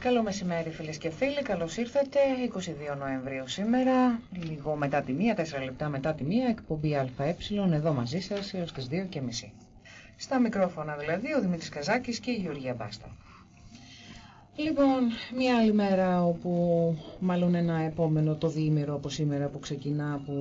Καλό μεσημέρι φίλες και φίλοι, καλώς ήρθατε. 22 Νοεμβρίου σήμερα, λίγο μετά τη μία, 4 λεπτά μετά τη μία, εκπομπή ΑΕ, εδώ μαζί σας έως τις 2 και μισή. Στα μικρόφωνα δηλαδή ο Δημήτρης Καζάκης και η Γεωργία Μπάστα. Λοιπόν, μια άλλη μέρα όπου μάλλον ένα επόμενο το διήμερο από σήμερα που ξεκινά που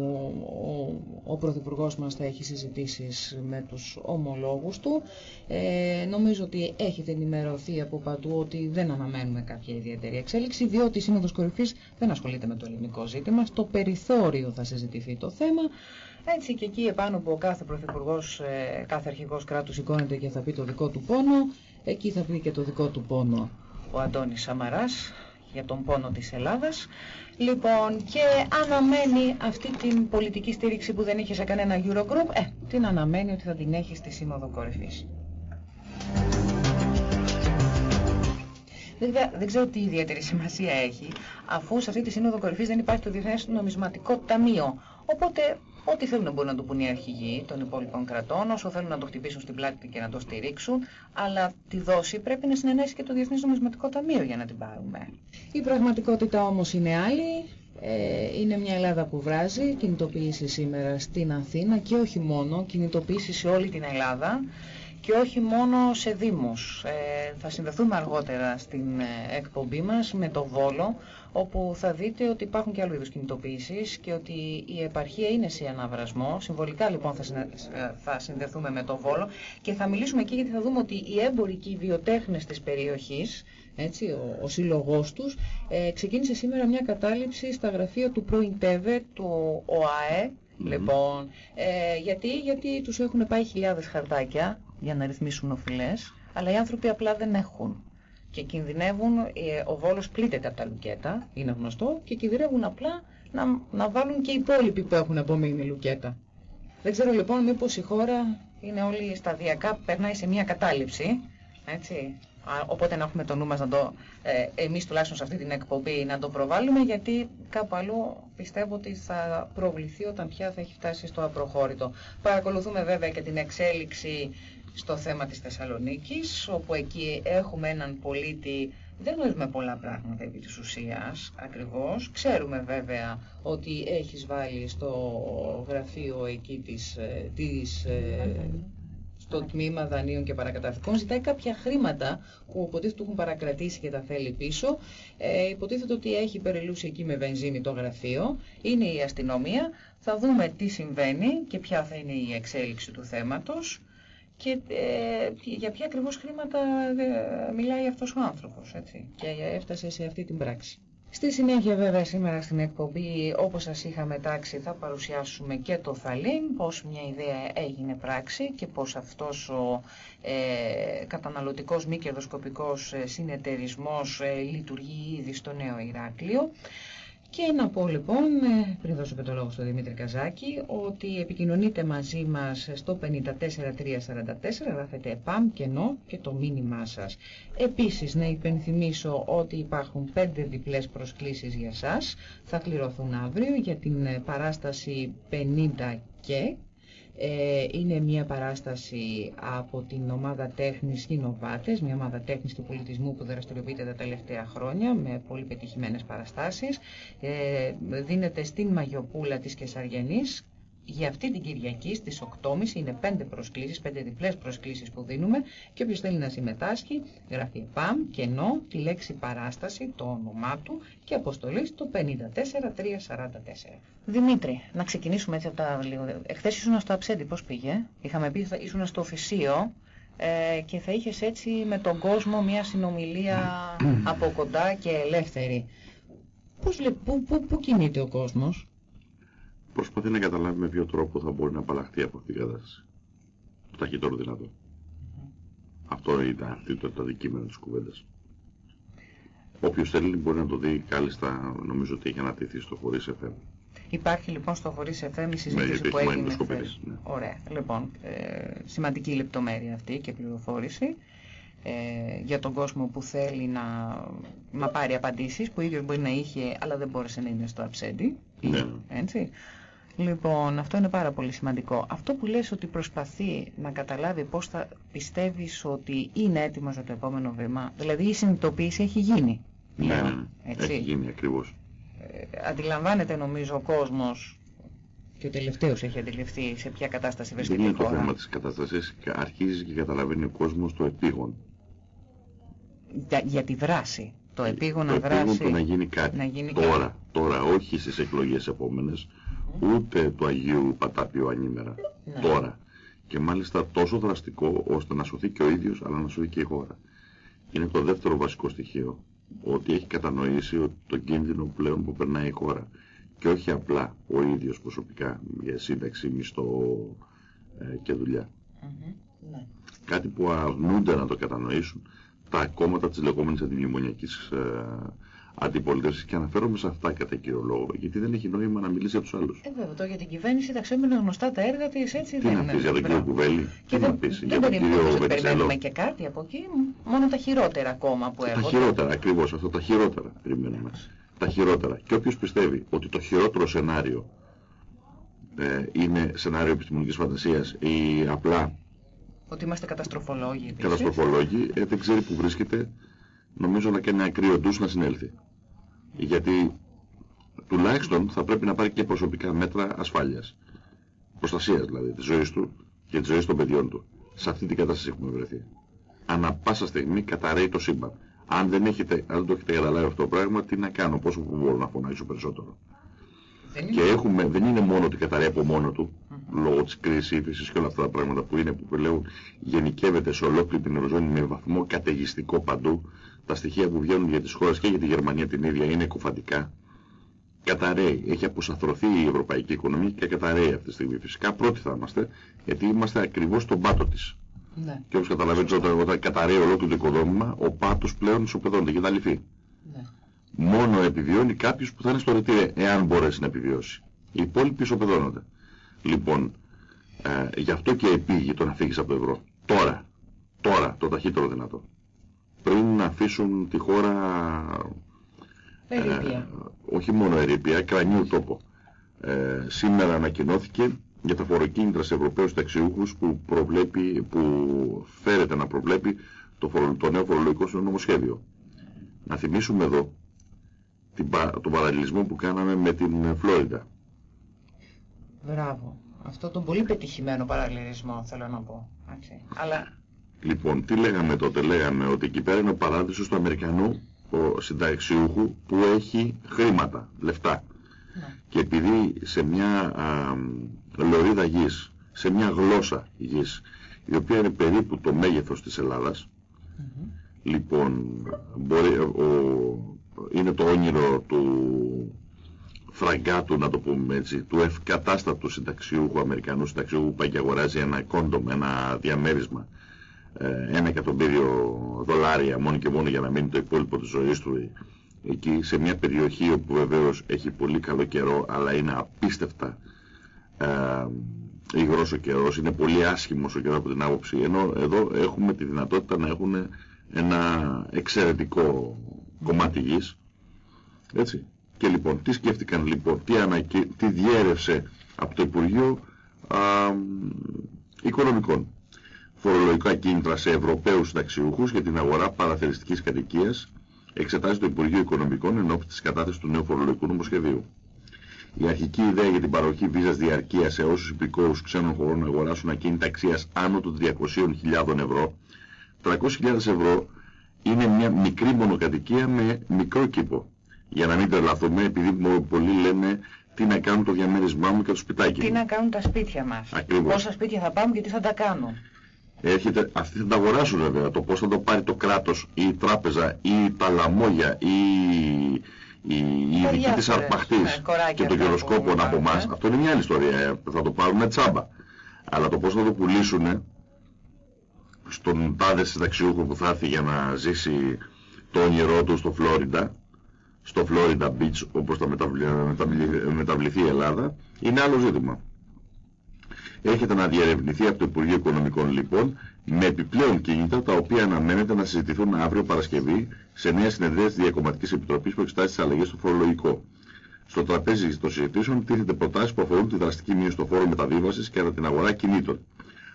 ο, ο Πρωθυπουργός μας θα έχει συζητήσεις με τους ομολόγους του. Ε, νομίζω ότι έχετε ενημερωθεί από παντού ότι δεν αναμένουμε κάποια ιδιαίτερη εξέλιξη διότι η Σύνοδος Κορυφής δεν ασχολείται με το ελληνικό ζήτημα. Στο περιθώριο θα συζητηθεί το θέμα. Έτσι και εκεί επάνω που ο κάθε Πρωθυπουργός, ε, κάθε αρχηγός κράτους σηκώνεται και θα πει το δικό του πόνο, εκεί θα πει και το δικό του πόνο ο Αντώνης Σαμαράς για τον πόνο της Ελλάδας. Λοιπόν, και αναμένει αυτή την πολιτική στήριξη που δεν είχε σε κανένα Eurogroup, ε, την αναμένει ότι θα την έχει στη Σύνοδο Κορυφής. Δεν, δεν ξέρω τι ιδιαίτερη σημασία έχει, αφού σε αυτή τη Σύνοδο Κορυφής δεν υπάρχει το Διεθνές Νομισματικό Ταμείο. Οπότε Ό,τι θέλουν να μπορούν να το πούν οι αρχηγοί των υπόλοιπων κρατών, όσο θέλουν να το χτυπήσουν στην πλάτη και να το στηρίξουν, αλλά τη δόση πρέπει να συνενέσει και το Διεθνές Νομισματικό Ταμείο για να την πάρουμε. Η πραγματικότητα όμως είναι άλλη. Ε, είναι μια Ελλάδα που βράζει, κινητοποίηση σήμερα στην Αθήνα και όχι μόνο, κινητοποίηση σε όλη την Ελλάδα και όχι μόνο σε δήμους. Ε, θα συνδεθούμε αργότερα στην ε, εκπομπή μας με το Βόλο, όπου θα δείτε ότι υπάρχουν και άλλου είδους κινητοποιήσεις και ότι η επαρχία είναι σε αναβρασμό. Συμβολικά λοιπόν θα, ε, θα συνδεθούμε με το Βόλο και θα μιλήσουμε εκεί γιατί θα δούμε ότι οι έμποροι και οι βιοτέχνες της περιοχής, έτσι, ο, ο σύλλογός τους, ε, ξεκίνησε σήμερα μια κατάληψη στα γραφεία του πρώην ΤΕΒΕ, του ΟΑΕ, Λοιπόν, ε, γιατί, γιατί τους έχουν πάει χιλιάδες χαρτάκια για να ρυθμίσουν οφειλές, αλλά οι άνθρωποι απλά δεν έχουν. Και κινδυνεύουν, ε, ο Βόλος πλήττεται από τα λουκέτα, είναι γνωστό, και κινδυνεύουν απλά να, να βάλουν και οι υπόλοιποι που έχουν απομείνει λουκέτα. Δεν ξέρω λοιπόν μήπως η χώρα είναι όλη σταδιακά, περνάει σε μια κατάληψη, έτσι, οπότε να έχουμε το νου μας να το, ε, εμείς τουλάχιστον σε αυτή την εκπομπή να το προβάλλουμε γιατί κάπου αλλού πιστεύω ότι θα προβληθεί όταν πια θα έχει φτάσει στο απροχώρητο. Παρακολουθούμε βέβαια και την εξέλιξη στο θέμα της Θεσσαλονίκης όπου εκεί έχουμε έναν πολίτη δεν γνωρίζουμε πολλά πράγματα επί της ουσίας ακριβώς. Ξέρουμε βέβαια ότι έχεις βάλει στο γραφείο εκεί της, ε, της ε, στο τμήμα δανείων και παρακαταθήκων, ζητάει κάποια χρήματα που υποτίθεται του έχουν παρακρατήσει και τα θέλει πίσω. Ε, υποτίθεται ότι έχει περιλούσει εκεί με βενζίνη το γραφείο. Είναι η αστυνομία. Θα δούμε τι συμβαίνει και ποια θα είναι η εξέλιξη του θέματος και ε, για ποια ακριβώς χρήματα ε, μιλάει αυτός ο άνθρωπος έτσι, και έφτασε σε αυτή την πράξη. Στη συνέχεια βέβαια σήμερα στην εκπομπή όπως σας είχα μετάξει θα παρουσιάσουμε και το Θαλήν, πώς μια ιδέα έγινε πράξη και πώς αυτός ο ε, καταναλωτικός μη κερδοσκοπικός ε, συνεταιρισμός ε, λειτουργεί ήδη στο νέο Ηράκλειο. Και να πω λοιπόν, ε, πριν δώσω και το λόγο στον Δημήτρη Καζάκη, ότι επικοινωνείτε μαζί μας στο 54344, γράφετε ΠΑΜ κενό και το μήνυμά σας. Επίσης να υπενθυμίσω ότι υπάρχουν πέντε διπλές προσκλήσεις για σας, θα κληρωθούν αύριο για την ε, παράσταση 50 και ε, είναι μια παράσταση από την ομάδα τέχνης Κινοβάτες, μια ομάδα τέχνης του πολιτισμού που δραστηριοποιείται τα τελευταία χρόνια με πολύ πετυχημένες παραστάσεις. Ε, δίνεται στην Μαγιοπούλα της Κεσαριανής για αυτή την Κυριακή στις 8.30 είναι 5 προσκλήσεις, 5 διπλές προσκλήσεις που δίνουμε και όποιος θέλει να συμμετάσχει γράφει ΠΑΜ, κενό, τη λέξη παράσταση, το όνομά του και αποστολή στο 54344. Δημήτρη, να ξεκινήσουμε έτσι από τα λίγο. Εχθές ήσουν στο Αψέντη, πώς πήγε; Είχαμε πει ότι ήσουν στο Φυσίο ε, και θα είχες έτσι με τον κόσμο μια συνομιλία από κοντά και ελεύθερη. Πώς, πού, πού, πού κινείται ο κόσμος; Προσπαθεί να καταλάβει με ποιο τρόπο θα μπορεί να απαλλαχθεί από αυτήν την κατάσταση. Το ταχύτερο δυνατό. Αυτό ήταν αυτή το, το αντικείμενο της κουβέντας. Όποιος θέλει μπορεί να το δει κάλλιστα, νομίζω ότι έχει ανατηθεί στο Φορείς FM. Υπάρχει λοιπόν στο Φορείς FM η συζήτηση ναι, που έγινε Ναι. Ωραία. Λοιπόν, ε, σημαντική λεπτομέρεια αυτή και πληροφόρηση ε, για τον κόσμο που θέλει να, να πάρει απαντήσεις που ίδιος μπορεί να είχε αλλά δεν μπόρεσε να είναι στο αψέντη. Ναι. Έτσι. Λοιπόν, αυτό είναι πάρα πολύ σημαντικό. Αυτό που λες ότι προσπαθεί να καταλάβει πώς θα πιστεύεις ότι είναι έτοιμος για το επόμενο βήμα, δηλαδή η συνειδητοποίηση έχει γίνει. Ναι, ναι. Έχει γίνει ακριβώς. Ε, αντιλαμβάνεται νομίζω ο κόσμος και ο τελευταίος έχει αντιληφθεί σε ποια κατάσταση βρίσκεται η χώρα. Δεν είναι το θέμα της κατάστασης, αρχίζεις και καταλαβαίνει ο κόσμος το επίγον. Για, για τη δράση. Το επίγον να δράσει. Το να γίνει κάτι. Να γίνει τώρα, κάτι. Τώρα, όχι στις εκλογές επόμενες, ούτε του Αγίου Πατάπιου ανήμερα. Ναι. Τώρα. Και μάλιστα τόσο δραστικό ώστε να σωθεί και ο ίδιος, αλλά να σωθεί και η χώρα. Είναι το δεύτερο βασικό στοιχείο. Ότι έχει κατανοήσει ότι το κίνδυνο πλέον που περνάει η χώρα και όχι απλά ο ίδιος προσωπικά για σύνταξη, μισθό ε, και δουλειά. Ναι. Κάτι που αρνούνται να το κατανοήσουν τα κόμματα της λεγόμενης αντιμνημονιακής ε, αντιπολίτευσης και αναφέρομαι σε αυτά κατά κύριο λόγο, γιατί δεν έχει νόημα να μιλήσει για τους άλλους. Ε, βέβαια, τώρα για την κυβέρνηση τα ξέρουμε γνωστά τα έργα της, έτσι Τι δεν να είναι. πεις για τον κύριο Κουβέλη, Και τι να δεν, πεις δεν για τον περιμένουμε, κύριο δεν Βενιζέλο. περιμένουμε και κάτι από εκεί, μόνο τα χειρότερα ακόμα που Τα έρχονται. χειρότερα, ακριβώς, αυτό τα χειρότερα περιμένουμε. Τα χειρότερα. Και όποιος πιστεύει ότι το χειρότερο σενάριο ε, είναι σενάριο επιστημονικής φαντασίας ή απλά Ότι είμαστε καταστροφολόγοι επίσης. καταστροφολόγοι, ε, δεν ξέρει που βρίσκεται, νομίζω να κάνει ένα κρύο ντους να συνέλθει. Γιατί τουλάχιστον θα πρέπει να πάρει και προσωπικά μέτρα ασφάλειας. Προστασίας δηλαδή της ζωής του και της ζωής των παιδιών του. Σε αυτή την κατάσταση έχουμε βρεθεί. Ανά πάσα στιγμή καταραίει το σύμπαν. Αν δεν, έχετε, αν δεν το έχετε καταλάβει αυτό το πράγμα, τι να κάνω, πόσο που μπορώ να φωνάξω περισσότερο. Δεν Και είναι. έχουμε, δεν είναι μόνο ότι καταραίει από μόνο του, λόγω της κρίσης ύφεσης και όλα αυτά τα πράγματα που είναι, που λέω, γενικεύεται σε ολόκληρη την Ευρωζώνη με βαθμό καταιγιστικό παντού. Τα στοιχεία που βγαίνουν για τις χώρες και για τη Γερμανία την ίδια είναι κουφαντικά. Καταραίει, έχει αποσαθρωθεί η ευρωπαϊκή οικονομία και καταραίει αυτή τη στιγμή. Φυσικά πρώτοι θα είμαστε, γιατί είμαστε ακριβώς στον πάτο της. Ναι, Και όπως καταλαβαίνετε όταν, όταν καταραίει ολόκληρο το οικοδόμημα, ο πάτος πλέον ισοπεδώνεται και θα λυθεί ναι. μόνο επιβιώνει κάποιος που θα είναι στο ρετήρε, εάν μπορέσει να επιβιώσει. Οι υπόλοιποι ισοπεδώνονται. Λοιπόν, ε, γι' αυτό και επήγει το να φύγεις από το ευρώ. Τώρα, τώρα, το ταχύτερο δυνατό. Πριν να αφήσουν τη χώρα, Περίπια. όχι μόνο ερήπια, κρανίου τόπο. Ε, σήμερα ανακοινώθηκε για τα φοροκίνητρα σε Ευρωπαίους ταξιούχους που, προβλέπει, που φέρεται να προβλέπει το, φορο- το νέο φορολογικό νομοσχέδιο. Να θυμίσουμε εδώ την, πα- τον παραλληλισμό που κάναμε με την Φλόριντα. Μπράβο. Αυτό τον πολύ πετυχημένο παραλληλισμό θέλω να πω. Έτσι. Αλλά Λοιπόν, τι λέγαμε τότε, λέγαμε ότι εκεί πέρα είναι ο παράδεισος του Αμερικανού ο συνταξιούχου που έχει χρήματα, λεφτά. ναι. Και επειδή σε μια α, λωρίδα γης, σε μια γλώσσα γης, η οποία είναι περίπου το μέγεθος της Ελλάδας, λοιπόν, μπορεί, ο, είναι το όνειρο του φραγκάτου, να το πούμε έτσι, του ευκατάστατου συνταξιούχου, Αμερικανού συνταξιούχου που πάει και αγοράζει ένα condo, ένα διαμέρισμα, ε, ένα εκατομμύριο δολάρια μόνο και μόνο για να μείνει το υπόλοιπο της ζωής του εκεί σε μια περιοχή όπου βεβαίως έχει πολύ καλό καιρό αλλά είναι απίστευτα ε, υγρός ο καιρός, είναι πολύ άσχημος ο καιρός από την άποψη. Ενώ εδώ έχουμε τη δυνατότητα να έχουν ένα εξαιρετικό κομμάτι γης έτσι. Και λοιπόν τι σκέφτηκαν λοιπόν τι, ανακοι... τι διέρευσε από το Υπουργείο α, Οικονομικών φορολογικά κίνητρα σε Ευρωπαίους συνταξιούχους για την αγορά παραθεριστικής κατοικίας εξετάζει το Υπουργείο Οικονομικών εν ώψη της κατάθεσης του νέου φορολογικού νομοσχεδίου. Η αρχική ιδέα για την παροχή βίζας διαρκείας σε όσους υπηκόους ξένων χωρών αγοράσουν ακίνητα αξίας άνω των 300.000 ευρώ. 300.000 ευρώ είναι μια μικρή μονοκατοικία με μικρό κήπο. Για να μην τρελαθούμε, επειδή μο- πολλοί λένε τι να κάνουν το διαμέρισμά μου και το σπιτάκι τι μου. να κάνουν τα σπίτια μας. Ακριβώς. Πόσα σπίτια θα πάμε και τι θα τα κάνουν. Έρχεται, αυτοί θα τα αγοράσουν βέβαια. Το πώς θα το πάρει το κράτος ή η τράπεζα ή τα λαμόγια ή η, η Τα ειδική της διάφορες, αρπαχτής ναι, κοράκια και το αυτά γεροσκόπο που από υπάρχουν, εμάς, ε. αυτό είναι μια άλλη ιστορία. Ε, Θα το πάρουν τσάμπα. Αλλά το πώς θα το πουλήσουν στον τάδε συνταξιούχο που θα έρθει για να ζήσει το όνειρό του στο Φλόριντα, στο Florida Beach όπως θα μεταβλη- μεταβλη- μεταβληθεί η Ελλάδα, είναι άλλο ζήτημα. Έρχεται να διερευνηθεί από το Υπουργείο Οικονομικών λοιπόν με επιπλέον κίνητα τα οποία αναμένεται να συζητηθούν αύριο Παρασκευή σε νέα συνεδρία της Διακομματικής Επιτροπής που εξετάζει τις αλλαγές στο φορολογικό. Στο τραπέζι των συζητήσεων τίθεται προτάσεις που αφορούν τη δραστική μείωση στο φόρο μεταβίβασης και την αγορά κινήτων.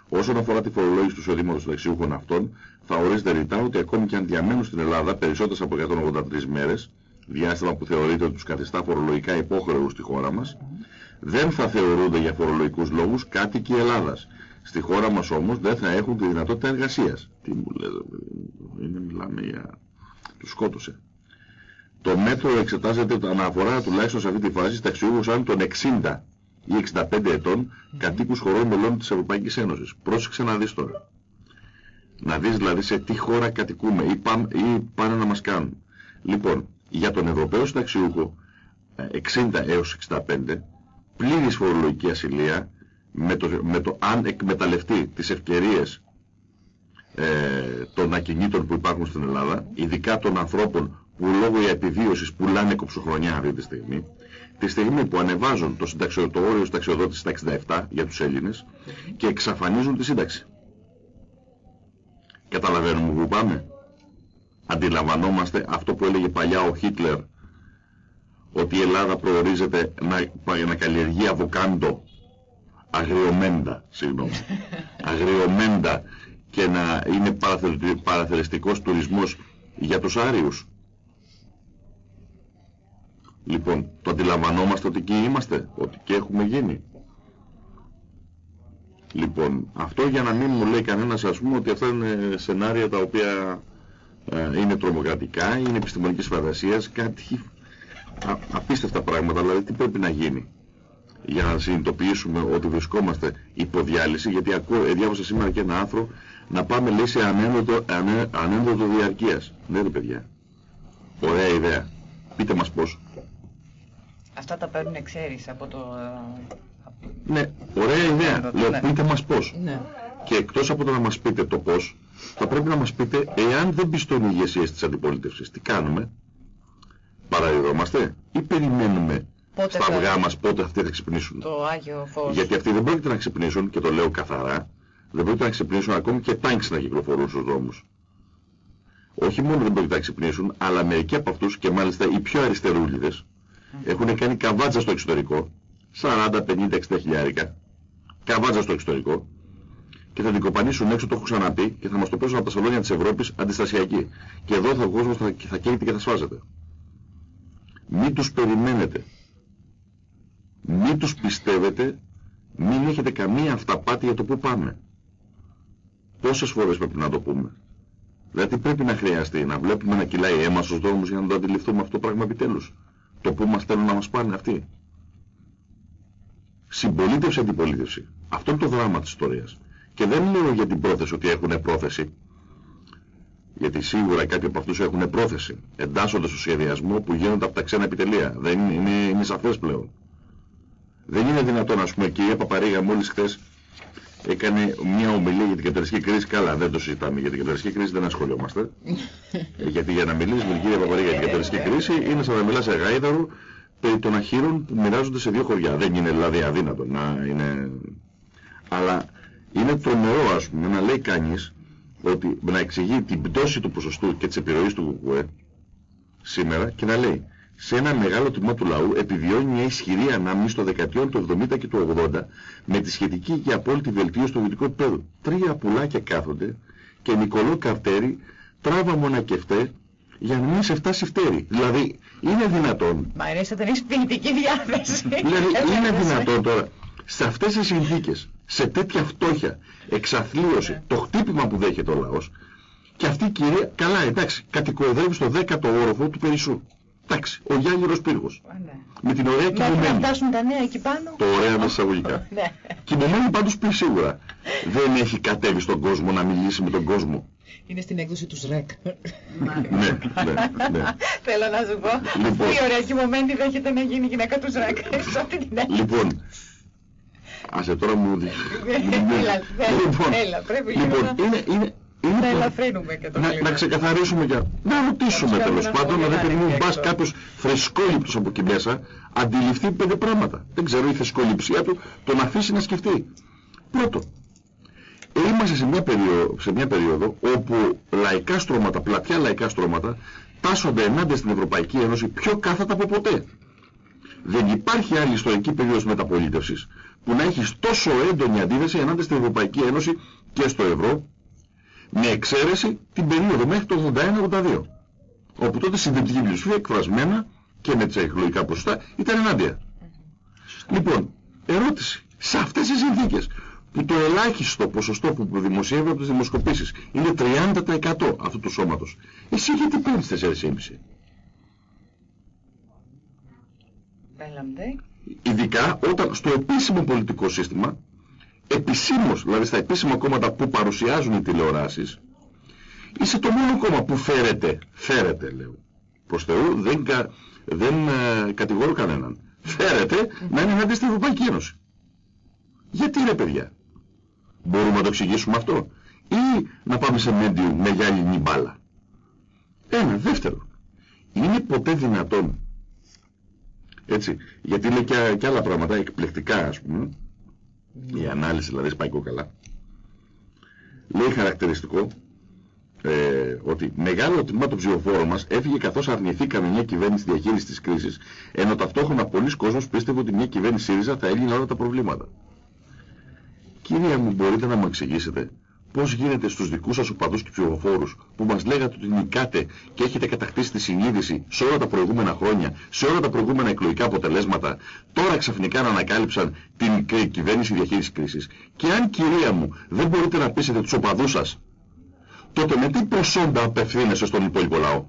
Όσον αφορά τη φορολόγηση του εισοδήματος των αξιούχων αυτών, θα ορίζεται ρητά ότι ακόμη και αν διαμένουν στην Ελλάδα περισσότερες από 183 μέρες, διάστημα που θεωρείται ότι τους καθιστά φορολογικά υπόχρεους στη χώρα μας, δεν θα θεωρούνται για φορολογικούς λόγους κάτοικοι Ελλάδας. Στη χώρα μας όμως δεν θα έχουν τη δυνατότητα εργασίας. Τι μου λες, είναι μιλάμε για... Τους σκότωσε. Το μέτρο εξετάζεται αναφορά τουλάχιστον σε αυτή τη φάση ταξιούχους αν των 60 ή 65 ετών κατοίκους χωρών μελών της Ευρωπαϊκής Ένωσης. Πρόσεξε να δεις τώρα. Να δεις δηλαδή σε τι χώρα κατοικούμε ή, πάν, ή πάνε να μας κάνουν. Λοιπόν, για τον Ευρωπαίο συνταξιούχο 60 ε, έως 65 πλήρης φορολογική ασυλία με το, με το αν εκμεταλλευτεί τις ευκαιρίες ε, των ακινήτων που υπάρχουν στην Ελλάδα, ειδικά των ανθρώπων που λόγω για επιβίωσης πουλάνε κοψοχρονιά αυτή τη στιγμή, τη στιγμή που ανεβάζουν το, συνταξιο, το όριο συνταξιοδότησης στα 67 για τους Έλληνες και εξαφανίζουν τη σύνταξη. Καταλαβαίνουμε που πάμε. Αντιλαμβανόμαστε αυτό που έλεγε παλιά ο Χίτλερ ότι η Ελλάδα προορίζεται να, να καλλιεργεί αβοκάντο αγριομέντα, συγγνώμη, αγριομέντα και να είναι παραθεριστικός τουρισμός για τους Άριους. Λοιπόν, το αντιλαμβανόμαστε ότι εκεί είμαστε, ότι και έχουμε γίνει. Λοιπόν, αυτό για να μην μου λέει κανένας ας πούμε ότι αυτά είναι σενάρια τα οποία ε, είναι τρομοκρατικά, είναι επιστημονικής φαντασίας, κάτι α, απίστευτα πράγματα, δηλαδή τι πρέπει να γίνει για να συνειδητοποιήσουμε ότι βρισκόμαστε υποδιάλυση, γιατί ακούω, ε, διάβασα σήμερα και ένα άρθρο να πάμε λέει σε ανένδοτο, ανέ, ανένδοτο διαρκείας. Ναι ρε παιδιά, ωραία ιδέα. Πείτε μας πώς. Αυτά τα παίρνουν εξαίρεση από το... Ναι, ωραία ιδέα. Λέω, ναι. πείτε μας πώς. Ναι. Και εκτός από το να μας πείτε το πώς, θα πρέπει να μας πείτε, εάν δεν πιστούν οι ηγεσίες της αντιπολίτευσης, τι κάνουμε, παραδιδόμαστε ή περιμένουμε πότε στα αυγά μας πότε αυτοί θα ξυπνήσουν; Το Άγιο Φως. Γιατί αυτοί δεν πρόκειται να ξυπνήσουν, και το λέω καθαρά, δεν πρόκειται να ξυπνήσουν ακόμη και τάγκς να κυκλοφορούν στους δρόμους. Όχι μόνο δεν πρόκειται να ξυπνήσουν, αλλά μερικοί από αυτούς και μάλιστα οι πιο αριστερούλιδες έχουν κάνει καβάτζα στο εξωτερικό, 40, 50, 60 χιλιάρικα, καβάτζα στο εξωτερικό, και θα την κοπανίσουν έξω, το έχω ξαναπεί, και θα μας το πέσουν από τα σαλόνια της Ευρώπης αντιστασιακή. Και εδώ θα ο κόσμος θα, θα καίγεται και θα σφάζεται. Μην τους περιμένετε. Μην τους πιστεύετε, μην έχετε καμία αυταπάτη για το πού πάμε. Πόσες φορές πρέπει να το πούμε. Δηλαδή πρέπει να χρειαστεί να βλέπουμε να κυλάει αίμα στους δρόμους για να το αντιληφθούμε αυτό το πράγμα επιτέλους. Το που μας θέλουν να μας πάνε αυτοί. Συμπολίτευση αντιπολίτευση. Αυτό είναι το δράμα της ιστορίας. Και δεν λέω για την πρόθεση ότι έχουν πρόθεση. Γιατί σίγουρα κάποιοι από αυτούς έχουν πρόθεση. Εντάσσονται στο σχεδιασμό που γίνονται από τα ξένα επιτελεία. Δεν είναι, είναι, είναι σαφές πλέον. Δεν είναι δυνατόν, ας πούμε, η κυρία Παπαρίγα μόλις χθες έκανε μια ομιλία για την κεντρική κρίση. Καλά, δεν το συζητάμε για την κεντρική κρίση, δεν ασχολιόμαστε. γιατί για να μιλήσεις με την κυρία Παπαρίγα για την κεντρική κρίση είναι σαν να μιλάς σε γάιδαρο περί των αχύρων που μοιράζονται σε δύο χωριά. Δεν είναι δηλαδή αδύνατο να είναι. Αλλά είναι τρομερό, ας πούμε, να λέει κανείς ότι να εξηγεί την πτώση του ποσοστού και της επιρροής του ΚΚΕ σήμερα και να λέει σε ένα μεγάλο τμήμα του λαού επιβιώνει μια ισχυρή ανάμνηση στο δεκαετιών του 70 και του 80 με τη σχετική και απόλυτη βελτίωση του δυτικού επίπεδου. Τρία πουλάκια κάθονται και Νικολό Καρτέρι τράβα μονακευτέ για να μην σε φτάσει φτέρι. Δηλαδή είναι δυνατόν. Μα είναι σαν έχεις ποιητική διάθεση. δηλαδή είναι δυνατόν τώρα σε αυτές τις συνθήκες, σε τέτοια φτώχεια, εξαθλίωση, ναι. το χτύπημα που δέχεται ο λαός και αυτή η κυρία, καλά εντάξει, κατοικοεδρεύει στο 10ο όροφο του Περισσού. Εντάξει, ο Γιάννηρος Πύργος. Ναι. Με την ωραία κοιμωμένη. Να φτάσουν τα νέα εκεί πάνω. Το ωραία με εισαγωγικά. ναι. Κοιμωμένη πάντως πει σίγουρα. Δεν έχει κατέβει στον κόσμο να μιλήσει με τον κόσμο. Είναι στην έκδοση του ΣΡΕΚ. ναι, ναι, ναι. Θέλω να σου πω. Λοιπόν, η ωραία κοιμωμένη δέχεται να γίνει γυναίκα του ΣΡΕΚ. λοιπόν, άσε τώρα μου δεις. Έλα, λοιπόν, πρέπει λοιπόν, είναι, είναι, να ελαφρύνουμε και το να, να ξεκαθαρίσουμε και να ρωτήσουμε τέλος πάντων, να δεν περιμένουμε μπας κάποιος θρησκόληπτος από εκεί μέσα αντιληφθεί πέντε πράγματα. Δεν ξέρω η θρησκοληψία του τον αφήσει να σκεφτεί. Πρώτο, είμαστε σε μια, περίοδο, σε μια περίοδο όπου λαϊκά στρώματα, πλατιά λαϊκά στρώματα, τάσσονται ενάντια στην Ευρωπαϊκή Ένωση πιο κάθετα από ποτέ. Δεν υπάρχει άλλη ιστορική περίοδος μεταπολίτευσης που να έχεις τόσο έντονη αντίθεση ενάντια στην Ευρωπαϊκή Ένωση και στο ευρώ, με εξαίρεση την περίοδο μέχρι το 81-82, όπου τότε η συντριπτική πλειοψηφία εκφρασμένα και με τις εκλογικά ποσοστά ήταν ενάντια. Λοιπόν, ερώτηση. Σε αυτές τις συνθήκες που το ελάχιστο ποσοστό που δημοσιεύει από τις δημοσκοπήσεις είναι 30% αυτού του σώματος, εσύ γιατί παίρνεις 4,5%. Ειδικά όταν στο επίσημο πολιτικό σύστημα, επισήμως, δηλαδή στα επίσημα κόμματα που παρουσιάζουν οι τηλεοράσεις, είσαι το μόνο κόμμα που φέρεται, φέρεται λέω, προς Θεού δεν, κα, δεν ε, κατηγορώ κανέναν, φέρεται να είναι ενάντια στην Ευρωπαϊκή Ένωση. Γιατί ρε παιδιά, μπορούμε να το εξηγήσουμε αυτό; Ή να πάμε σε μέντιου με γυάλινη μπάλα. Ένα, δεύτερο, είναι ποτέ δυνατόν έτσι, γιατί λέει και, και άλλα πράγματα εκπληκτικά ας πούμε. Η ανάλυση δηλαδή σπαϊκό καλά. Λέει χαρακτηριστικό ε, ότι μεγάλο τμήμα των ψηφοφόρων μας έφυγε καθώς αρνηθήκαμε μια κυβέρνηση διαχείρισης της κρίσης, ενώ ταυτόχρονα πολλοί κόσμος πίστευε ότι μια κυβέρνηση ΣΥΡΙΖΑ θα έλυνε όλα τα προβλήματα. Κυρία μου, μπορείτε να μου εξηγήσετε πώς γίνεται στους δικούς σας οπαδούς και ψηφοφόρους που μας λέγατε ότι νικάτε και έχετε κατακτήσει τη συνείδηση σε όλα τα προηγούμενα χρόνια, σε όλα τα προηγούμενα εκλογικά αποτελέσματα, τώρα ξαφνικά να ανακάλυψαν την κυβέρνηση διαχείρισης κρίσης; Και αν κυρία μου δεν μπορείτε να πείσετε τους οπαδούς σας, τότε με τι προσόντα απευθύνεσαι στον υπόλοιπο λαό;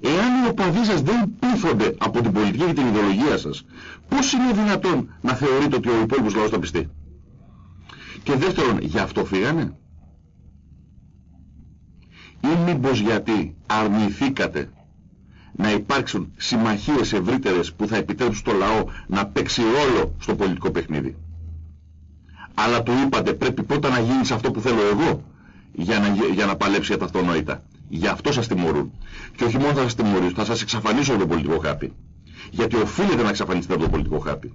Εάν οι οπαδοί σας δεν πείθονται από την πολιτική και την ιδεολογία σας, πώς είναι δυνατόν να θεωρείτε ότι ο υπόλοιπος λαός θα πιστεί; Και δεύτερον, γι' αυτό φύγανε. Ή μήπως γιατί αρνηθήκατε να υπάρξουν συμμαχίες ευρύτερες που θα επιτρέψουν στο λαό να παίξει ρόλο στο πολιτικό παιχνίδι; Αλλά του είπατε πρέπει πρώτα να γίνεις αυτό που θέλω εγώ για να, για να παλέψει για τα αυτονόητα. Γι' αυτό σας τιμωρούν. Και όχι μόνο θα σας τιμωρήσουν, θα σας εξαφανίσουν το πολιτικό χάπι. Γιατί οφείλετε να εξαφανίσετε από το πολιτικό χάπι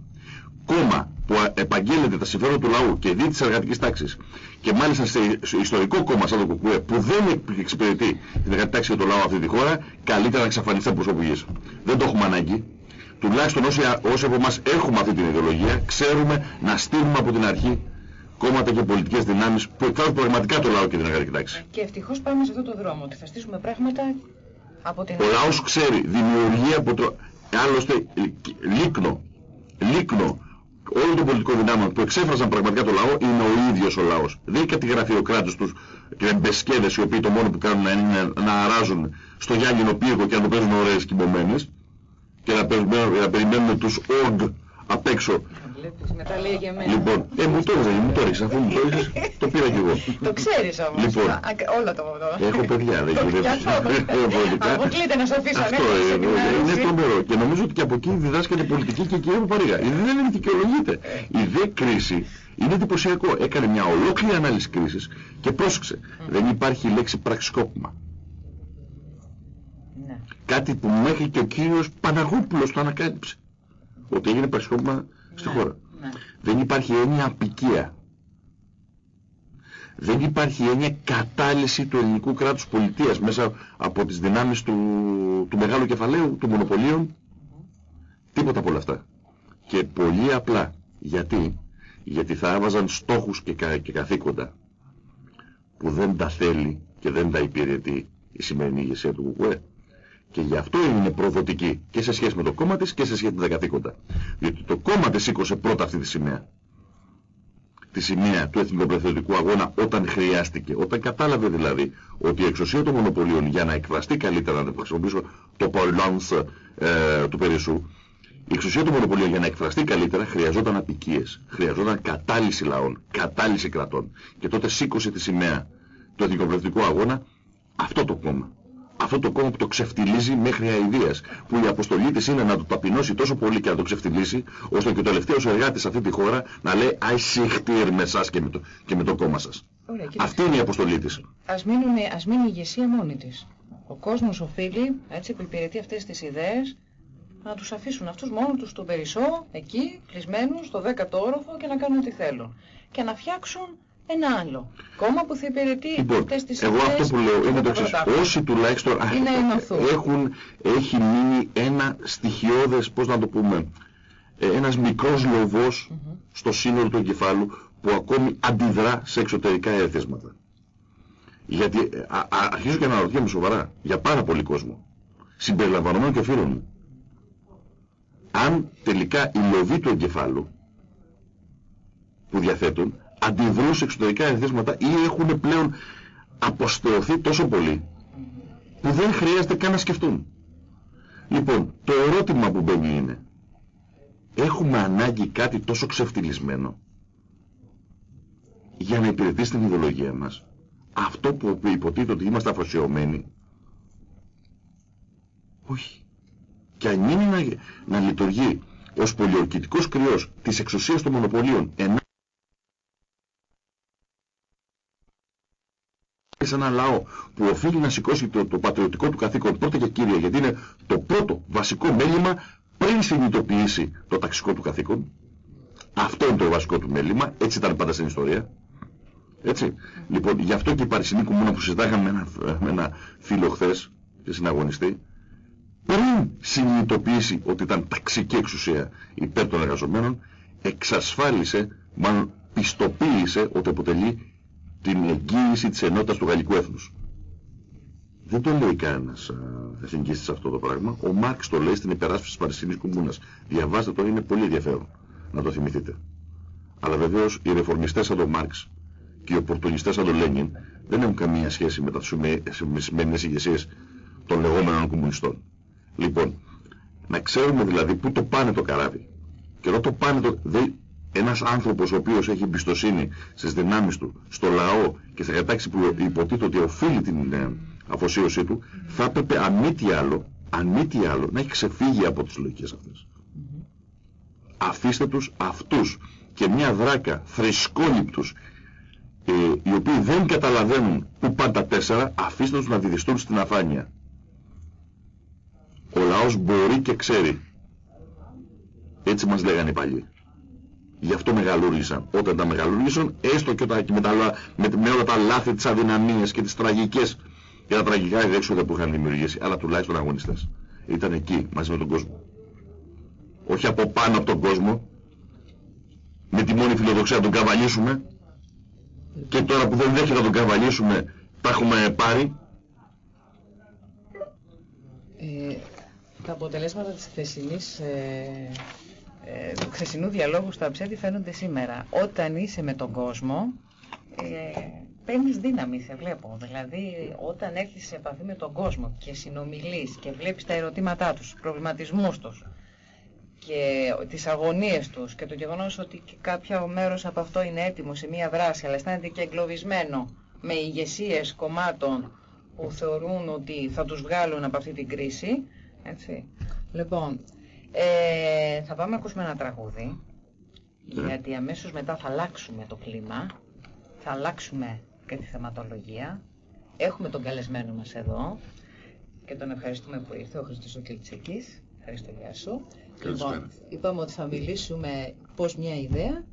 κόμμα που επαγγέλλεται τα συμφέροντα του λαού και δει της εργατικής τάξης και μάλιστα σε ιστορικό κόμμα σαν το ΚΚΕ που δεν εξυπηρετεί την εργατική τάξη και το λαό αυτή τη χώρα, καλύτερα να εξαφανιστεί από προσωπικής. Δεν το έχουμε ανάγκη. Τουλάχιστον όσοι, όσοι από εμάς έχουμε αυτή την ιδεολογία, ξέρουμε να στείλουμε από την αρχή κόμματα και πολιτικές δυνάμεις που εκφράζουν πραγματικά το λαό και την εργατική τάξη. Και ευτυχώς πάμε σε αυτό το δρόμο, ότι θα στήσουμε πράγματα από την Ο λαός ξέρει, δημιουργεί από το... Άλλωστε, λίκνο, λίκνο όλων των πολιτικών δυνάμεων που εξέφραζαν πραγματικά το λαό είναι ο ίδιος ο λαός. Δεν είναι κάτι γραφειοκράτες τους και μπεσκέδες οι οποίοι το μόνο που κάνουν είναι να αράζουν στο Γιάννηνο πύργο και να το παίζουν ωραίες κοιμωμένες και να, να περιμένουν τους ΟΓ απ' έξω μετά λέει για μένα. Λοιπόν, ε, μου το έδωσε, μου το έριξε, αφού μου το έριξε, το πήρα κι εγώ. Το ξέρεις όμως. Λοιπόν, όλα το Έχω παιδιά, δεν γίνεται. Αποκλείται να σε αφήσω Αυτό είναι τρομερό. Και νομίζω ότι και από εκεί διδάσκεται πολιτική και κυρία Παπαρίγα. Η δεν δικαιολογείται. Η δε κρίση είναι εντυπωσιακό. Έκανε μια ολόκληρη ανάλυση κρίσης και πρόσεξε. Δεν υπάρχει λέξη πραξικόπημα. Ναι. Κάτι που μέχρι και ο κύριος Παναγόπουλος το ανακάλυψε. Ότι έγινε πραξικόπημα στη ναι, χώρα. Ναι. Δεν υπάρχει έννοια απικία. Δεν υπάρχει έννοια κατάλυση του ελληνικού κράτους πολιτείας μέσα από τις δυνάμεις του, του μεγάλου κεφαλαίου, του μονοπωλίων. Τίποτα από όλα αυτά. Και πολύ απλά. Γιατί, γιατί θα έβαζαν στόχους και, και καθήκοντα που δεν τα θέλει και δεν τα υπηρετεί η σημερινή ηγεσία του ΚΚΕ. Και γι' αυτό είναι προδοτική και σε σχέση με το κόμμα της και σε σχέση με τα καθήκοντα. Διότι το κόμμα της σήκωσε πρώτα αυτή τη σημαία. Τη σημαία του εθνικοπαιδευτικού αγώνα όταν χρειάστηκε. Όταν κατάλαβε δηλαδή ότι η εξουσία των μονοπωλίων για να εκφραστεί καλύτερα, να χρησιμοποιήσω το parlance ε, του Περισσού, η εξουσία των μονοπωλίων για να εκφραστεί καλύτερα χρειαζόταν απικίες, χρειαζόταν κατάλυση λαών, κατάλυση κρατών. Και τότε σήκωσε τη σημαία του εθνικοπαιδευτικού αγώνα αυτό το κόμμα αυτό το κόμμα που το ξεφτιλίζει μέχρι αηδίας, που η αποστολή της είναι να το ταπεινώσει τόσο πολύ και να το ξεφτιλίσει, ώστε και ο τελευταίος εργάτης σε αυτή τη χώρα να λέει «Αι συχτήρ με εσάς και με το, και με το κόμμα σας». Ωραία, αυτή είναι η αποστολή της. Ας, μείνουμε, ας μείνει η ηγεσία μόνη της. Ο κόσμος οφείλει, έτσι που υπηρετεί αυτές τις ιδέες, να τους αφήσουν αυτούς μόνο τους στον Περισσό, εκεί, κλεισμένους, στο δέκατο όροφο και να κάνουν ό,τι θέλουν. Και να φτιάξουν ένα άλλο κόμμα που θα υπηρετεί λοιπόν, αυτές τις εγώ αυτό που λέω είναι το εξής. Όσοι τουλάχιστον είναι έχουν, έχει μείνει ένα στοιχειώδες, πώς να το πούμε, ε, ένας μικρός λοβός στο σύνολο του εγκεφάλου που ακόμη αντιδρά σε εξωτερικά έθεσματα. Γιατί ε, α, α, αρχίζω και να αναρωτιέμαι σοβαρά για πάρα πολύ κόσμο, συμπεριλαμβανομένων και φίλων μου. Αν τελικά η λοβή του εγκεφάλου που διαθέτουν αντιδρούν σε εξωτερικά ερεθίσματα ή έχουν πλέον αποστεωθεί τόσο πολύ που δεν χρειάζεται καν να σκεφτούν. Λοιπόν, το ερώτημα που μπαίνει είναι έχουμε ανάγκη κάτι τόσο ξεφτυλισμένο για να υπηρετήσει την ιδεολογία μας. Αυτό που υποτίθεται ότι είμαστε αφοσιωμένοι; Όχι. Και αν είναι να, να λειτουργεί ως πολιορκητικός κρυός της εξουσίας των μονοπωλίων σε ένα λαό που οφείλει να σηκώσει το, το πατριωτικό του καθήκον πρώτα και κύρια γιατί είναι το πρώτο βασικό μέλημα πριν συνειδητοποιήσει το ταξικό του καθήκον. Αυτό είναι το βασικό του μέλημα. Έτσι ήταν πάντα στην ιστορία. Έτσι. Λοιπόν, γι' αυτό και η Παρισινή Κουμούνα που συζητάγαμε με ένα, με ένα φίλο χθες και συναγωνιστή, πριν συνειδητοποιήσει ότι ήταν ταξική εξουσία υπέρ των εργαζομένων, εξασφάλισε, μάλλον πιστοποίησε ότι αποτελεί την εγγύηση της ενότητας του γαλλικού έθνους. Δεν το λέει κανένας εθνικιστής αυτό το πράγμα. Ο Μάρξ το λέει στην υπεράσπιση της Παρισινής Κουμούνας. Διαβάστε το, είναι πολύ ενδιαφέρον να το θυμηθείτε. Αλλά βεβαίως οι ρεφορμιστές σαν τον Μάρξ και οι οπορτονιστές σαν τον Λένιν δεν έχουν καμία σχέση με τις σημερινές ηγεσίες των λεγόμενων κομμουνιστών. Λοιπόν, να ξέρουμε δηλαδή πού το πάνε το καράβι. Και εδώ το πάνε το... Δε, ένας άνθρωπος ο οποίος έχει εμπιστοσύνη στις δυνάμεις του, στο λαό και στα κατάξει που υποτίθεται ότι οφείλει την ε, αφοσίωσή του, θα έπρεπε αν μη τι άλλο, αν μη τι άλλο, να έχει ξεφύγει από τις λογικές αυτές. Αφήστε τους αυτούς και μια δράκα θρησκόληπτους ε, οι οποίοι δεν καταλαβαίνουν που πάνε τα τέσσερα, αφήστε τους να διδυστούν στην αφάνεια. Ο λαός μπορεί και ξέρει. Έτσι μας λέγανε οι παλιοί. Γι' αυτό μεγαλούργησαν. Όταν τα μεγαλούργησαν, έστω και όταν, με, τα, με, με, όλα τα λάθη, τις αδυναμίες και τις τραγικές και τα τραγικά έξοδα που είχαν δημιουργήσει, αλλά τουλάχιστον αγωνιστές. Ήταν εκεί, μαζί με τον κόσμο. Όχι από πάνω από τον κόσμο, με τη μόνη φιλοδοξία να τον καβαλήσουμε, και τώρα που δεν δέχεται να τον καβαλήσουμε, τα έχουμε πάρει. Ε, τα αποτελέσματα της χθεσινής, ε, ε, του χθεσινού διαλόγου στα ψέτη φαίνονται σήμερα. Όταν είσαι με τον κόσμο, ε, παίρνεις δύναμη, σε βλέπω. Δηλαδή, όταν έρθεις σε επαφή με τον κόσμο και συνομιλείς και βλέπεις τα ερωτήματά τους, τους προβληματισμούς τους, και τις αγωνίες τους και το γεγονός ότι κάποιο μέρος από αυτό είναι έτοιμο σε μία δράση αλλά αισθάνεται και εγκλωβισμένο με ηγεσίες κομμάτων που θεωρούν ότι θα τους βγάλουν από αυτή την κρίση. Έτσι. Λοιπόν, ε, θα πάμε να ακούσουμε ένα τραγούδι ναι. γιατί αμέσως μετά θα αλλάξουμε το κλίμα, θα αλλάξουμε και τη θεματολογία. Έχουμε τον καλεσμένο μας εδώ και τον ευχαριστούμε που ήρθε, ο Χριστός ο Ευχαριστώ, γεια σου. Λοιπόν, είπαμε ότι θα μιλήσουμε πώς μια ιδέα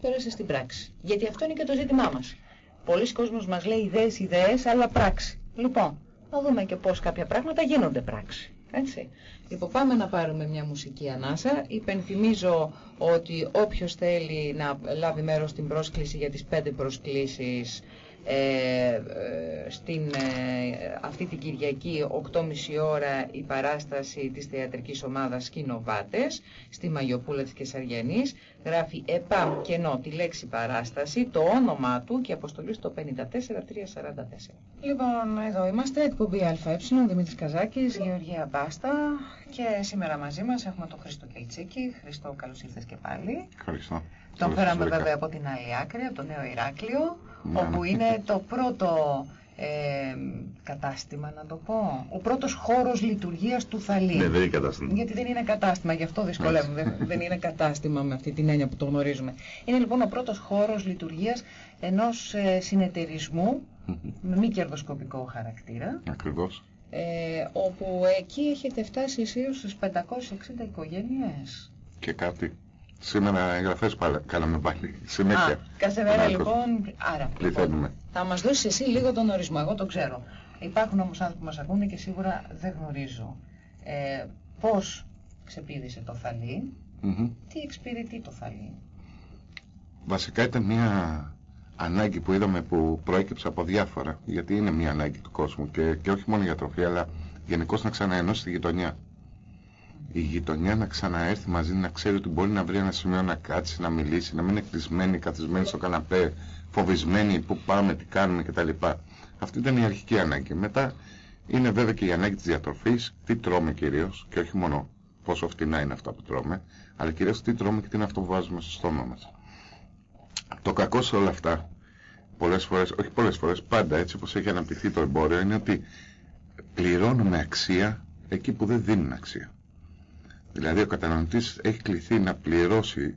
πέρασε στην πράξη. Γιατί αυτό είναι και το ζήτημά μας. Πολλοί κόσμος μας λέει ιδέες, ιδέες, αλλά πράξη. Λοιπόν, να δούμε και πώς κάποια πράγματα γίνονται πράξη. Έτσι. Λοιπόν, πάμε να πάρουμε μια μουσική ανάσα. Υπενθυμίζω ότι όποιος θέλει να λάβει μέρος στην πρόσκληση για τις πέντε προσκλήσεις ε, ε, στην, ε, αυτή την Κυριακή 8.30 ώρα η παράσταση της θεατρικής ομάδας Σκηνοβάτες στη Μαγιοπούλα της Κεσαριανής γράφει ΕΠΑΜ κενό τη λέξη παράσταση, το όνομά του και αποστολή στο 54344. Λοιπόν, εδώ είμαστε, εκπομπή ΑΕ, Δημήτρης Καζάκης, Γεωργία Μπάστα και σήμερα μαζί μας έχουμε τον Χρήστο Κελτσίκη. Χρήστο, καλώς ήρθες και πάλι. Ευχαριστώ. Τον φέραμε βέβαια από την άλλη άκρη, από το Νέο Ηράκλειο, ναι. όπου είναι το πρώτο ε, κατάστημα, να το πω. Ο πρώτος χώρος λειτουργίας του Θαλή. Ναι, δεν είναι κατάστημα. Γιατί δεν είναι κατάστημα, γι' αυτό δυσκολεύομαι. δεν, δεν είναι κατάστημα με αυτή την έννοια που το γνωρίζουμε. Είναι λοιπόν ο πρώτος χώρος λειτουργίας ενός ε, συνεταιρισμού με μη κερδοσκοπικό χαρακτήρα. Ακριβώς. Ε, όπου εκεί έχετε φτάσει εσείς στις 560 οικογένειες. Και κάτι. Σήμερα εγγραφές πάλι, κάναμε πάλι. Συνέχεια. Α, κάθε μέρα λοιπόν, άρα, Πληθαίνουμε. λοιπόν, θα μας δώσεις εσύ λίγο τον ορισμό, εγώ το ξέρω. Υπάρχουν όμως άνθρωποι που μας ακούνε και σίγουρα δεν γνωρίζω. Ε, πώς ξεπίδησε το θαλή, Μμμ. τι εξυπηρετεί το θαλή; Βασικά ήταν μια ανάγκη που είδαμε που προέκυψε από διάφορα, γιατί είναι μια ανάγκη του κόσμου και, και όχι μόνο για τροφή, αλλά γενικώς να ξαναενώσει τη γειτονιά. Η γειτονιά να ξαναέρθει μαζί, να ξέρει ότι μπορεί να βρει ένα σημείο να κάτσει, να μιλήσει, να μην είναι κλεισμένη, καθισμένη στο καναπέ, φοβισμένη, πού πάμε, τι κάνουμε κτλ. Αυτή ήταν η αρχική ανάγκη. Μετά είναι βέβαια και η ανάγκη της διατροφής, τι τρώμε κυρίως, και όχι μόνο πόσο φτηνά είναι αυτά που τρώμε, αλλά κυρίως τι τρώμε και τι είναι αυτό που βάζουμε στο στόμα μας. Το κακό σε όλα αυτά, πολλές φορές, όχι πολλές φορές, πάντα έτσι όπως έχει αναπτυχθεί το εμπόριο, είναι ότι πληρώνουμε αξία εκεί που δεν δίνουν αξία. Δηλαδή ο καταναλωτής έχει κληθεί να πληρώσει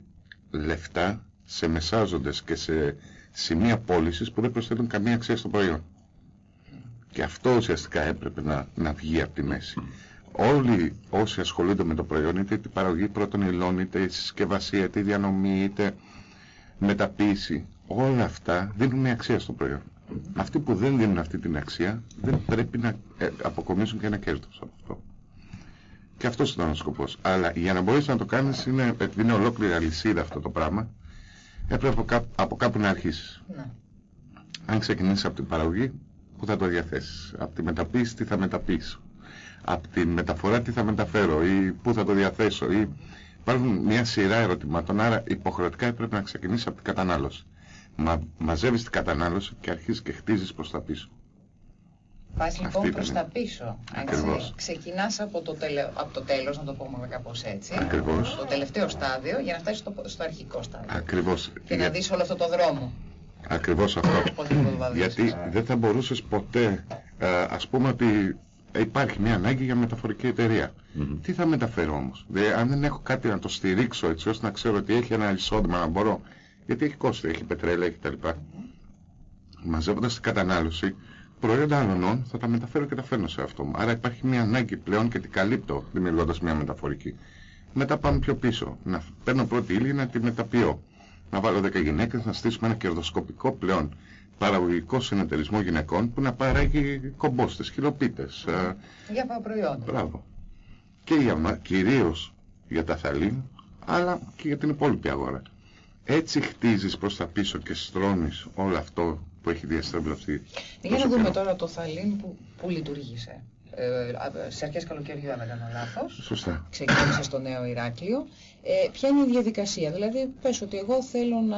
λεφτά σε μεσάζοντες και σε σημεία πώλησης που δεν προσθέτουν καμία αξία στο προϊόν. Και αυτό ουσιαστικά έπρεπε να, να βγει από τη μέση. Όλοι όσοι ασχολούνται με το προϊόν, είτε την παραγωγή πρώτων υλών, είτε η συσκευασία, είτε η διανομή, είτε μεταποίηση, όλα αυτά δίνουν μια αξία στο προϊόν. Αυτοί που δεν δίνουν αυτή την αξία δεν πρέπει να ε, αποκομίσουν και ένα κέρδος από αυτό. Και αυτός ήταν ο σκοπός. Αλλά για να μπορείς να το κάνεις είναι, επειδή είναι ολόκληρη αλυσίδα αυτό το πράγμα, έπρεπε από κάπου, από κάπου να αρχίσεις. Ναι. Αν ξεκινήσεις από την παραγωγή, πού θα το διαθέσεις; Από τη μεταποίηση, τι θα μεταποιήσω; Από τη μεταφορά, τι θα μεταφέρω; Ή πού θα το διαθέσω; Ή... Υπάρχουν μια σειρά ερωτημάτων, άρα υποχρεωτικά έπρεπε να ξεκινήσεις από την κατανάλωση. Μα, μαζεύεις την κατανάλωση και αρχίζεις και χτίζεις προς τα πίσω. Πας Αυτή λοιπόν ήταν. προς τα πίσω. Ακριβώς. Έτσι. Ξεκινάς από το, τελε... από το τέλος, να το πούμε κάπως έτσι. Ακριβώς. Το τελευταίο στάδιο για να φτάσεις στο, στο αρχικό στάδιο. Ακριβώς. Και να Για- δεις όλο αυτό το δρόμο. Ακριβώς αυτό. Πώς θα το βαδίσεις. Γιατί δεν θα μπορούσες ποτέ, ε, ας πούμε ότι υπάρχει μια ανάγκη για μεταφορική εταιρεία. Μμμ. Τι θα μεταφέρω όμως; Δηλαδή, αν δεν έχω κάτι να το στηρίξω έτσι ώστε να ξέρω ότι έχει ένα εισόδημα να μπορώ. Γιατί έχει κόστη, έχει πετρέλαια και τα λοιπά. Μαζεύοντας την κατανάλωση, προϊόντα άλλων θα τα μεταφέρω και τα φέρνω σε αυτό μου. Άρα υπάρχει μια ανάγκη πλέον και την καλύπτω δημιουργώντας μια μεταφορική. Μετά πάμε πιο πίσω. Να παίρνω πρώτη ύλη να τη μεταποιώ. Να βάλω 10 γυναίκες να στήσουμε ένα κερδοσκοπικό πλέον παραγωγικό συνεταιρισμό γυναικών που να παράγει κομπόστες, χιλοπίτες, ε, Διάφορα προϊόντα. Μπράβο. Και για μα, κυρίως για τα θαλή, αλλά και για την υπόλοιπη αγορά. Έτσι χτίζεις προς τα πίσω και στρώνεις όλο αυτό που έχει διαστρεβλωθεί. Για να τόσο δούμε καιρό. τώρα το θαλήν που, που λειτουργήσε. Ε, α, σε αρχές καλοκαιριού, αν δεν κάνω λάθος. Σωστά. Ξεκίνησε στο Νέο Ηράκλειο. Ε, ποια είναι η διαδικασία, δηλαδή πες ότι εγώ θέλω να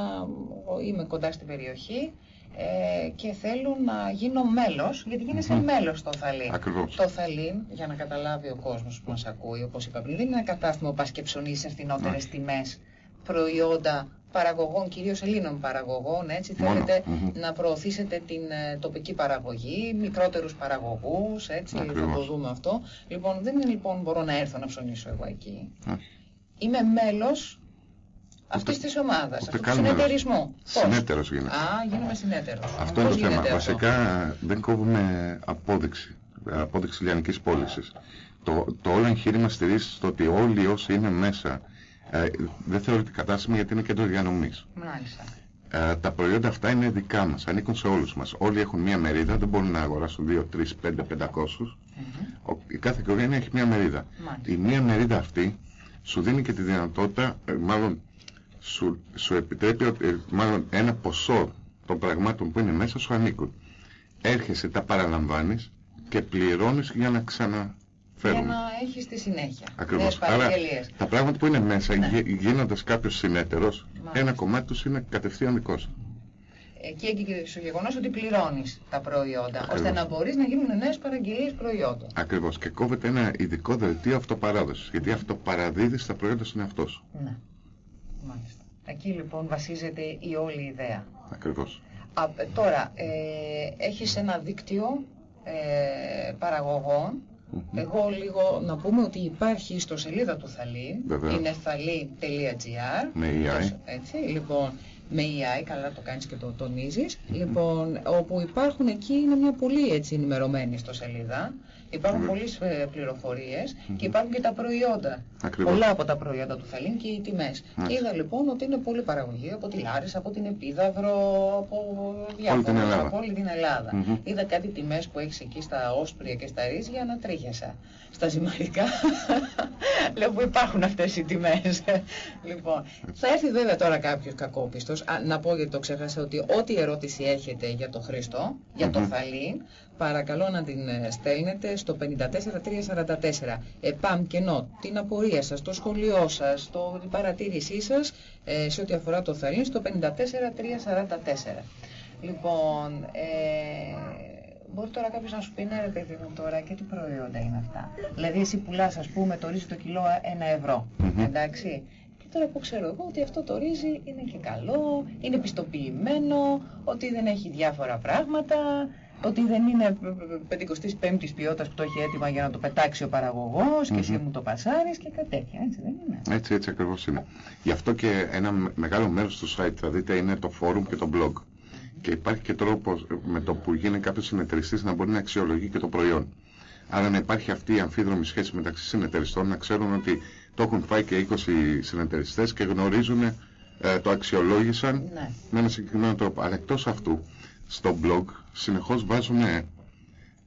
εγώ είμαι κοντά στην περιοχή ε, και θέλω να γίνω μέλος, γιατί γίνεσαι Μμμ. μέλος στο Θαλήν. Ακριβώς. Το Θαλήν, για να καταλάβει ο κόσμος που μας ακούει, όπως είπα πριν, δεν είναι ένα κατάστημα που πας και ψωνίσεις σε φθηνότερες Όχι. τιμές προϊόντα παραγωγών, κυρίως Ελλήνων παραγωγών, έτσι Μόνο. θέλετε Μμμ. να προωθήσετε την ε, τοπική παραγωγή, μικρότερους παραγωγούς, έτσι θα το Ακριβώς. δούμε αυτό. Λοιπόν, δεν είναι λοιπόν μπορώ να έρθω να ψωνίσω εγώ εκεί. Όχι. Είμαι μέλος αυτής της ομάδας, ούτε αυτού του καν μέλος. συνεταιρισμού. Πώς; Συνέτερος γίνεται. Α, γίνομαι συνέτερος. Αυτό Πώς είναι το θέμα. γίνεται αυτό; Βασικά δεν κόβουμε απόδειξη. Απόδειξη λιανικής πώλησης. Το, το όλο εγχείρημα στηρίζει στο ότι όλοι όσοι είναι μέσα ε, δεν θεωρείται κατάστημα γιατί είναι κέντρο διανομής. Μάλιστα. Ε, τα προϊόντα αυτά είναι δικά μας, ανήκουν σε όλους μας. Όλοι έχουν μία μερίδα, δεν μπορούν να αγοράσουν 2, 3, 5, 500. Μμμ. Ο- Η κάθε οικογένεια έχει μία μερίδα. Μάλιστα. Η μία μερίδα αυτή σου δίνει και τη δυνατότητα, ε, μάλλον σου, σου επιτρέπει, ότι, ε, μάλλον ένα ποσό των πραγμάτων που είναι μέσα σου ανήκουν. Έρχεσαι, τα παραλαμβάνεις και πληρώνεις για να Για ξαναφέρουν. να έχεις τη συνέχεια. Ακριβώς. Νέες Άρα παραγγελίες. τα πράγματα που είναι μέσα, Ναι. γι- γίνοντας κάποιος συνέτερος, Μάλιστα. ένα κομμάτι τους είναι κατευθείαν δικό σου. Εκεί έγκυται στο γεγονός ότι πληρώνεις τα προϊόντα, ώστε Ακριβώς. να μπορείς να γίνουν νέες παραγγελίες προϊόντων. Ακριβώς. Και κόβεται ένα ειδικό δελτίο αυτοπαράδοσης. Γιατί αυτοπαραδίδεις τα προϊόντα στον εαυτό σου. Ναι. Μάλιστα. Εκεί λοιπόν βασίζεται η όλη ιδέα. Ακριβώς. Α, ε, τώρα, ε, έχεις ένα δίκτυο ε, παραγωγών. Μμμ. Εγώ λίγο να πούμε ότι υπάρχει στο σελίδα του Θαλή, Βεβαίως. είναι θαλή.gr. Με EI. Έτσι, λοιπόν, με EI, καλά το κάνεις και το τονίζεις. Λοιπόν, όπου υπάρχουν εκεί, είναι μια πολύ έτσι ενημερωμένη στο σελίδα. Υπάρχουν πολλές ε, πληροφορίες και υπάρχουν και τα προϊόντα. Ακριβώς. Πολλά από τα προϊόντα του Θαλήν και οι τιμές. Και είδα λοιπόν ότι είναι πολύ παραγωγή από τη Λάρισα, από την Επίδαυρο, από διάφορα, την Ελλάδα. από όλη την Ελλάδα. Μμμ. Είδα κάτι τιμές που έχεις εκεί στα όσπρια και στα ρύζια να τρίχιασα. Στα ζυμαρικά, λέω που υπάρχουν αυτές οι τιμές. λοιπόν, θα έρθει βέβαια τώρα κάποιος κακόπιστος. Α, να πω γιατί το ξέχασα ότι ό,τι ερώτηση έχετε για το Χριστό, για το Μμμ. Θαλήν, παρακαλώ να την ε, στέλνετε στο 54344. Επάμ κενό την απορία σας, το σχολείο σας, το, την παρατήρησή σας ε, σε ό,τι αφορά το Θαλήν στο 54344. Λοιπόν, ε, μπορεί τώρα κάποιος να σου πει, ναι ρε παιδί μου τώρα και τι προϊόντα είναι αυτά. Δηλαδή εσύ πουλάς ας πούμε το ρύζι το κιλό ένα ευρώ, Μμμ. εντάξει. Και τώρα που ξέρω εγώ ότι αυτό το ρύζι είναι και καλό, είναι πιστοποιημένο, ότι δεν έχει διάφορα πράγματα, ότι δεν είναι 55η ποιότητας που το έχει έτοιμα για να το πετάξει ο παραγωγός και εσύ Μμμ. μου το πασάρεις και κάτι τέτοια, έτσι δεν είναι. Έτσι, έτσι ακριβώς είναι. Γι' αυτό και ένα με- μεγάλο μέρος του site θα δείτε είναι το forum και το blog. Και υπάρχει και τρόπος ε, με το που γίνει κάποιος συνεταιριστής να μπορεί να αξιολογεί και το προϊόν. Άρα να υπάρχει αυτή η αμφίδρομη σχέση μεταξύ συνεταιριστών, να ξέρουν ότι το έχουν φάει και 20 συνεταιριστές και γνωρίζουν, ε, το αξιολόγησαν Ναι. με ένα συγκεκριμένο τρόπο. Αλλά εκτός αυτού, στο blog συνεχώς βάζουμε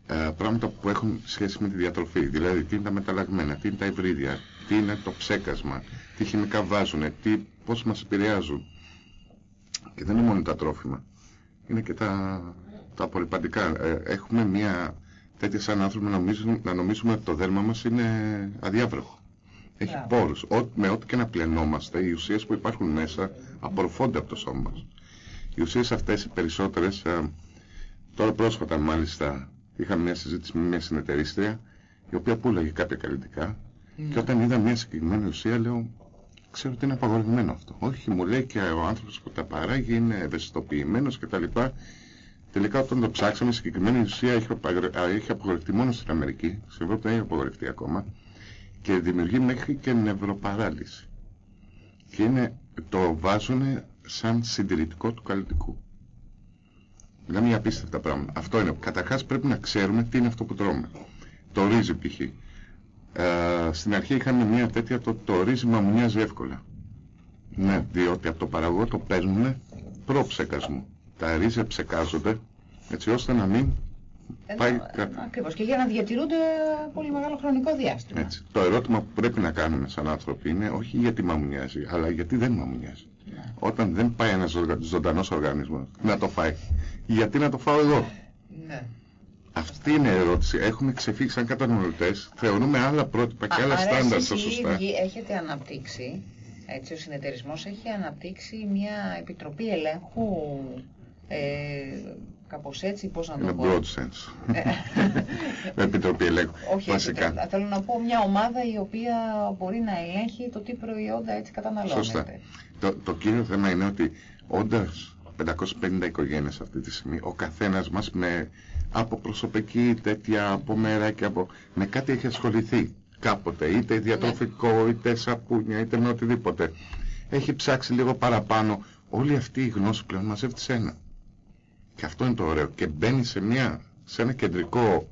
ε, πράγματα που έχουν σχέση με τη διατροφή. Δηλαδή, τι είναι τα μεταλλαγμένα, τι είναι τα υβρίδια, τι είναι το ψέκασμα, τι χημικά βάζουν, τι, πώς μας επηρεάζουν. Και δεν είναι μόνο τα τρόφιμα. Είναι και τα, τα απορριπαντικά. Ε, έχουμε μια τέτοια σαν άνθρωποι να νομίζουμε, να νομίζουμε ότι το δέρμα μας είναι αδιάβροχο. Έχει Μπράβο. πόρους. Ό, με ό,τι και να πλενόμαστε, οι ουσίες που υπάρχουν μέσα απορροφώνται από το σώμα μας. Οι ουσίες αυτές οι περισσότερες, ε, τώρα πρόσφατα μάλιστα είχαμε μια συζήτηση με μια συνεταιρίστρια η οποία πουλάγε κάποια καλλιτικά και όταν είδα μια συγκεκριμένη ουσία λέω ξέρω ότι είναι απαγορευμένο αυτό. Όχι, μου λέει και ο άνθρωπος που τα παράγει είναι ευαισθητοποιημένος κτλ. Τελικά όταν το ψάξαμε η συγκεκριμένη ουσία έχει, απαγορε- α, έχει απογορευτεί μόνο στην Αμερική, στην Ευρώπη δεν έχει απογορευτεί ακόμα και δημιουργεί μέχρι και νευροπαράλυση. Και είναι, το βάζουν σαν συντηρητικό του καλλιτικού. Μιλάμε για απίστευτα πράγματα. Αυτό είναι. Καταρχάς πρέπει να ξέρουμε τι είναι αυτό που τρώμε. Το ρύζι π.χ. Ε, στην αρχή είχαμε μια τέτοια το, το ρύζι μαμουνιάζει εύκολα. Ναι, διότι από το παραγωγό το παίρνουν προ-ψεκασμό. Τα ρύζια ψεκάζονται έτσι ώστε να μην πάει κάτι. Ακριβώς και για να διατηρούνται πολύ μεγάλο χρονικό διάστημα. Έτσι. Το ερώτημα που πρέπει να κάνουμε σαν άνθρωποι είναι όχι γιατί μαμουνιάζει, αλλά γιατί δεν μαμουνιάζει. Ναι. Όταν δεν πάει ένας ζω- ζωντανός οργανισμός να το φάει, γιατί να το φάω εγώ; Ναι. Αυτή είναι η ερώτηση. Έχουμε ξεφύγει σαν καταναλωτές, θεωρούμε άλλα πρότυπα και Α, άλλα άρα στάνταρ εσείς στο οι σωστά. ίδιοι έχετε αναπτύξει, έτσι ο συνεταιρισμός έχει αναπτύξει μια επιτροπή ελέγχου, ε, κάπως έτσι, πώς να το Είναι πω. broad sense. Με επιτροπή ελέγχου. Όχι, Βασικά. επιτροπή. θέλω να πω μια ομάδα η οποία μπορεί να ελέγχει το τι προϊόντα έτσι καταναλώνεται. Σωστά. Το, το κύριο θέμα είναι ότι όντας 550 οικογένειες αυτή τη στιγμή, ο καθένας μας με από προσωπική τέτοια, από μεράκια, από... με κάτι έχει ασχοληθεί κάποτε, είτε διατροφικό, είτε σαπούνια, είτε με οτιδήποτε. Έχει ψάξει λίγο παραπάνω. Όλη αυτή η γνώση πλέον μαζεύει σε ένα. Και αυτό είναι το ωραίο. Και μπαίνει σε, μια, σε ένα κεντρικό,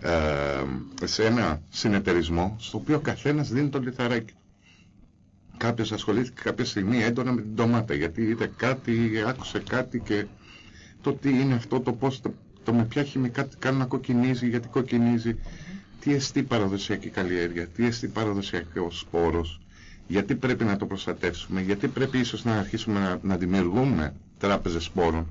ε, σε ένα συνεταιρισμό, στο οποίο ο καθένας δίνει το λιθαράκι του. Κάποιος ασχολήθηκε κάποια στιγμή έντονα με την ντομάτα, γιατί είδε κάτι, άκουσε κάτι και το τι είναι αυτό, το πώς, το, το με ποια χημικά τι κάνει να κοκκινίζει, γιατί κοκκινίζει, τι εστί παραδοσιακή καλλιέργεια, τι εστί παραδοσιακός σπόρος, γιατί πρέπει να το προστατεύσουμε, γιατί πρέπει ίσως να αρχίσουμε να, να δημιουργούμε τράπεζες σπόρων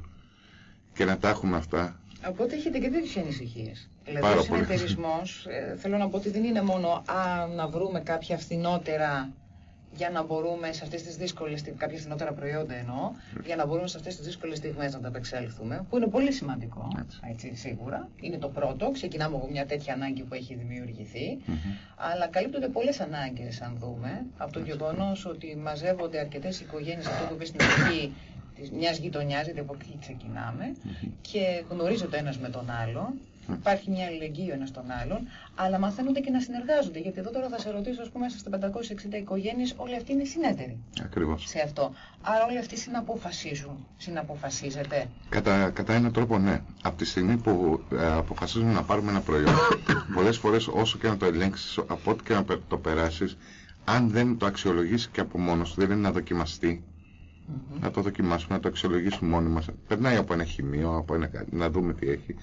και να τα έχουμε αυτά. Οπότε έχετε και τέτοιες ανησυχίες. Δηλαδή Πάρα ο πολύ. συνεταιρισμός, ε, θέλω να πω ότι δεν είναι μόνο α, να βρούμε κάποια φθηνότερα για να μπορούμε σε αυτές τις δύσκολες, στιγ- κάποια φθηνότερα προϊόντα εννοώ, για να μπορούμε σε αυτές τις δύσκολες στιγμές να τα απεξέλθουμε, που είναι πολύ σημαντικό, Έτσι. έτσι, σίγουρα. Είναι το πρώτο, ξεκινάμε από μια τέτοια ανάγκη που έχει δημιουργηθεί, Μμμ. αλλά καλύπτονται πολλές ανάγκες αν δούμε, από το γεγονός ότι μαζεύονται αρκετές οικογένειες, αυτό που είπες στην αρχή, της μιας γειτονιάς, γιατί από εκεί ξεκινάμε, και γνωρίζονται ένας με τον άλλο υπάρχει μια αλληλεγγύη ο ένας τον άλλον, αλλά μαθαίνονται και να συνεργάζονται. Γιατί εδώ τώρα θα σε ρωτήσω, ας πούμε, μέσα στα 560 οικογένειες, όλοι αυτοί είναι συνέτεροι. Ακριβώς. Σε αυτό. Άρα όλοι αυτοί συναποφασίζουν. Συναποφασίζετε. Κατά, κατά έναν τρόπο, ναι. Από τη στιγμή που ε, αποφασίζουμε να πάρουμε ένα προϊόν, πολλές φορές όσο και να το ελέγξεις, από ό,τι και να το περάσεις, αν δεν το αξιολογήσει και από μόνος του, δεν είναι να δοκιμαστεί, να το δοκιμάσουμε, να το αξιολογήσουμε μόνοι μας. Περνάει από ένα χημείο, από ένα κάτι, να δούμε τι έχει.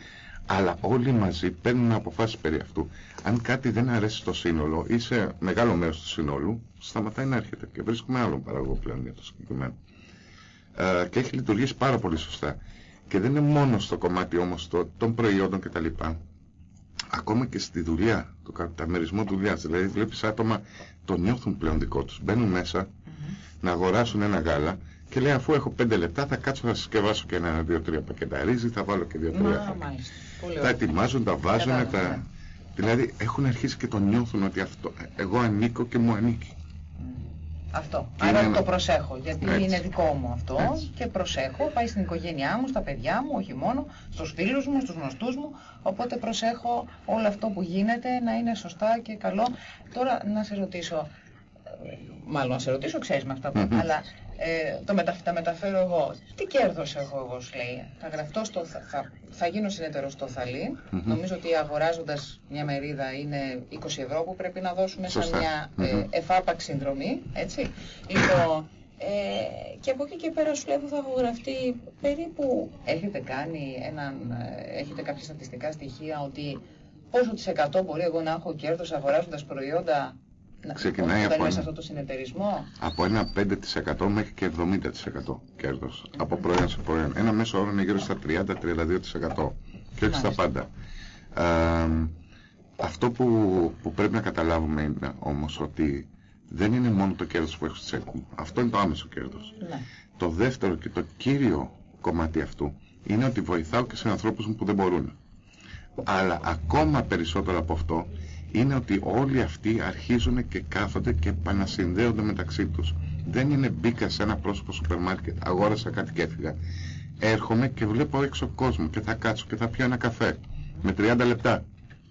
Αλλά όλοι μαζί παίρνουν αποφάσεις περί αυτού. Αν κάτι δεν αρέσει στο σύνολο ή σε μεγάλο μέρος του συνόλου, σταματάει να έρχεται και βρίσκουμε άλλον παραγωγό πλέον για το συγκεκριμένο. Ε, και έχει λειτουργήσει πάρα πολύ σωστά. Και δεν είναι μόνο στο κομμάτι όμως το, των προϊόντων κτλ. Ακόμα και στη δουλειά, το καταμερισμό δουλειάς. Δηλαδή, βλέπεις άτομα το νιώθουν πλέον δικό τους. Μπαίνουν μέσα να αγοράσουν ένα γάλα και λέει αφού έχω πέντε λεπτά θα κάτσω να συσκευάσω και ένα, δύο, τρία πακέτα ρύζι, θα βάλω και δύο, τρία Τα ετοιμάζουν, τα βάζουν, τα... Δηλαδή έχουν αρχίσει και το νιώθουν ότι αυτό, εγώ ανήκω και μου ανήκει. Αυτό. Άρα το προσέχω, γιατί είναι δικό μου αυτό και προσέχω, πάει στην οικογένειά μου, στα παιδιά μου, όχι μόνο, στους φίλους μου, στους γνωστούς μου, οπότε προσέχω όλο αυτό που γίνεται να είναι σωστά και καλό. Τώρα να σε ρωτήσω, μάλλον να σε ρωτήσω, ξέρεις με αυτά που αλλά ε, το μετα, τα μεταφέρω εγώ. Τι κέρδος έχω εγώ, σου λέει. Θα γραφτώ στο, θα, θα, θα γίνω συνεταιρός στο Θαλή. Νομίζω ότι αγοράζοντας μια μερίδα είναι 20 ευρώ που πρέπει να δώσουμε σαν μια ε, εφάπαξη συνδρομή, έτσι. Λοιπόν, ε, και από εκεί και πέρα σου λέω θα έχω γραφτεί περίπου, έχετε κάνει έναν, ε, έχετε κάποια στατιστικά στοιχεία ότι πόσο της εκατό μπορεί εγώ να έχω κέρδος αγοράζοντας προϊόντα ξεκινάει από ένα, αυτό το συνεταιρισμό; από ένα 5% μέχρι και 70% κέρδος από προϊόν σε προϊόν. Ένα μέσο όρο είναι γύρω στα 30-32% και όχι στα πάντα. Ε, αυτό που, που πρέπει να καταλάβουμε είναι όμως ότι δεν είναι μόνο το κέρδος που έχω στη τσέπη μου. Αυτό είναι το άμεσο κέρδος. Ναι. Το δεύτερο και το κύριο κομμάτι αυτού είναι ότι βοηθάω και σε ανθρώπους μου που δεν μπορούν. Αλλά ακόμα περισσότερο από αυτό είναι ότι όλοι αυτοί αρχίζουν και κάθονται και επανασυνδέονται μεταξύ τους. Δεν είναι μπήκα σε ένα πρόσωπο σούπερ μάρκετ, αγόρασα κάτι και έφυγα. Έρχομαι και βλέπω έξω κόσμο και θα κάτσω και θα πιω ένα καφέ με 30 λεπτά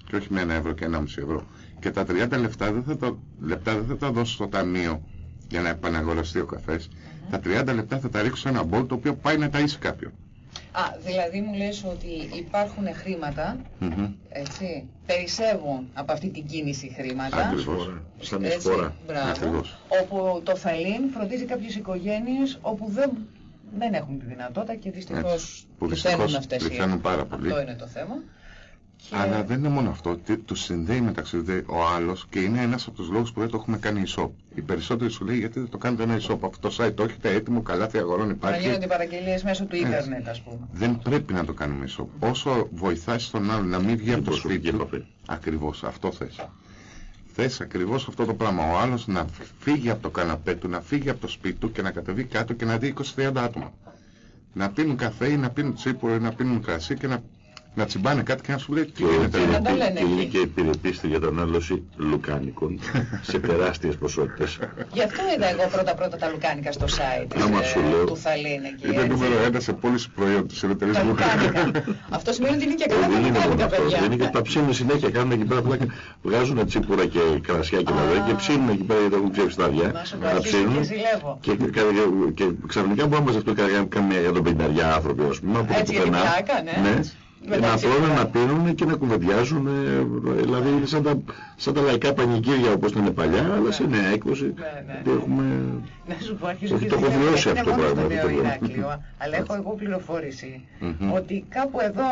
και όχι με ένα ευρώ και ένα μισή ευρώ. Και τα 30 λεπτά δεν θα τα, λεπτά δεν θα τα δώσω στο ταμείο για να επαναγοραστεί ο καφές. Τα 30 λεπτά θα τα ρίξω σε ένα μπολ το οποίο πάει να ταΐσει κάποιον. Α, δηλαδή μου λες ότι υπάρχουν χρήματα, mm έτσι, περισσεύουν από αυτή την κίνηση χρήματα. Ακριβώς, σαν εισφορά. Όπου το Θαλήν φροντίζει κάποιες οικογένειες όπου δεν, δεν έχουν τη δυνατότητα και δυστυχώς πληθαίνουν αυτές οι... πάρα πολύ. Αυτό είναι το θέμα. Αλλά δεν είναι μόνο αυτό. Του συνδέει μεταξύ του ο άλλος και είναι ένας από τους λόγους που δεν το έχουμε κάνει e-shop. Οι περισσότεροι σου λέει γιατί δεν το κάνετε ένα e-shop. Αυτό το site το έχετε έτοιμο, καλά αγορών υπάρχει. Να γίνονται παραγγελίες μέσω του ίντερνετ, ας πούμε. Δεν πρέπει να το κάνουμε e-shop. Όσο βοηθάει τον άλλο να μην βγει από το σπίτι του. Ακριβώς αυτό θες. Θες ακριβώς αυτό το πράγμα. Ο άλλος να φύγει από το καναπέ του, να φύγει από το σπίτι του και να κατεβεί κάτω και να δει 20-30 άτομα. Να πίνουν καφέ ή να πίνουν τσίπουρο ή να πίνουν κρασί και να να τσιμπάνε κάτι και να σου λέει τι γίνεται. Και είναι και υπηρετήστη για τον άλωση λουκάνικων σε τεράστιες ποσότητες. Γι' αυτό είδα εγώ πρώτα-πρώτα τα λουκάνικα στο site ε, του Θαλήν εκεί. Είναι νούμερο ένα σε πώληση προϊόντων της εταιρείας λουκάνικα. Αυτό σημαίνει ότι είναι και καλά τα λουκάνικα, παιδιά. Είναι και τα ψήνουν συνέχεια, κάνουν εκεί πέρα πλάκα. Βγάζουν τσίπουρα και κρασιά και λαδέ και ψήνουν εκεί πέρα γιατί έχουν ψεύσει τα αυγιά. Τα ψήνουν και ξαφνικά μπορούμε να μαζευτούν καμία για τον πενταριά άνθρωποι, ας πούμε. Έτσι γιατί πλάκα, ναι να τρώνε, να πίνουν και να κουβεντιάζουν. Δηλαδή είναι σαν τα, σαν τα λαϊκά πανηγύρια όπως ήταν παλιά, αλλά σε νέα έκδοση. Ναι, ναι. Έχουμε... Να σου πω, αρχίζω και το έχω βιώσει αυτό το πράγμα. αλλά έχω εγώ πληροφόρηση ότι κάπου εδώ...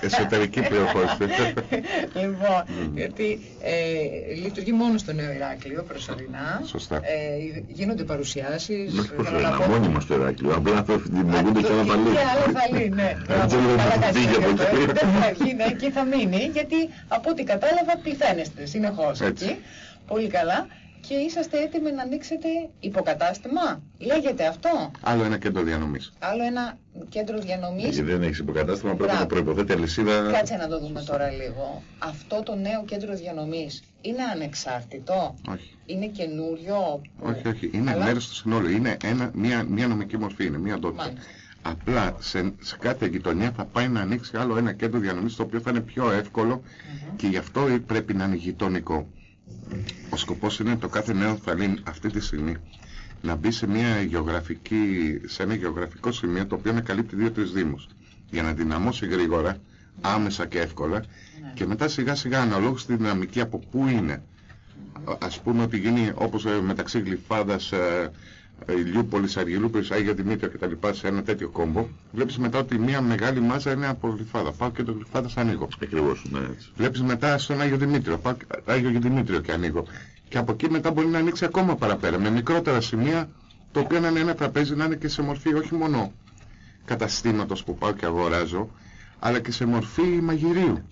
Εσωτερική πληροφόρηση. λοιπόν, γιατί ε, λειτουργεί μόνος στο Νέο Ηράκλειο προσωρινά. Σωστά. Ε, γίνονται παρουσιάσεις. Όχι προσωρινά, μόνιμα στο Ηράκλειο. Απλά θα δημιουργούνται και άλλα παλί. Και άλλα παλί, ναι φύγει από εκεί. Δεν φεύγει, ναι, εκεί θα μείνει, γιατί από ό,τι κατάλαβα πληθαίνεστε συνεχώς εκεί. Πολύ καλά. Και είσαστε έτοιμοι να ανοίξετε υποκατάστημα; Λέγεται αυτό; Άλλο ένα κέντρο διανομής. Άλλο ένα κέντρο διανομής. Γιατί δεν έχεις υποκατάστημα, πρέπει να προποθέτει αλυσίδα. Κάτσε να το δούμε τώρα λίγο. Αυτό το νέο κέντρο διανομής είναι ανεξάρτητο; Όχι. Είναι καινούριο; Όχι, όχι. Είναι Αλλά... μέρος του συνόλου. Είναι ένα, μια, μια νομική μορφή. Είναι μια ντότητα. Απλά σε, σε κάθε γειτονιά θα πάει να ανοίξει άλλο ένα κέντρο διανομής το οποίο θα είναι πιο εύκολο και γι' αυτό πρέπει να είναι γειτονικό. Ο σκοπός είναι το κάθε νέο θαλήν αυτή τη στιγμή να μπει σε, μια γεωγραφική, σε ένα γεωγραφικό σημείο το οποίο να καλύπτει δύο-τρεις δήμους για να δυναμώσει γρήγορα, άμεσα και εύκολα Ναι. και μετά σιγά σιγά αναλόγως στη δυναμική από πού είναι. Ας πούμε ότι γίνει όπως ε, μεταξύ Γλυφάδας, ε, ε, Ηλιούπολης, Αργυλούπολης, Άγια Δημήτρια κτλ. σε ένα τέτοιο κόμπο, βλέπεις μετά ότι μια μεγάλη μάζα είναι από Γλυφάδα. Πάω και το Γλυφάδας ανοίγω. Ακριβώς, ναι, έτσι. Βλέπεις μετά στον Άγιο Δημήτριο, πάω και- Άγιο Δημήτριο και ανοίγω. Και από εκεί μετά μπορεί να ανοίξει ακόμα παραπέρα, με μικρότερα σημεία, το οποίο να είναι ένα τραπέζι, να είναι και σε μορφή όχι μόνο καταστήματος που πάω και αγοράζω, αλλά και σε μορφή μαγειρίου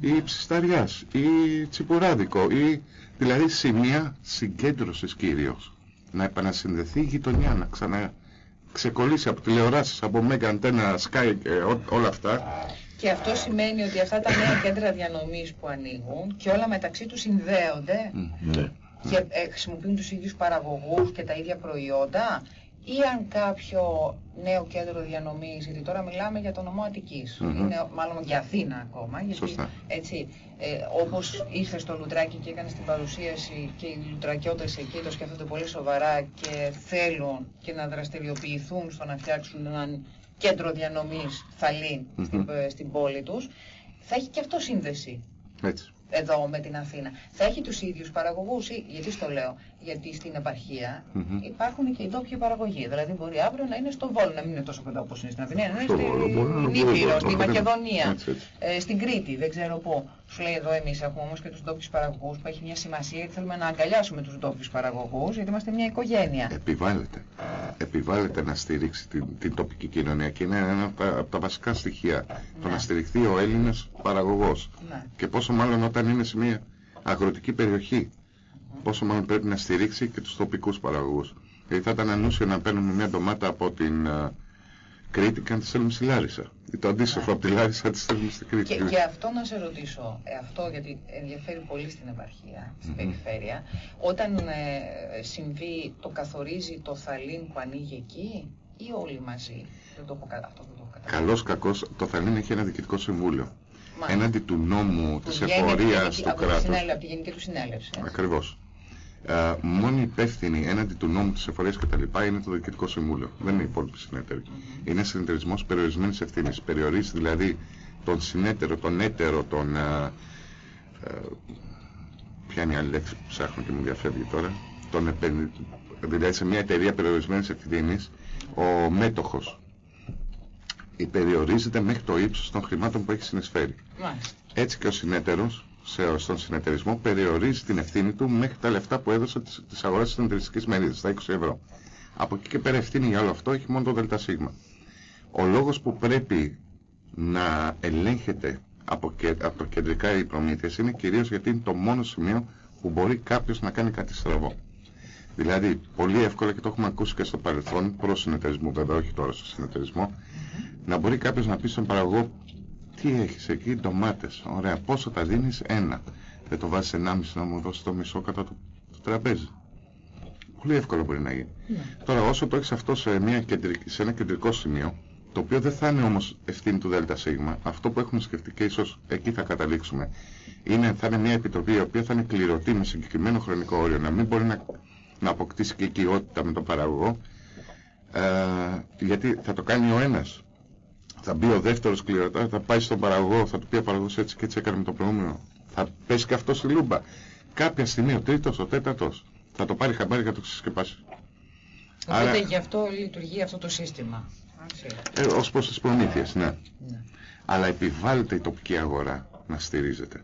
ή ψισταριάς ή τσιπουράδικο ή δηλαδή σημεία συγκέντρωσης κυρίως. Να επανασυνδεθεί η γειτονιά, να ξανα ξεκολλήσει από τηλεοράσεις, από Mega Antenna, Sky, ε, ό- όλα αυτά. Και αυτό σημαίνει ότι αυτά τα νέα κέντρα διανομής που ανοίγουν και όλα μεταξύ τους συνδέονται Ναι. και ε, χρησιμοποιούν τους ίδιους παραγωγούς και τα ίδια προϊόντα ή αν κάποιο νέο κέντρο διανομής, γιατί τώρα μιλάμε για το νομό Αττικής, Μμμ. είναι μάλλον για Αθήνα ακόμα, γιατί Σωστά. έτσι, ε, όπως ήρθε στο Λουτράκι και έκανε την παρουσίαση και οι Λουτρακιώτες εκεί το σκέφτονται πολύ σοβαρά και θέλουν και να δραστηριοποιηθούν στο να φτιάξουν έναν κέντρο διανομής θαλήν στην, Μμμ. ε, στην πόλη τους, θα έχει και αυτό σύνδεση Έτσι. Εδώ με την Αθήνα. Θα έχει τους ίδιους παραγωγούς ή, γιατί στο λέω, γιατί στην επαρχία Μμμ. υπάρχουν και οι ντόπιοι παραγωγοί. Δηλαδή μπορεί αύριο να είναι στο Βόλο, να μην είναι τόσο κοντά όπως είναι στην Αθήνα, να είναι Στο Βόλο, μπορεί να στην είναι Ήπειρο, Βόλο, στη ναι. Μακεδονία, Έτσι, έτσι. ε, στην Κρήτη, δεν ξέρω πού. Σου λέει εδώ εμείς έχουμε όμως και τους ντόπιους παραγωγούς που έχει μια σημασία γιατί θέλουμε να αγκαλιάσουμε τους ντόπιους παραγωγούς γιατί είμαστε μια οικογένεια. Επιβάλλεται. Επιβάλλεται να στηρίξει την, την τοπική κοινωνία και είναι ένα από τα, από τα βασικά στοιχεία. Το Ναι. να στηριχθεί ο Έλληνας παραγωγός. Ναι. Και πόσο μάλλον όταν είναι σε μια αγροτική περιοχή. Πόσο μάλλον πρέπει να στηρίξει και τους τοπικούς παραγωγούς. Γιατί θα ήταν ανούσιο να παίρνουμε μια ντομάτα από την α, Κρήτη και να τη στέλνουμε στη Λάρισα. Ή το αντίστοιχο από τη Λάρισα να τη στέλνουμε στη Κρήτη. Και, και αυτό να σε ρωτήσω, ε, αυτό γιατί ενδιαφέρει πολύ στην επαρχία, στην Μμμ. περιφέρεια, όταν ε, συμβεί, το καθορίζει το θαλήν που ανοίγει εκεί ή όλοι μαζί; Δεν το έχω, κα- αυτό δεν το έχω καταλάβει. Καλός κακός, το Θαλήν έχει ένα διοικητικό συμβούλιο. Μάλιστα. Έναντι του νόμου, Που της βγαίνει από τη εφορίας γενική- του από τη κράτους. συνέλευση- Από τη γενική του συνέλευση. έτσι. Ακριβώς. Ε, μόνοι υπεύθυνοι έναντι του νόμου της εφορίας και τα λοιπά είναι το Διοικητικό Συμβούλιο. Δεν είναι οι υπόλοιποι συνέτεροι. Είναι συνεταιρισμός περιορισμένης ευθύνης. Περιορίζει δηλαδή τον συνέτερο, τον έτερο, τον... Ε, ε, ποια είναι η άλλη λέξη που ψάχνω και μου διαφεύγει τώρα. Τον επενδυ... Δηλαδή σε μια εταιρεία περιορισμένης ευθύνης ο μέτοχος περιορίζεται μέχρι το ύψος των χρημάτων που έχει συνεισφέρει. Μάλιστα. Έτσι και ο συνέτερος σε, στον συνεταιρισμό περιορίζει την ευθύνη του μέχρι τα λεφτά που έδωσε της, της αγοράς της συνεταιριστικής μερίδας, τα 20 ευρώ. Από εκεί και πέρα ευθύνη για όλο αυτό έχει μόνο το ΔΣ. Ο λόγος που πρέπει να ελέγχεται από, και, από το κεντρικά οι προμήθειες είναι κυρίως γιατί είναι το μόνο σημείο που μπορεί κάποιος να κάνει κάτι στραβό. Δηλαδή, πολύ εύκολα και το έχουμε ακούσει και στο παρελθόν, προ συνεταιρισμό βέβαια, όχι τώρα στο συνεταιρισμό, να μπορεί κάποιος να πει στον παραγωγό τι έχεις εκεί, ντομάτες. Ωραία, πόσο τα δίνεις, ένα. Δεν το βάζεις ενάμιση να μου δώσεις το μισό κατά το, το τραπέζι. Πολύ εύκολο μπορεί να γίνει. Ναι. Τώρα, όσο το έχεις αυτό σε, μια κεντρική, σε ένα κεντρικό σημείο, το οποίο δεν θα είναι όμως ευθύνη του ΔΣ, αυτό που έχουμε σκεφτεί και ίσως εκεί θα καταλήξουμε, είναι, θα είναι μια επιτροπή η οποία θα είναι κληρωτή με συγκεκριμένο χρονικό όριο, να μην μπορεί να, να αποκτήσει και οικειότητα με τον παραγωγό, ε, γιατί θα το κάνει ο ένας. Θα μπει ο δεύτερος κληρωτάς, θα πάει στον παραγωγό, θα του πει ο παραγωγός έτσι και έτσι έκανε με το προηγούμενο. Θα πέσει και αυτός στη λούμπα. Κάποια στιγμή ο τρίτος, ο τέταρτος, θα το πάρει χαμπάρι για να το ξεσκεπάσει. Οπότε Άρα- γι' αυτό λειτουργεί αυτό το σύστημα. Έτσι. Ε, ως προς τις προμήθειες, ναι. Ναι. Αλλά επιβάλλεται η τοπική αγορά να στηρίζεται.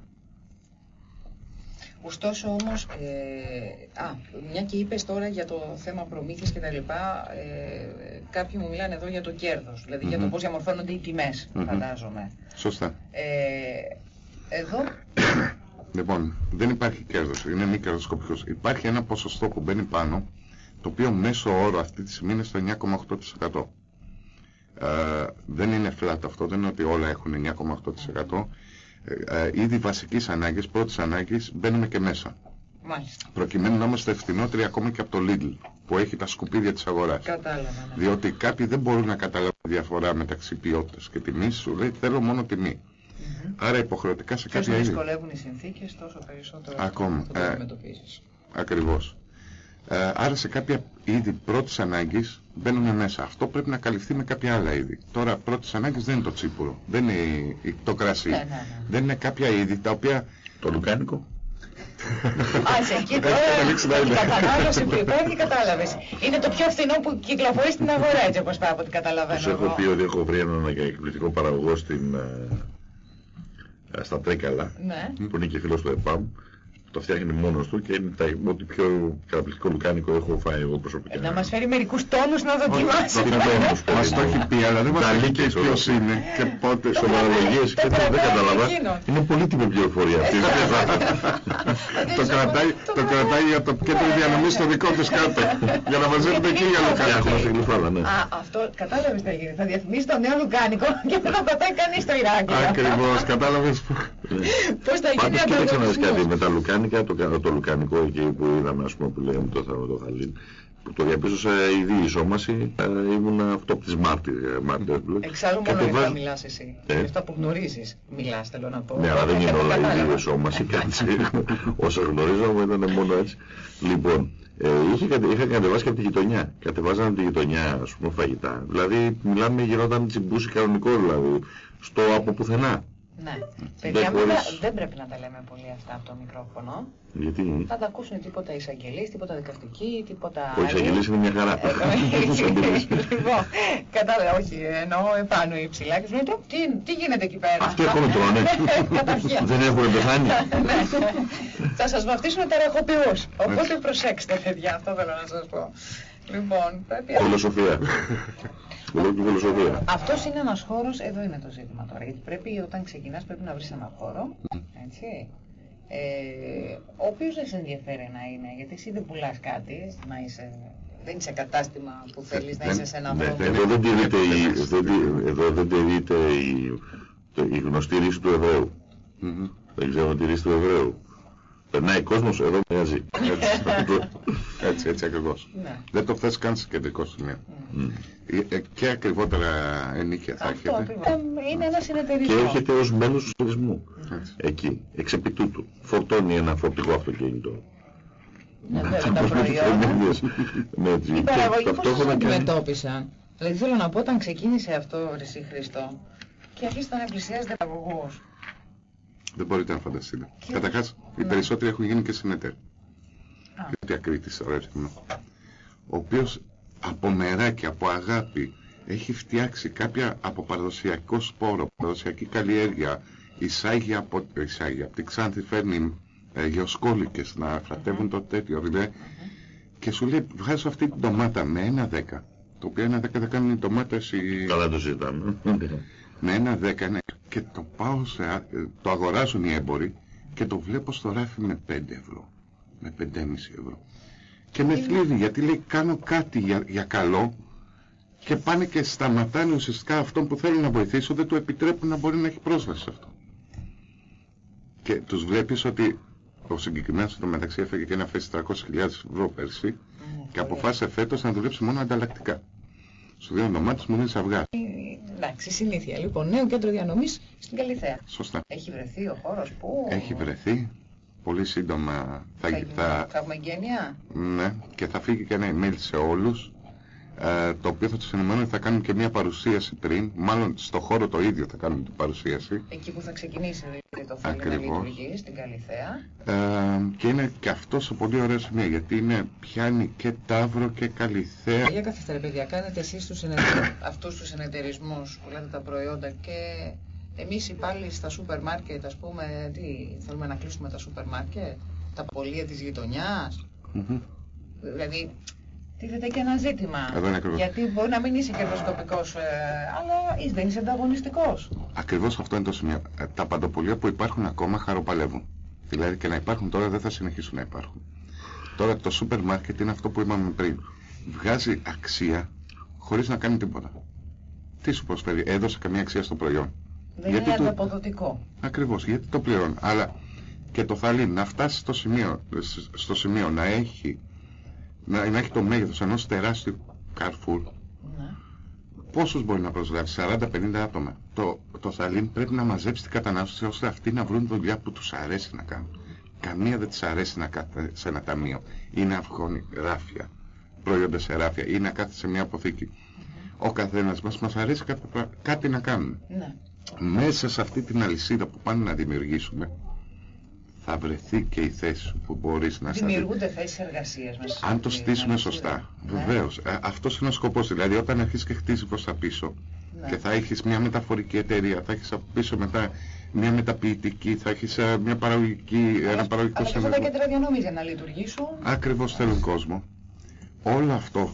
Ωστόσο όμως, ε, α, μια και είπες τώρα για το θέμα προμήθειας και τα λοιπά, ε, κάποιοι μου μιλάνε εδώ για το κέρδος, δηλαδή για το Μμμ. πώς διαμορφώνονται οι τιμές, Μμμ. φαντάζομαι. Σωστά. Ε, εδώ, Λοιπόν, δεν υπάρχει κέρδος, είναι μη κερδοσκοπικός. Υπάρχει ένα ποσοστό που μπαίνει πάνω, το οποίο μέσο όρο αυτή τη στιγμή είναι στο 9,8%. Ε, δεν είναι flat αυτό, δεν είναι ότι όλα έχουν 9,8%. Ε, ε, ήδη βασικής ανάγκης, πρώτης ανάγκης, μπαίνουμε και μέσα. μάλιστα. Προκειμένου να είμαστε ευθυνότεροι ακόμα και από το Lidl, που έχει τα σκουπίδια της αγοράς. Κατάλαβα. Ναι. Διότι κάποιοι δεν μπορούν να καταλάβουν τη διαφορά μεταξύ ποιότητας και τιμής, σου λέει θέλω μόνο τιμή. Μμμ. Άρα υποχρεωτικά σε Όσο κάποια είδη. δυσκολεύουν οι συνθήκες, τόσο περισσότερο Ακόμα, θα το ε. αντιμετωπίσεις. Ακριβώς. Ε, άρα σε κάποια είδη πρώτης ανάγκης μπαίνουν μέσα. Αυτό πρέπει να καλυφθεί με κάποια άλλα είδη. Τώρα πρώτης ανάγκης δεν είναι το τσίπουρο, δεν είναι η- η- το κρασί. Ναι, ναι, ναι. Δεν είναι κάποια είδη τα οποία Το λουκάνικο. Α, σε εκεί τώρα Έχει καταλήξει να η είναι. κατανάλωση που υπάρχει κατάλαβες. Είναι το πιο φθηνό που κυκλοφορεί στην αγορά έτσι όπως πάει από ό,τι καταλαβαίνω Σου έχω εγώ. πει ότι έχω βρει έναν εκπληκτικό παραγωγό στην, ε, ε, στα Τρέκαλα, Ναι. που είναι και φίλος του ΕΠΑΜ. Το φτιάχνει μόνος του και είναι τα, ό,τι πιο καταπληκτικό λουκάνικο έχω φάει εγώ προσωπικά. Ε, Να μας φέρει μερικούς τόνους να δοκιμάσει. Όχι, τόνους, παιδί μας το μου. έχει πει, αλλά δεν μας Τα έχει λύκες πει όλα. ποιος είναι και πότε. Σοβαρολογίες Το και δεν, δεν κρατάει κατάλαβα. εκείνο. Είναι πολύτιμη πληροφορία αυτή. Το κρατάει, το κρατάει από το κέντρο διανομής στο δικό της κάτω. Για να μαζεύετε εκεί για Φτιάχνω λουκάνικο. στη γλυφάδα, ναι. Α, αυτό κατάλαβες τι θα γίνει. Θα διαφημίσει το νέο λουκάνικο και δεν θα πατάει κανείς στο Ηράκλειο. Ακριβώς, κατάλαβες. Πώς θα γίνει Πάντως κοίταξε να δεις κάτι, ανταγωνισμός. με τα λουκάνικα, το, κα- το λουκανικό εκεί που είδαμε, ας πούμε, που λέγαμε το, θα- το Χαλίν, που το διαπίστωσα ήδη η σώμαση, ε, ήμουν αυτό από τις μάρτυρ, ε, μάρτυρες που λέω. Εξάλλου μόνο Κατεβάζω- αυτά μιλάς εσύ. Ε; Για αυτά που γνωρίζεις μιλάς θέλω να πω. Ναι, αλλά δεν είναι όλα Κατάλαβα. η ίδια σώμαση, κάτσε. Όσα γνωρίζαμε ήταν μόνο έτσι. Λοιπόν, ε, είχε, κατε- είχα κατεβάσει και από τη γειτονιά. Κατεβάζανε από τη γειτονιά, ας πούμε, φαγητά. Δηλαδή, μιλάμε, γινόταν τσιμπούσι κανονικό, δηλαδή, στο από πουθενά. Ναι. Παιδιά, μην χωρίς- τα- δεν πρέπει να τα λέμε πολύ αυτά από το μικρόφωνο. Γιατί, Θα τα ακούσουν τίποτα εισαγγελείς, τίποτα δικαστικοί, τίποτα ο εισαγγελής είναι μια χαρά. Ε, Εισαγγελής. Λοιπόν, κατάλαβα, όχι, εννοώ επάνω οι ψηλάκες. Μου λέει, τι, τι γίνεται εκεί πέρα; Αυτοί ακόμη τρώνε. Καταρχήν. Δεν έχουν πεθάνει. Ναι. Θα σας βαφτίσουν τεραχοποιούς. Οπότε προσέξτε, παιδιά, αυτό θέλω να σας πω. Λοιπόν, πρέπει... Φιλοσοφία. Λέω και φιλοσοφία. Αυτός είναι ένας χώρος, εδώ είναι το ζήτημα τώρα, γιατί πρέπει όταν ξεκινάς πρέπει να βρεις έναν χώρο, έτσι, ε, ο οποίος δεν σε ενδιαφέρει να είναι, γιατί εσύ δεν πουλάς κάτι, να είσαι, δεν είσαι κατάστημα που θέλεις να Δεν- είσαι σε έναν Ναι, χώρο. εδώ δεν τηρείται η, δεν τηρεί- εδώ δεν τηρείται η, το- η γνωστή ρίση του Εβραίου. Μμμ. Δεν ξέρω τη ρίση του Εβραίου. Περνάει κόσμος, εδώ μοιάζει. Έτσι, έτσι ακριβώς. Ναι. Δεν το θες καν σε κεντρικό σημείο. Μμ. Ε, ε, Και ακριβότερα ενίκεια θα Αυτό έχετε. ακριβώς. Ε, Είναι ένα Και συνεταιρισμό. έχετε ως μέλος του συνεταιρισμού. Έτσι. Εκεί, εξ επί τούτου. Φορτώνει ένα φορτηγό αυτοκίνητο. Ναι, βέβαια, τα Τις προϊόντα. ενέργειες. Ναι, έτσι. Οι Και παραγωγοί πώς σας ταυτόχρονα κάνει- αντιμετώπισαν; Δηλαδή θέλω να πω όταν ξεκίνησε αυτό Ρεσί Χριστό και αρχίσατε να πλησιάζετε παραγωγούς. Δεν μπορείτε να φανταστείτε. Και- Καταρχάς, οι Ναι. περισσότεροι έχουν γίνει και συνεταίροι. Α. Γιατί ακρίτης, ωραία σκηνό. Ο οποίος από νεράκι, από αγάπη, έχει φτιάξει κάποια από παραδοσιακό σπόρο, παραδοσιακή καλλιέργεια, εισάγει από, εισάγει, από τη Ξάνθη φέρνει ε, γεωσκόλικες να φρατεύουν το τέτοιο δηλαδή, και σου λέει βγάζω αυτή την ντομάτα με ένα δέκα το οποίο ένα δέκα δεν κάνουν οι ντομάτες οι... Καλά το συζητάμε. με ένα δέκα ναι. Και το πάω σε, α- ε, το αγοράζουν οι έμποροι και το βλέπω στο ράφι με 5 ευρώ με 5,5 ευρώ. Και με θλίβει γιατί λέει κάνω κάτι για, για καλό και πάνε και σταματάνε ουσιαστικά αυτόν που θέλουν να βοηθήσω δεν του επιτρέπουν να μπορεί να έχει πρόσβαση σε αυτό και τους βλέπεις ότι ο συγκεκριμένος στο μεταξύ έφεγε και ένα φέση 300.000 ευρώ πέρσι και αποφάσισε φέτος να δουλέψει μόνο ανταλλακτικά. Σου δίνω ντομάτες μου δίνεις αυγά Ε, Εντάξει, συνήθεια. Λοιπόν, νέο κέντρο διανομής στην Καλυθέα. σωστά Έχει βρεθεί ο χώρος που... Έχει βρεθεί. Πολύ σύντομα θα, Θα, θα, θα έχουμε εγγένεια. ναι, και θα φύγει και ένα email σε όλους ε, το οποίο θα τους ενημερώνει ότι θα κάνουν και μια παρουσίαση πριν μάλλον στο χώρο το ίδιο θα κάνουν την παρουσίαση Εκεί που θα ξεκινήσει δηλαδή, το θέλει να Ακριβώς. λειτουργεί στην Καλυθέα. ε, και είναι και αυτός σε πολύ ωραίος σημείο γιατί είναι, πιάνει και Ταύρο και Καλυθέα Για καθίστε ρε παιδιά, κάνετε εσείς τους συνεταιρι... αυτούς τους συνεταιρισμούς που λέτε τα προϊόντα και εμείς οι πάλι στα σούπερ μάρκετ, ας πούμε, τι, θέλουμε να κλείσουμε τα σούπερ μάρκετ, τα πολία της γειτονιάς. Μμμ. Δηλαδή, τίθεται και ένα ζήτημα. Εδώ είναι ακριβώς. Γιατί μπορεί να μην είσαι κερδοσκοπικός, ε, αλλά είσαι- δεν είσαι ανταγωνιστικός. Ακριβώς αυτό είναι το σημείο. Ε, Τα παντοπολία που υπάρχουν ακόμα χαροπαλεύουν. Δηλαδή και να υπάρχουν τώρα δεν θα συνεχίσουν να υπάρχουν. Τώρα το σούπερ μάρκετ είναι αυτό που είπαμε πριν. Βγάζει αξία χωρίς να κάνει τίποτα. Τι σου προσφέρει, έδωσε καμία αξία στο προϊόν. Δεν Γιατί είναι το- ανταποδοτικό. Ακριβώς, γιατί το πληρώνει. Αλλά και το θαλή να φτάσει στο σημείο, σ- στο σημείο να έχει να, να έχει το μέγεθος ενός τεράστιου Carrefour, Ναι. πόσους μπορεί να προσλάβει, 40-50 άτομα. Το, το Θαλήν πρέπει να μαζέψει την κατανάλωση ώστε αυτοί να βρουν δουλειά που τους αρέσει να κάνουν. Καμία δεν της αρέσει να κάθεται σε ένα ταμείο ή να βγώνει ράφια, προϊόντα σε ράφια ή να κάθεται σε μια αποθήκη. Ο καθένας μας μας αρέσει κάτι, πρα- κάτι να κάνουμε. Ναι. Μέσα σε αυτή την αλυσίδα που πάνε να δημιουργήσουμε θα βρεθεί και η θέση σου που μπορείς να σταθείς. Δημιουργούνται θέσεις εργασίας μέσα. Αν το στην στήσουμε αλυσίδα. σωστά, Ναι. βεβαίως. Ε, αυτός είναι ο σκοπός. Δηλαδή όταν αρχίσεις και χτίζεις προς τα πίσω Ναι. και θα έχεις μια μεταφορική εταιρεία, θα έχεις από πίσω μετά μια μεταποιητική, θα έχεις ε, μια παραγωγική, ένα παραγωγικό Αλλά και αυτά τα συνεργό. κέντρα διανομή για να λειτουργήσουν. Ακριβώς θέλουν κόσμο. Όλο αυτό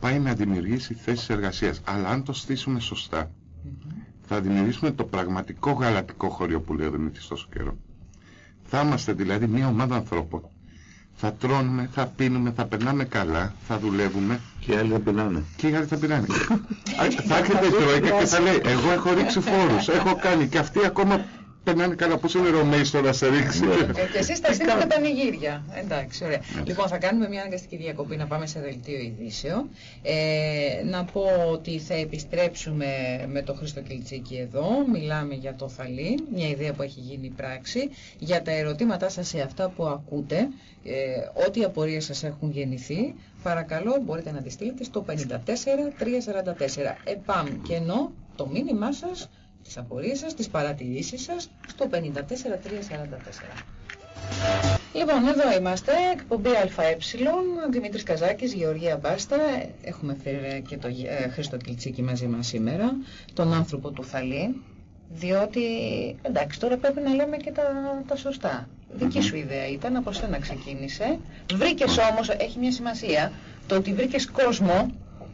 πάει να δημιουργήσει θέσεις εργασίας. Αλλά αν το στήσουμε σωστά, θα δημιουργήσουμε το πραγματικό γαλατικό χωριό που λέει ο Δημήτρης τόσο καιρό. Θα είμαστε δηλαδή μια ομάδα ανθρώπων. Θα τρώνουμε, θα πίνουμε, θα περνάμε καλά, θα δουλεύουμε Και οι άλλοι δεν πεινάνε. και οι άλλοι θα πεινάνε. Α, θα έρχεται η Τρόικα και θα λέει εγώ έχω ρίξει φόρους, έχω κάνει και αυτοί ακόμα περνάνε καλά. Πώς είναι Ρωμαίοι στο να σε ρίξει. Ναι. Και, και εσείς τα στείλετε πανηγύρια. Εντάξει, ωραία. Λοιπόν, θα κάνουμε μια αναγκαστική διακοπή να πάμε σε δελτίο ειδήσεων. Ε, να πω ότι θα επιστρέψουμε με το Χρήστο Κιλτσίκη εδώ. Μιλάμε για το Θαλή, μια ιδέα που έχει γίνει πράξη. Για τα ερωτήματά σας σε αυτά που ακούτε, ε, ό,τι απορίες σας έχουν γεννηθεί, παρακαλώ μπορείτε να τις στείλετε στο 54344. ΕΠΑΜ και ενώ το μήνυμά σας τις απορίες σας, τις παρατηρήσεις σας στο 54344. Λοιπόν, εδώ είμαστε, εκπομπή ΑΕ, Δημήτρης Καζάκης, Γεωργία Μπάστα, έχουμε φέρει και τον ε, Χρήστο Κιλτσίκη μαζί μας σήμερα, τον άνθρωπο του Θαλή, διότι, εντάξει, τώρα πρέπει να λέμε και τα, τα σωστά. Δική σου ιδέα ήταν, από σένα ξεκίνησε. Βρήκες όμως, έχει μια σημασία, το ότι βρήκες κόσμο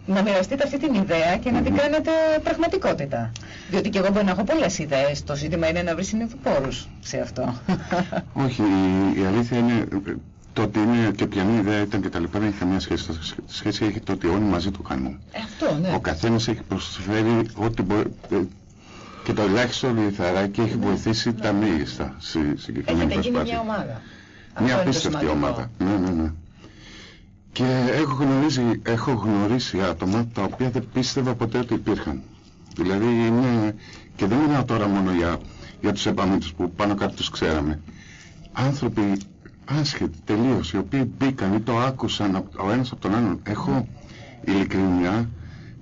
να μοιραστείτε αυτή την ιδέα και να την κάνετε πραγματικότητα. Διότι και εγώ μπορεί να έχω πολλές ιδέες. Το ζήτημα είναι να βρεις συνειδητοπόρους σε αυτό. Όχι, η, η αλήθεια είναι ε, το ότι είναι και πιανή ιδέα ήταν και τα λοιπά δεν έχει καμία σχέση. Το σχέση έχει το ότι όλοι μαζί το κάνουν. Ε, αυτό, ναι. Ο καθένας έχει προσφέρει ό,τι μπορεί ε, και το ελάχιστο λιθαράκι έχει βοηθήσει τα μέγιστα στη συγκεκριμένη Έχετε γίνει μια προσπάθεια. ομάδα. Αυτό Μια είναι το απίστευτη σημαντικό. ομάδα. Ναι, ναι, ναι. Και έχω γνωρίσει, έχω γνωρίσει άτομα τα οποία δεν πίστευα ποτέ ότι υπήρχαν. Δηλαδή είναι, και δεν μιλάω τώρα μόνο για, για τους επαμήτους που πάνω κάτω τους ξέραμε. Άνθρωποι άσχετοι τελείως, οι οποίοι μπήκαν ή το άκουσαν απ- ο ένας από τον άλλον. Έχω ειλικρινιά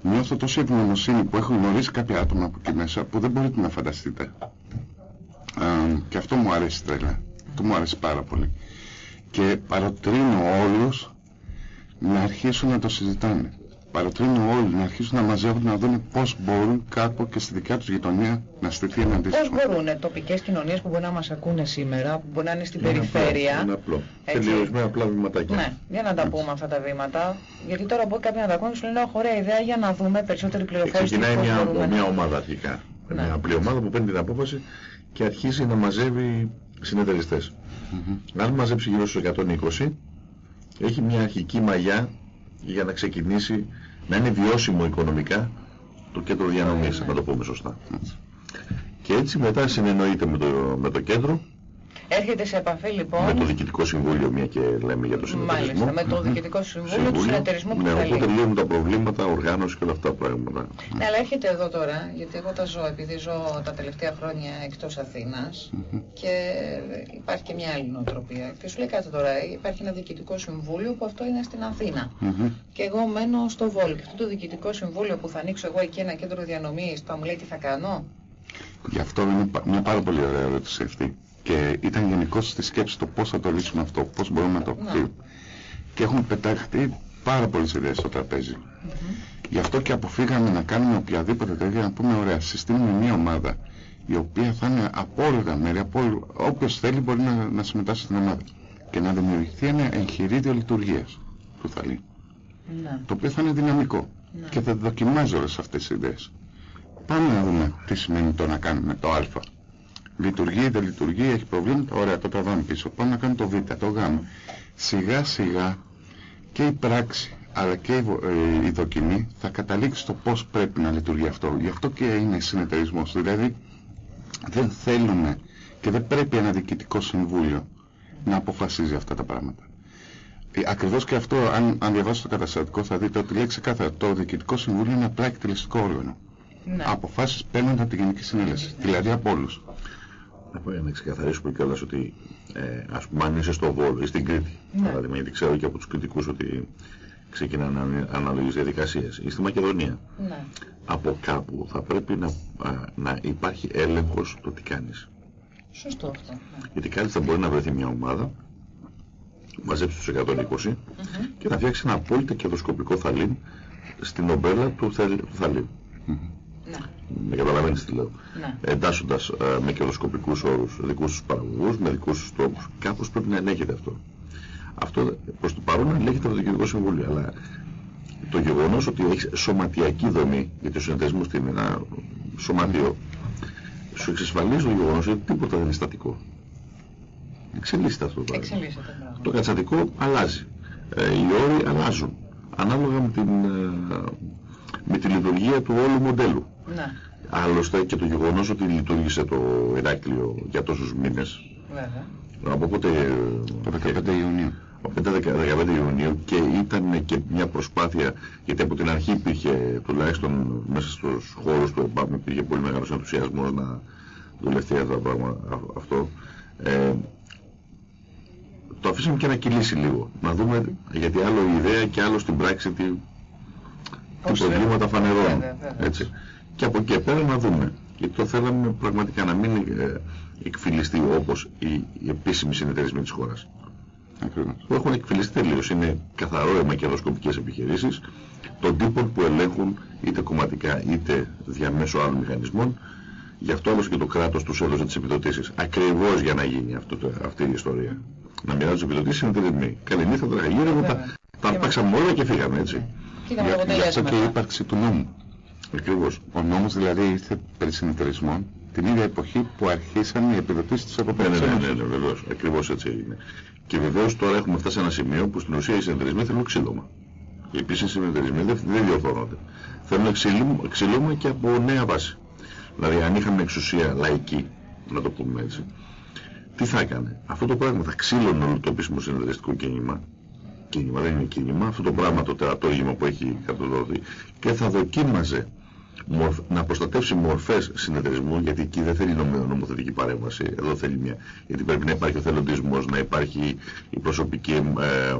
νιώθω τόσο ευγνωμοσύνη που έχω γνωρίσει κάποια άτομα από εκεί μέσα που δεν μπορείτε να φανταστείτε. Α, και αυτό μου αρέσει τρέλα. Αυτό μου αρέσει πάρα πολύ. Και παροτρύνω όλους να αρχίσουν να το συζητάνε. Παροτρύνω όλοι να αρχίσουν να μαζεύουν να δουν πώς μπορούν κάπου και στη δικιά τους γειτονία να στηθεί ένα Πώς αντίστοιχο. μπορούν τοπικές κοινωνίες που μπορεί να μας ακούνε σήμερα, που μπορεί να είναι στην Είναι απλό, περιφέρεια. Είναι απλό. Έτσι. Τελειωσμένα απλά βηματάκια. Ναι, για να τα πούμε αυτά τα βήματα. Γιατί τώρα μπορεί κάποιοι να τα ακούνε και σου λένε, «Ω, ωραία ιδέα για να δούμε περισσότερη Και πληροφόρηση. ξεκινάει πώς μια, μπορούμε μια να-» ομάδα αρχικά. Ναι. Μια απλή ομάδα που παίρνει την απόφαση και αρχίζει να μαζεύει συνεταιριστές. Μμμ. Αν μαζέψει γύρω στους 120, έχει μια αρχική μαγιά για να ξεκινήσει να είναι βιώσιμο οικονομικά το κέντρο διανομής, Ναι. να το πούμε σωστά. Και έτσι μετά συνεννοείται με το, με το κέντρο, Έρχεται σε επαφή λοιπόν. με το Διοικητικό Συμβούλιο, μια και λέμε για το συνεταιρισμό. Μάλιστα, με το Διοικητικό Συμβούλιο του Συνεταιρισμού που ναι, θέλει. οπότε λύνουν τα προβλήματα, οργάνωση και όλα αυτά τα πράγματα. Ναι, αλλά έρχεται εδώ τώρα, γιατί εγώ τα ζω, επειδή ζω τα τελευταία χρόνια εκτός Αθήνας και υπάρχει και μια άλλη νοοτροπία. Και σου λέει κάτι τώρα, υπάρχει ένα διοικητικό συμβούλιο που αυτό είναι στην Αθήνα. Μμμ. Και εγώ μένω στο Βόλο. Και αυτό το διοικητικό συμβούλιο που θα ανοίξω εγώ εκεί ένα κέντρο διανομής, θα μου λέει τι θα κάνω. Γι' αυτό είναι πα- μια πάρα πολύ ωραία ερώτηση αυτή. Και ήταν γενικώ στη σκέψη το πώς θα το λύσουμε αυτό, πώς μπορούμε να το Να. πει. Και έχουν πεταχτεί πάρα πολλές ιδέες στο τραπέζι. Γι' αυτό και αποφύγαμε να κάνουμε οποιαδήποτε τέτοια να πούμε ωραία, συστήνουμε μια ομάδα η οποία θα είναι από όλα τα μέρη, από όλο, όποιος θέλει μπορεί να, να συμμετάσχει στην ομάδα και να δημιουργηθεί ένα εγχειρίδιο λειτουργίας του Θαλή, Ναι. το οποίο θα είναι δυναμικό Ναι. και θα δοκιμάζει όλες αυτές τις ιδέες. Πάμε να δούμε τι σημαίνει το να κάνουμε το Α. Λειτουργεί, δεν λειτουργεί, έχει προβλήματα, ωραία, το τραβάμε πίσω. Πάμε να κάνουμε το Β, το Γ. Σιγά σιγά και η πράξη αλλά και η, βο- ε, η δοκιμή θα καταλήξει στο πώς πρέπει να λειτουργεί αυτό. Γι' αυτό και είναι συνεταιρισμός. Δηλαδή δεν θέλουμε και δεν πρέπει ένα διοικητικό συμβούλιο να αποφασίζει αυτά τα πράγματα. Ε, Ακριβώς και αυτό, αν, αν διαβάσετε το καταστατικό θα δείτε ότι λέει ξεκάθαρα το Διοικητικό Συμβούλιο είναι απλά εκτελεστικό όργανο. Ναι. Αποφάσεις παίρνουν από τη Γενική Συνέλευση, δηλαδή από όλους. Να πω για να ξεκαθαρίσουμε κιόλας ότι ε, ας πούμε αν είσαι στο Βόλο ή στην Κρήτη, Ναι. παράδειγμα, γιατί ξέρω και από τους κριτικούς ότι ξεκινάνε ανα- αναλογικές διαδικασίες, ή στη Μακεδονία, Ναι. από κάπου θα πρέπει να, α, να υπάρχει έλεγχος το τι κάνεις. Σωστό αυτό. Ναι. Γιατί κάλλιστα μπορεί να βρεθεί μια ομάδα, μαζέψει τους 120 Μμμ. και να φτιάξει ένα απόλυτα κερδοσκοπικό θαλήν στην ομπέλα του, θαλ- του θαλήν. Ναι. Με καταλαβαίνεις τι λέω. Ναι. Εντάσσοντας ε, με κερδοσκοπικούς όρους δικούς τους παραγωγούς, με δικούς τους τρόπους. Κάπως πρέπει να ελέγχεται αυτό. Αυτό προς το παρόν ελέγχεται από το Διοικητικό Συμβούλιο. Αλλά το γεγονός ότι έχεις σωματιακή δομή, γιατί ο συνεταιρισμός τι είναι ένα σωματείο, σου εξασφαλίζει το γεγονός ότι τίποτα δεν είναι στατικό. Εξελίσσεται αυτό το πράγμα. Εξελίσσεται. μπράβο. Το καταστατικό αλλάζει. Ε, οι όροι αλλάζουν. Ανάλογα με την, ε, με τη λειτουργία του όλου μοντέλου. Ναι. Άλλωστε και το γεγονός ότι λειτουργήσε το Ηράκλειο για τόσους μήνες. Βέβαια. Από πότε... Το 15 Ιουνίου. Από 15 Ιουνίου και ήταν και μια προσπάθεια, γιατί από την αρχή υπήρχε τουλάχιστον μέσα στους χώρους του ΕΠΑΜ υπήρχε πολύ μεγάλος ενθουσιασμός να δουλευτεί αυτό το πράγμα α- αυτό. Ε, το αφήσαμε και να κυλήσει λίγο. Να δούμε, γιατί άλλο η ιδέα και άλλο στην πράξη τι, τι Πώς προβλήματα βέβαια, φανερώνουν. βέβαια. Έτσι. Και από εκεί και πέρα να δούμε. Γιατί το θέλαμε πραγματικά να μην ε, εκφυλιστεί όπως οι, οι επίσημοι συνεταιρισμοί της χώρας Ακριβώς. που έχουν εκφυλιστεί τελείως. Είναι καθαρό αίμα κερδοσκοπικές επιχειρήσεις των τύπων που ελέγχουν είτε κομματικά είτε διαμέσου άλλων μηχανισμών. Γι' αυτό άλλωστε και το κράτος τους έδωσε τις επιδοτήσεις. Ακριβώς για να γίνει αυτό το, αυτή η ιστορία. Να μοιράζουν τις επιδοτήσεις συνεταιρισμοί. Καληνύχτα τώρα γύρω Βέβαια. τα, τα αρπάξαμε όλα και φύγαμε έτσι. Και είδαμε το Για- Γι' αυτό και η αποτέλεσμα. ύπαρξη του νόμου. Ακριβώ. Ο νόμος δηλαδή ήρθε περί συνεταιρισμών την ίδια εποχή που αρχίσαν οι επιδοτήσεις της Ναι, ναι, Ευρωπαϊκής ναι, ναι, Ένωσης. ναι, βεβαίως. Ακριβώς έτσι έγινε. Και βεβαίως τώρα έχουμε φτάσει σε ένα σημείο που στην ουσία οι συνεταιρισμοί θέλουν ξύλωμα. Οι επίσημοι συνεταιρισμοί δεν, δεν διορθώνονται. Θέλουν ξύλωμα, ξύλωμα και από νέα βάση. Δηλαδή, αν είχαμε εξουσία λαϊκή, να το πούμε έτσι, τι θα έκανε; Αυτό το πράγμα θα ξύλωνε όλο το επίσημο συνεταιριστικό κίνημα. Κίνημα δεν είναι κίνημα. Αυτό το πράγμα, το τερατώγημα που έχει κατοδοθεί και θα δοκίμαζε μορφ- να προστατεύσει μορφές συνεταιρισμού, γιατί εκεί δεν θέλει νομο- νομοθετική παρέμβαση, εδώ θέλει μια, γιατί πρέπει να υπάρχει ο θελοντισμός, να υπάρχει η προσωπική, ε,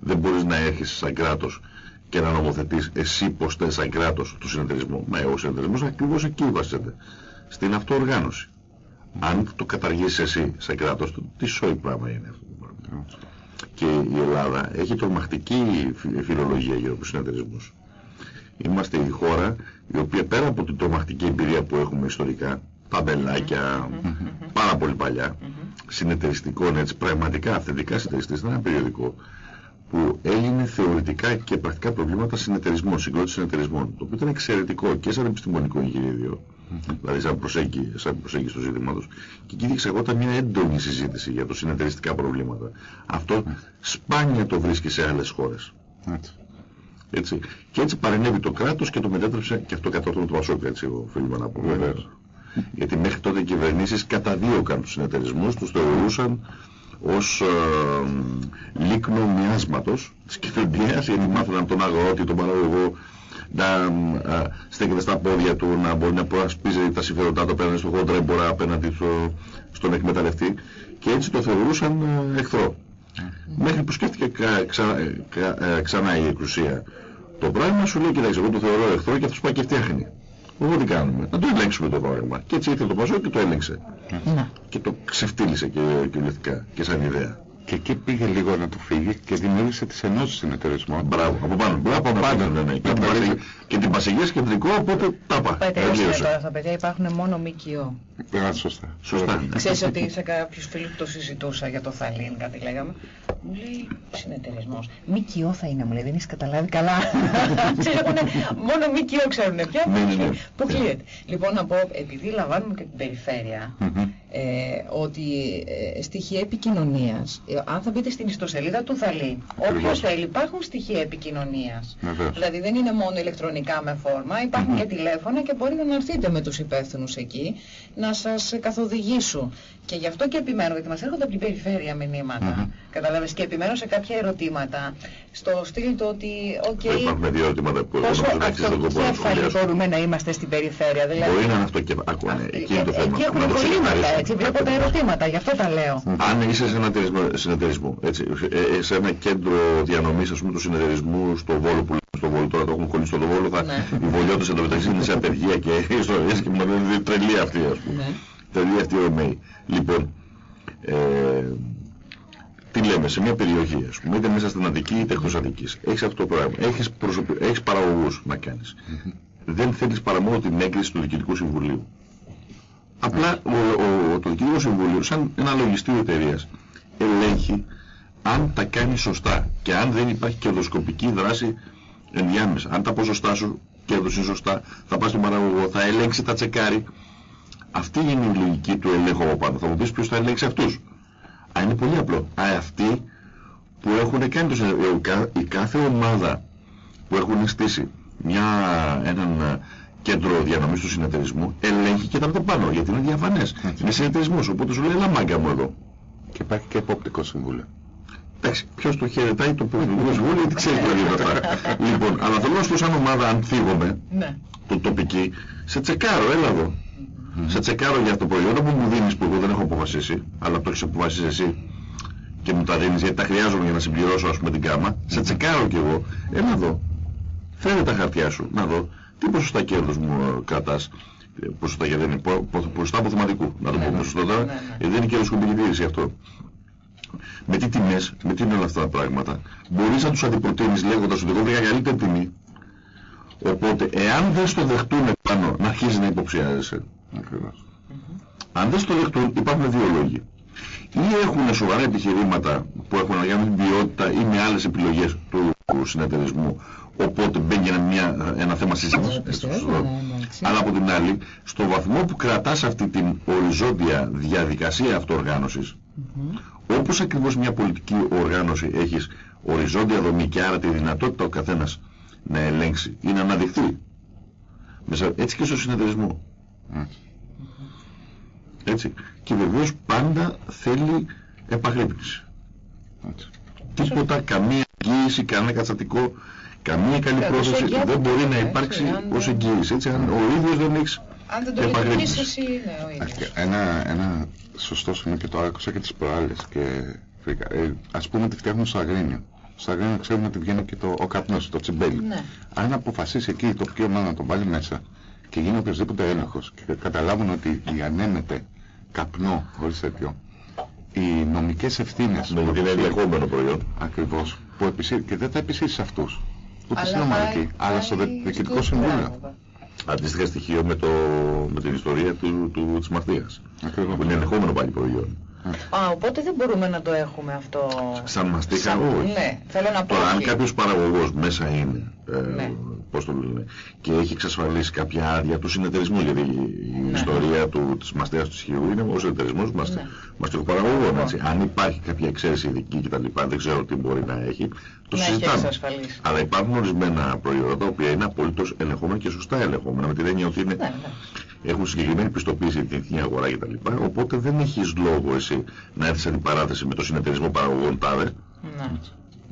δεν μπορείς να έρχεσαι σαν κράτος και να νομοθετείς εσύ πως θες σαν κράτος του συνεταιρισμού. Μα ο συνεταιρισμός ακριβώς εκεί βασίζεται, στην αυτοοργάνωση. Αν το καταργήσεις εσύ σαν κράτος, το τι σόι πράγμα είναι αυτό το πράγμα. Και η Ελλάδα έχει τρομακτική φι- φιλολογία γύρω από τους συνεταιρισμούς. Είμαστε η χώρα η οποία πέρα από την τρομακτική εμπειρία που έχουμε ιστορικά, ταμπελάκια, πάρα πολύ παλιά, συνεταιριστικών έτσι, πραγματικά αυθεντικά συνεταιριστές, ήταν ένα περιοδικό που έγινε θεωρητικά και πρακτικά προβλήματα συνεταιρισμών, συγκρότηση συνεταιρισμών, το οποίο ήταν εξαιρετικό και σαν επιστημονικό εγχειρίδιο, δηλαδή σαν προσέγγιση, σαν προσέγγιση του ζήτηματος, και εκεί διεξαγόταν μια έντονη συζήτηση για το συνεταιριστικά προβλήματα. Αυτό σπάνια το βρίσκει σε άλλες χώρες. Έτσι. Έτσι. Και έτσι παρενέβη το κράτος και το μετέτρεψε και αυτό κατόρθωνε το Πασόκ, έτσι, οφείλουμε να πούμε. Βεβαίως. Γιατί μέχρι τότε οι κυβερνήσεις καταδίωκαν τους συνεταιρισμούς, τους θεωρούσαν ως ε, λίκνο μοιάσματος της κοινωνίας, γιατί μάθαιναν τον αγρότη, τον παραγωγό, να ε, στέκεται στα πόδια του, να μπορεί να προασπίζει τα συμφέροντά του απέναντι στον χοντρέμπορα, απέναντι στο, στον εκμεταλλευτή και έτσι το θεωρούσαν ε, εχθρό. Μέχρι που σκέφτηκε κα- ξα- ε, κα- ε, ξανά η εξουσία το πράγμα, σου λέει: Κοιτάξτε, εγώ το θεωρώ εχθρό και αυτός πάει και φτιάχνει. Εγώ τι κάνουμε, να το ελέγξουμε το πράγμα. Και έτσι ήρθε το Πασό και το έλεγξε. Ναι. Και το ξεφτύλισε και κυριολεκτικά και σαν ιδέα. Και εκεί πήγε λίγο να του φύγει και δημιούργησε τις ενώσεις συνεταιρισμών. Μπράβο, από πάνω. Μπράβο, από πάνω. Ναι, ναι. Και, την Πασίγ- και την Πασηγές κεντρικό, οπότε τάπα. Πάει τελείως είναι Τελείωσε. τώρα αυτά, παιδιά. Υπάρχουν μόνο ΜΚΟ. Πήγαν σωστά. Σωστά. Ξέρεις ότι σε κάποιους φίλους που το συζητούσα για το Θαλήν, κάτι λέγαμε. Μου λέει συνεταιρισμός. ΜΚΟ θα είναι, μου λέει, δεν έχεις καταλάβει καλά. Ξέρουνε, μόνο ΜΚΟ ξέρουν πια. Ναι, ναι, ναι. Το κλείεται. Λοιπόν, να πω, επειδή λαμβάνουμε και την περιφέρεια, Μμμ. ε, ότι ε, στοιχεία επικοινωνίας, ε, αν θα μπείτε στην ιστοσελίδα του Θαλή, όποιος θέλει, υπάρχουν στοιχεία επικοινωνίας. Δηλαδή δεν είναι μόνο ηλεκτρονικά με φόρμα, υπάρχουν και τηλέφωνα και μπορείτε να έρθετε με τους υπεύθυνους εκεί να σας καθοδηγήσουν. Και γι' αυτό και επιμένω, γιατί μας έρχονται από την περιφέρεια μηνύματα, καταλάβες, και επιμένω σε κάποια ερωτήματα, στο στυλ το ότι, OK, okay, υπάρχουν δύο ερωτήματα που πόσο αυτοκέφαλοι μπορούμε να είμαστε στην περιφέρεια. Δηλαδή, Μπορεί να είναι αυτοκέφαλοι, ακούνε, εκεί είναι το θέμα. Εκεί έχουμε προβλήματα, έτσι, βλέπω τα ερωτήματα, γι' αυτό τα λέω. Αν είσαι σε ένα συνεταιρισμό, έτσι, ε, ε, σε ένα κέντρο διανομής, ας πούμε, του συνεταιρισμού στο Βόλο που στο Βόλο, τώρα το έχουμε κολλήσει στο Βόλο, θα, ναι. οι Βολιώτες εντωμεταξύ είναι σε απεργία και ιστορίες και μου λένε τρελή αυτή, ας πούμε. Ναι. Τρελή αυτή ο ΕΜΕΗ. Λοιπόν, ε, τι λέμε, σε μια περιοχή, ας πούμε, είτε μέσα στην Αττική είτε εκτός Αττικής. Έχεις αυτό το πράγμα. Έχεις, προσωπι... έχεις παραγωγούς να κάνεις. Mm -hmm. Δεν θέλεις παρά μόνο την έγκριση του Διοικητικού Συμβουλίου. Απλά ο, ο, το Διοικητικό Συμβουλίο, σαν ένα λογιστήριο εταιρείας, ελέγχει αν τα κάνει σωστά και αν δεν υπάρχει κερδοσκοπική δράση ενδιάμεσα. Αν τα ποσοστά σου κέρδος σωστά, θα πάει στον παραγωγό, θα ελέγξει, θα τσεκάρει. Αυτή είναι η λογική του ελέγχου από πάνω. Θα μου πεις ποιος θα ελέγξει αυτούς. Α, είναι πολύ απλό. Α, αυτοί που έχουν κάνει το η κάθε ομάδα που έχουν στήσει μια, έναν κέντρο διανομής του συνεταιρισμού ελέγχει και τα από πάνω γιατί είναι διαφανές. Είναι συνεταιρισμός, οπότε σου λέει έλα μάγκα μου εδώ. Και υπάρχει και εποπτικό συμβούλιο. Εντάξει, ποιος το χαιρετάει το πολιτικό συμβούλιο γιατί ξέρει τι είναι αυτά. λοιπόν, αλλά θέλω να σου σαν ομάδα αν θίγομαι, ναι. το τοπική, σε τσεκάρω, έλα εδώ. Σε τσεκάρω για το προϊόν που μου δίνεις που εγώ δεν έχω αποφασίσει, αλλά το έχεις αποφασίσει εσύ και μου τα δίνεις γιατί τα χρειάζομαι για να συμπληρώσω ας πούμε την κάμα, σε τσεκάρω κι εγώ, έλα εδώ. Φέρε τα χαρτιά σου, να δω τι ποσοστά κέρδους μου κρατάς. Ποσοστά γιατί δεν είναι, ποσοστά αποθεματικού, να το πω ποσοστά τώρα, γιατί δεν είναι κερδοσκοπική αυτό. Με τι τιμές, με τι είναι όλα αυτά τα πράγματα, μπορείς να τους αντιπροτείνεις λέγοντας ότι εγώ βρήκα καλύτερη τιμή. Οπότε, εάν δεν στο δεχτούν πάνω, να αρχίζεις να υποψιάζεσαι. Ακριβώς. Αν δεν στο δεχτούν, υπάρχουν δύο λόγοι. Ή έχουν σοβαρά επιχειρήματα που έχουν να κάνουν την ποιότητα ή με άλλες επιλογές του συνεταιρισμού, οπότε μπαίνει μια, ένα θέμα συζήτησης. Ναι, ναι, Αλλά από την άλλη, στο βαθμό που κρατάς αυτή την οριζόντια διαδικασία αυτοοργάνωσης, όπως ακριβώς μια πολιτική οργάνωση έχεις οριζόντια δομή και άρα τη δυνατότητα ο καθένας να ελέγξει ή να αναδειχθεί. Έτσι και στο συνεταιρισμό. Έτσι. Και βεβαίως πάντα θέλει επαγρύπνηση. Τίποτα, καμία εγγύηση, κανένα καταστατικό, καμία καλή πρόθεση δεν μπορεί να υπάρξει ως εγγύηση. Έτσι, αν ο ίδιος δεν έχει αν δεν το λειτουργείς εσύ, ναι, ο ίδιος. Ένα, ένα σωστό σημείο και το άκουσα και τις προάλλες και ε, ας πούμε ότι φτιάχνουν στο αγρίνιο. Στο αγρίνιο ξέρουμε ότι βγαίνει και το, ο καπνός, το τσιμπέλι. Ναι. Αν αποφασίσει εκεί η τοπική ομάδα να τον βάλει μέσα και γίνει οποιοδήποτε έλεγχος και καταλάβουν ότι διανέμεται καπνό χωρίς τέτοιο, οι νομικές ευθύνες... Ναι, γιατί είναι ελεγχόμενο προϊόν. Ακριβώς. Που επισύρει, και δεν θα επισύρει σε αυτούς. Ούτε στην ομαδική, αλλά στο διοικητικό συμβούλιο αντίστοιχα στοιχείο με, το, με την ιστορία του, του, της μαρτίας. Ακριβώς. Που είναι ελεγχόμενο πάλι προϊόν. Α, οπότε δεν μπορούμε να το έχουμε αυτό. Σαν μαστίχα, όχι. Ναι, θέλω να πω. Τώρα, αν κάποιος παραγωγός μέσα είναι, ε, ναι. πώς το λένε, και έχει εξασφαλίσει κάποια άδεια του συνεταιρισμού, γιατί η ναι. ιστορία του, της μαστίχας του σχεδίου είναι ο συνεταιρισμός μας, ναι. μαστιχοπαραγωγών, έτσι. Αν υπάρχει κάποια εξαίρεση ειδική κτλ. δεν ξέρω τι μπορεί να έχει, το ναι, συζητάμε. Αλλά υπάρχουν ορισμένα προϊόντα τα οποία είναι απολύτως ελεγχόμενα και σωστά ελεγχόμενα, με την έννοια ότι είναι... Ναι, ναι έχουν συγκεκριμένη πιστοποίηση την εθνική αγορά κτλ. Οπότε δεν έχεις λόγο εσύ να έρθεις αντιπαράθεση με το συνεταιρισμό παραγωγών τάδε. Ναι.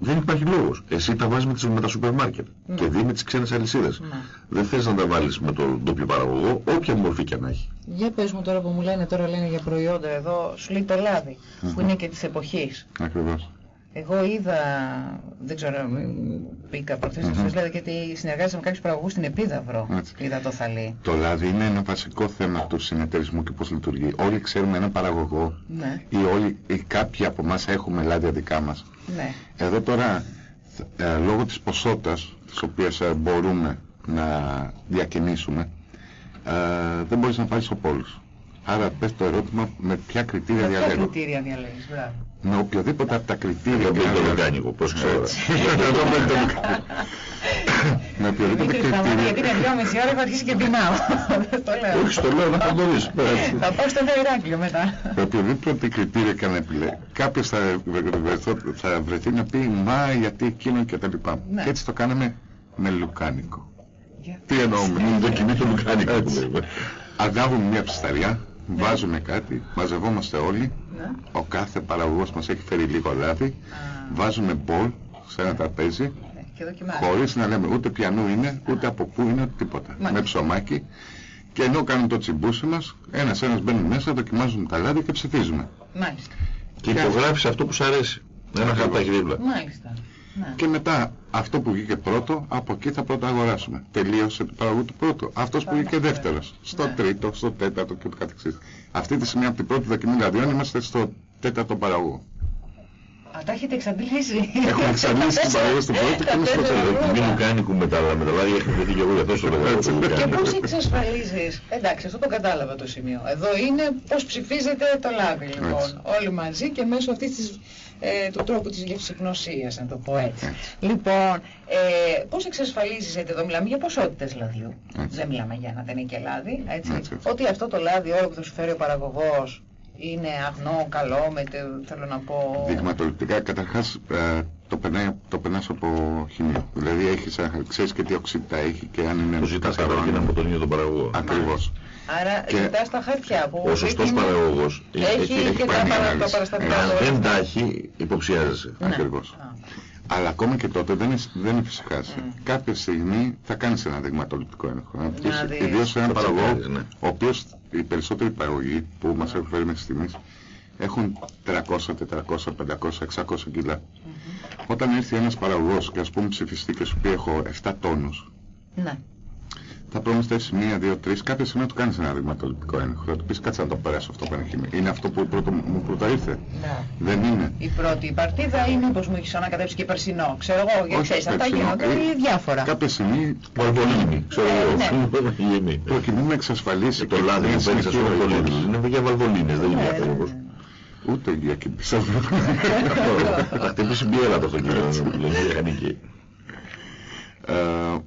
Δεν υπάρχει λόγος. Εσύ τα βάζεις με, τις, με τα σούπερ μάρκετ ναι. και δίνει τις ξένες αλυσίδες. Ναι. Δεν θες να τα βάλεις με τον ντόπιο παραγωγό, όποια μορφή και να έχει. Για πες μου τώρα που μου λένε, τώρα λένε για προϊόντα εδώ, σου λέει το λάδι, που είναι και της εποχής. Ακριβώς. Εγώ είδα, δεν ξέρω, μπήκα προχθές mm -hmm. λέτε γιατί συνεργάζομαι με κάποιους παραγωγούς στην Επίδαυρο. Έτσι. Είδα το θαλί. Το λάδι είναι ένα βασικό θέμα του συνεταιρισμού και πώς λειτουργεί. Όλοι ξέρουμε ένα παραγωγό ναι. ή, όλοι, ή κάποιοι από εμάς έχουμε λάδια δικά μας. Ναι. Εδώ τώρα, ε, λόγω της ποσότητας, τις οποίες ε, μπορούμε να διακινήσουμε, ε, δεν μπορείς να πάρεις ο πόλος. Άρα πες το ερώτημα με ποια κριτήρια Με ποια διαλέγω. κριτήρια διαλέγεις, μπράβο. Με οποιοδήποτε από τα κριτήρια Δεν και μπαίνει το να- λουκάνικο, πώς ξέρω. Εδώ μπαίνει το λουκάνικο. Με Μην οποιοδήποτε κρυφτάμε γιατί κριτήρια. είναι δυόμιση ώρα έχω αρχίσει και πεινάω. Δεν το λέω. Όχι, στο λέω να παντολείς. Θα πάω στο Ηράκλειο μετά. Με οποιοδήποτε κριτήρια και αν επιλέγει. Κάποιος θα, βρεθώ- θα βρεθεί να πει μα γιατί εκείνο και τα λοιπά. Ναι. Και έτσι το κάναμε με λουκάνικο. Για- Τι εννοούμε. Μην δοκιμή το λουκάνικο που λέμε. Ανάβουμε μια ψισταριά, βάζουμε κάτι, μαζευόμαστε όλοι. Ναι. Ο κάθε παραγωγός μας έχει φέρει λίγο λάδι. Α, Βάζουμε μπολ σε ένα τραπέζι, ναι, Και δοκιμάζω. χωρίς να λέμε ούτε πιανού είναι, ούτε από πού είναι, ούτε τίποτα. Μάλιστα. Με ψωμάκι. Και ενώ κάνουμε το τσιμπούσι μας, ένας ένας μπαίνει μέσα, δοκιμάζουμε τα λάδι και ψηφίζουμε. Μάλιστα. Και υπογράφεις αυτό που σ' αρέσει. Ένα χαρτάκι δίπλα. Μάλιστα. Ναι. Και μετά αυτό που βγήκε πρώτο, από εκεί θα πρώτα αγοράσουμε. Τελείωσε το παραγωγό του πρώτου. Αυτός που Πάμε βγήκε αυτό. δεύτερος. Στο Ναι. τρίτο, στο τέταρτο και ούτω καθεξής. Αυτή τη στιγμή από την πρώτη δοκιμή λαδιών είμαστε στο τέταρτο παραγωγό. Α, τα έχετε εξαντλήσει. Έχουμε εξαντλήσει την παραγωγή στην πρώτη και είμαστε στο τέσσερα τέλος. ρούχα. Μην λουκάνικο με τα με τα λάδια έχει βρεθεί και εγώ γι' αυτό στο λέω. Έτσι. το Και λουκάνικο. πώς εξασφαλίζεις, εντάξει αυτό το κατάλαβα το σημείο, εδώ είναι πώς ψηφίζετε το λάδι λοιπόν, Έτσι. όλοι μαζί και μέσω αυτής της, ε, του τρόπου της γευσυπνοσίας, να το πω έτσι. Έτσι. Λοιπόν, ε, πώς εξασφαλίζεις, γιατί εδώ μιλάμε για ποσότητες λαδιού, Έτσι. δεν μιλάμε για ένα τενί και λάδι, έτσι, Έτσι, έτσι. ότι αυτό το λάδι όλο που θα σου φέρει ο παραγωγός είναι αγνό, καλό, με, τε- θέλω να πω... Δειγματοληπτικά καταρχάς ε, το, περνάει, το περνάς από χημείο. Δηλαδή έχεις, ένα- ξέρεις και τι οξύτητα έχει και αν είναι Το ζητάς καθαρό, καταρχήν αν- από τον ίδιο τον παραγωγό. Ακριβώς. Άρα Και- κοιτάς τα χαρτιά που Ο σωστός δείχνει- παραγωγός Έχει, και τα, κάνει παρα, ανάλυση. τα παραστατικά Αν του δεν έργου. τα έχει, υποψιάζεσαι. Ναι. Ακριβώς. Α. Αλλά ακόμα και τότε δεν είναι, δεν είναι φυσικάσει. Μμ. Κάποια στιγμή θα κάνεις ένα δειγματοληπτικό έλεγχο. Να πεις, Να δεις. Ιδίως σε έναν Θα παραγωγό, τσεκάρεις, ναι. ο οποίος οι περισσότεροι παραγωγοί που μας έχουν φέρει μέχρι στιγμής έχουν 300, 400, 500, 600 κιλά. Όταν έρθει ένας παραγωγός και ας πούμε ψηφιστεί και σου πει έχω 7 τόνους, Ναι. θα προμηθεύσει μία, δύο, τρεις, κάποια στιγμή να του κάνεις ένα δειγματοληπτικό έλεγχο. Θα του πεις κάτσε να το περάσω αυτό που είναι χημείο. Είναι αυτό που πρώτο, μου πρώτα ήρθε. ναι. Δεν είναι. Η πρώτη παρτίδα είναι όπως μου έχεις ανακατέψει και περσινό. Ξέρω εγώ, γιατί Όχι ξέρεις, αυτά περσινό. γίνονται Ε, διάφορα. Κάποια στιγμή Βαλβολίνη, ξέρω Ναι, εγώ. Βαλβολίνη. προκειμένου να εξασφαλίσει Το λάδι μια που παίρνεις ας πούμε συνεχή βαλβολίνη. Είναι για βαλβολίνες, δεν είναι για Ναι, ναι, ακριβώς. ναι. Ούτε για κινησάς. Αυτό, Θα χτυπήσει μπιέλα το αυτοκίνητο που λένε μηχανική. Ε,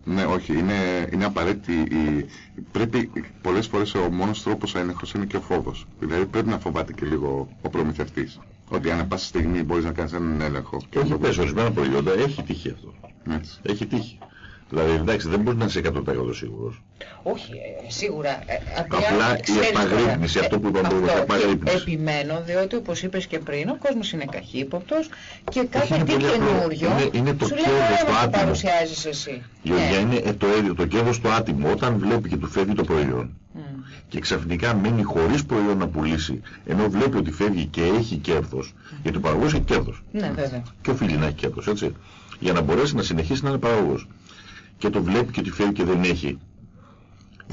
ναι, όχι, είναι, είναι απαραίτητη. Η, πρέπει πολλές φορές ο μόνος τρόπος έλεγχος είναι και ο φόβος. Δηλαδή πρέπει να φοβάται και λίγο ο προμηθευτής. Ότι ανά πάσα στιγμή μπορείς να κάνεις έναν έλεγχο. Και όχι πες, ορισμένα προϊόντα έχει τύχει αυτό. Έτσι. Έχει τύχει. Δηλαδή, εντάξει, δεν μπορεί να είσαι 100% σίγουρος. Όχι, ε, σίγουρα. ε, Απλά η ξέρεις επαγρύπνηση, τώρα, αυτό που είπαμε αυτό, προηγουμένως, και επαγρύπνηση. Επιμένω, διότι όπως είπες και πριν, ο κόσμος είναι καχύποπτος και κάθε είναι τι πολύ απλό. καινούριο Είναι- είναι το σου λέει κέρδος «Ωραία, του μας το άτιμου». παρουσιάζεις εσύ. Γεωργία Ναι. είναι ε, το, ίδιο, το κέρδος του άτιμου όταν βλέπει και του φεύγει το προϊόν Μμ. και ξαφνικά μένει χωρίς προϊόν να πουλήσει ενώ βλέπει ότι φεύγει και έχει κέρδος γιατί ο παραγωγός έχει κέρδος Ναι, βέβαια. και οφείλει να έχει κέρδος έτσι για να μπορέσει να συνεχίσει να είναι παραγωγός και το βλέπει και ότι φεύγει και δεν έχει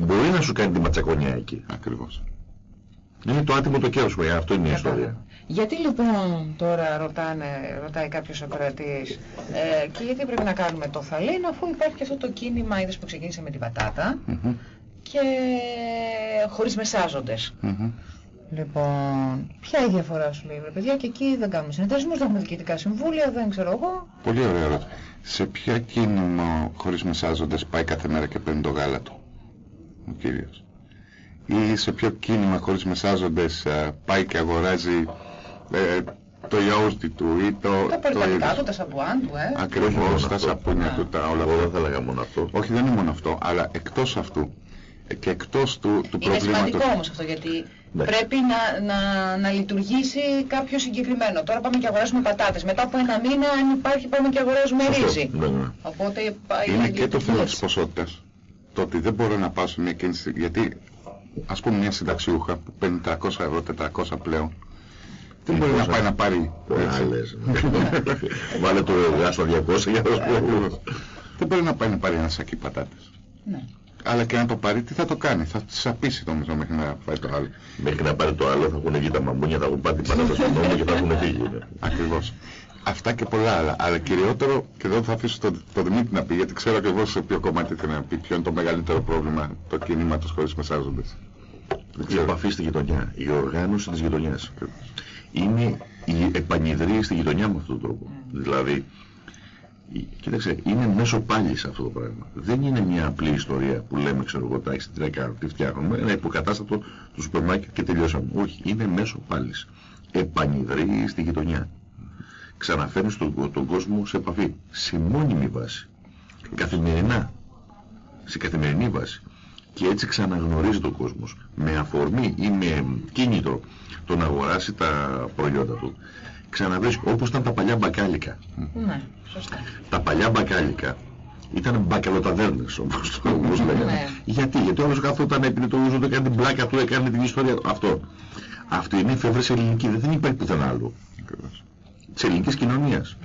μπορεί να σου κάνει τη ματσακονιά εκεί Ακριβώς. είναι το άτιμο το κέρδος παιδιά. αυτό είναι η Κατάλαβα. ιστορία Γιατί λοιπόν τώρα ρωτάνε, ρωτάει κάποιος ακροατής ε, και γιατί πρέπει να κάνουμε το θαλήν αφού υπάρχει και αυτό το κίνημα είδες που ξεκίνησε με την πατάτα Μμμ. και χωρίς μεσάζοντες. Μμμ. Λοιπόν, ποια είναι η διαφορά σου λέει, ρε παιδιά, και εκεί δεν κάνουμε συνεταιρισμούς, δεν έχουμε διοικητικά συμβούλια, δεν ξέρω εγώ. Πολύ ωραία ερώτηση. Σε ποια κίνημα χωρίς μεσάζοντες πάει κάθε μέρα και παίρνει το γάλα του ο κύριος; Ή σε ποιο κίνημα χωρίς μεσάζοντες ε, πάει και αγοράζει ε, το γιαούρτι του ή το... Τα το περιτατικά είδος; του, τα σαμπουάν του, ε. Ακριβώς, μόνο τα αυτό. σαπούνια Α. του, τα όλα εγώ δεν αυτά. θα έλεγα μόνο αυτό Όχι, δεν είναι μόνο αυτό, αλλά εκτός αυτού ε, και εκτός του, του Είναι σημαντικό προβλήματος. όμως αυτό γιατί Ναι. πρέπει να, να, να λειτουργήσει κάποιος συγκεκριμένο. Τώρα πάμε και αγοράζουμε πατάτες. Μετά από ένα μήνα, αν υπάρχει, πάμε και αγοράζουμε Σωστό. ρύζι. Ναι, ναι. Οπότε πάει Είναι η και το θέμα λειτουργία. της ποσότητας. Το ότι δεν μπορώ να πάω σε μια κίνηση, γιατί ας πούμε μια συνταξιούχα που παίρνει 300 ευρώ, 400 πλέον, δεν μπορεί να πόσα; πάει να πάρει Πολλά έτσι. λες. Βάλε το γάσο 200 για να σου πω. Δεν μπορεί να πάει να πάρει ένα σακί πατάτες. Ναι. Αλλά και να το πάρει, τι θα το κάνει, θα τις απίσει νομίζω μέχρι να φάει το άλλο. Μέχρι να πάρει το άλλο θα έχουν βγει τα μαμούνια, θα έχουν πάρει την πατάτα στον νόμο και θα έχουν φύγει. ναι. Ακριβώς. Αυτά και πολλά άλλα. Αλλά κυριότερο, και εδώ θα αφήσω το, το Δημήτρη να πει, γιατί ξέρω ακριβώς σε ποιο κομμάτι θέλει να πει, ποιο είναι το μεγαλύτερο πρόβλημα του κινήματος χωρίς μεσάζοντες. η επαφή στη γειτονιά, η οργάνωση της γειτονιάς. Είναι η επανειδρία στη γειτονιά με αυτόν τον τρόπο. Δηλαδή, κοίταξε, είναι μέσω πάλι σε αυτό το πράγμα. Δεν είναι μια απλή ιστορία που λέμε, ξέρω εγώ, τα τι να κάνω, τι φτιάχνουμε, ένα υποκατάστατο του σούπερ μάρκετ και τελειώσαμε. Όχι, είναι μέσω πάλι. Επανειδρύει στη γειτονιά. Ξαναφέρνεις τον, τον κόσμο σε επαφή. Σε μόνιμη βάση. Καθημερινά. Σε καθημερινή βάση. Και έτσι ξαναγνωρίζει τον κόσμος με αφορμή ή με κίνητρο το να αγοράσει τα προϊόντα του. Ξαναβρίσκει όπως ήταν τα παλιά μπακάλικα. Ναι, σωστά. Τα παλιά μπακάλικα ήταν μπακαλοταδέρνες όπως το όπως λέγανε. Ναι. Γιατί, γιατί όλος καθόταν έπινε το ούζο, έκανε την πλάκα του, έκανε την ιστορία του. Αυτό. Αυτή είναι η φεύρεση ελληνική, δεν υπάρχει πουθενά άλλο. Της ελληνικής κοινωνίας.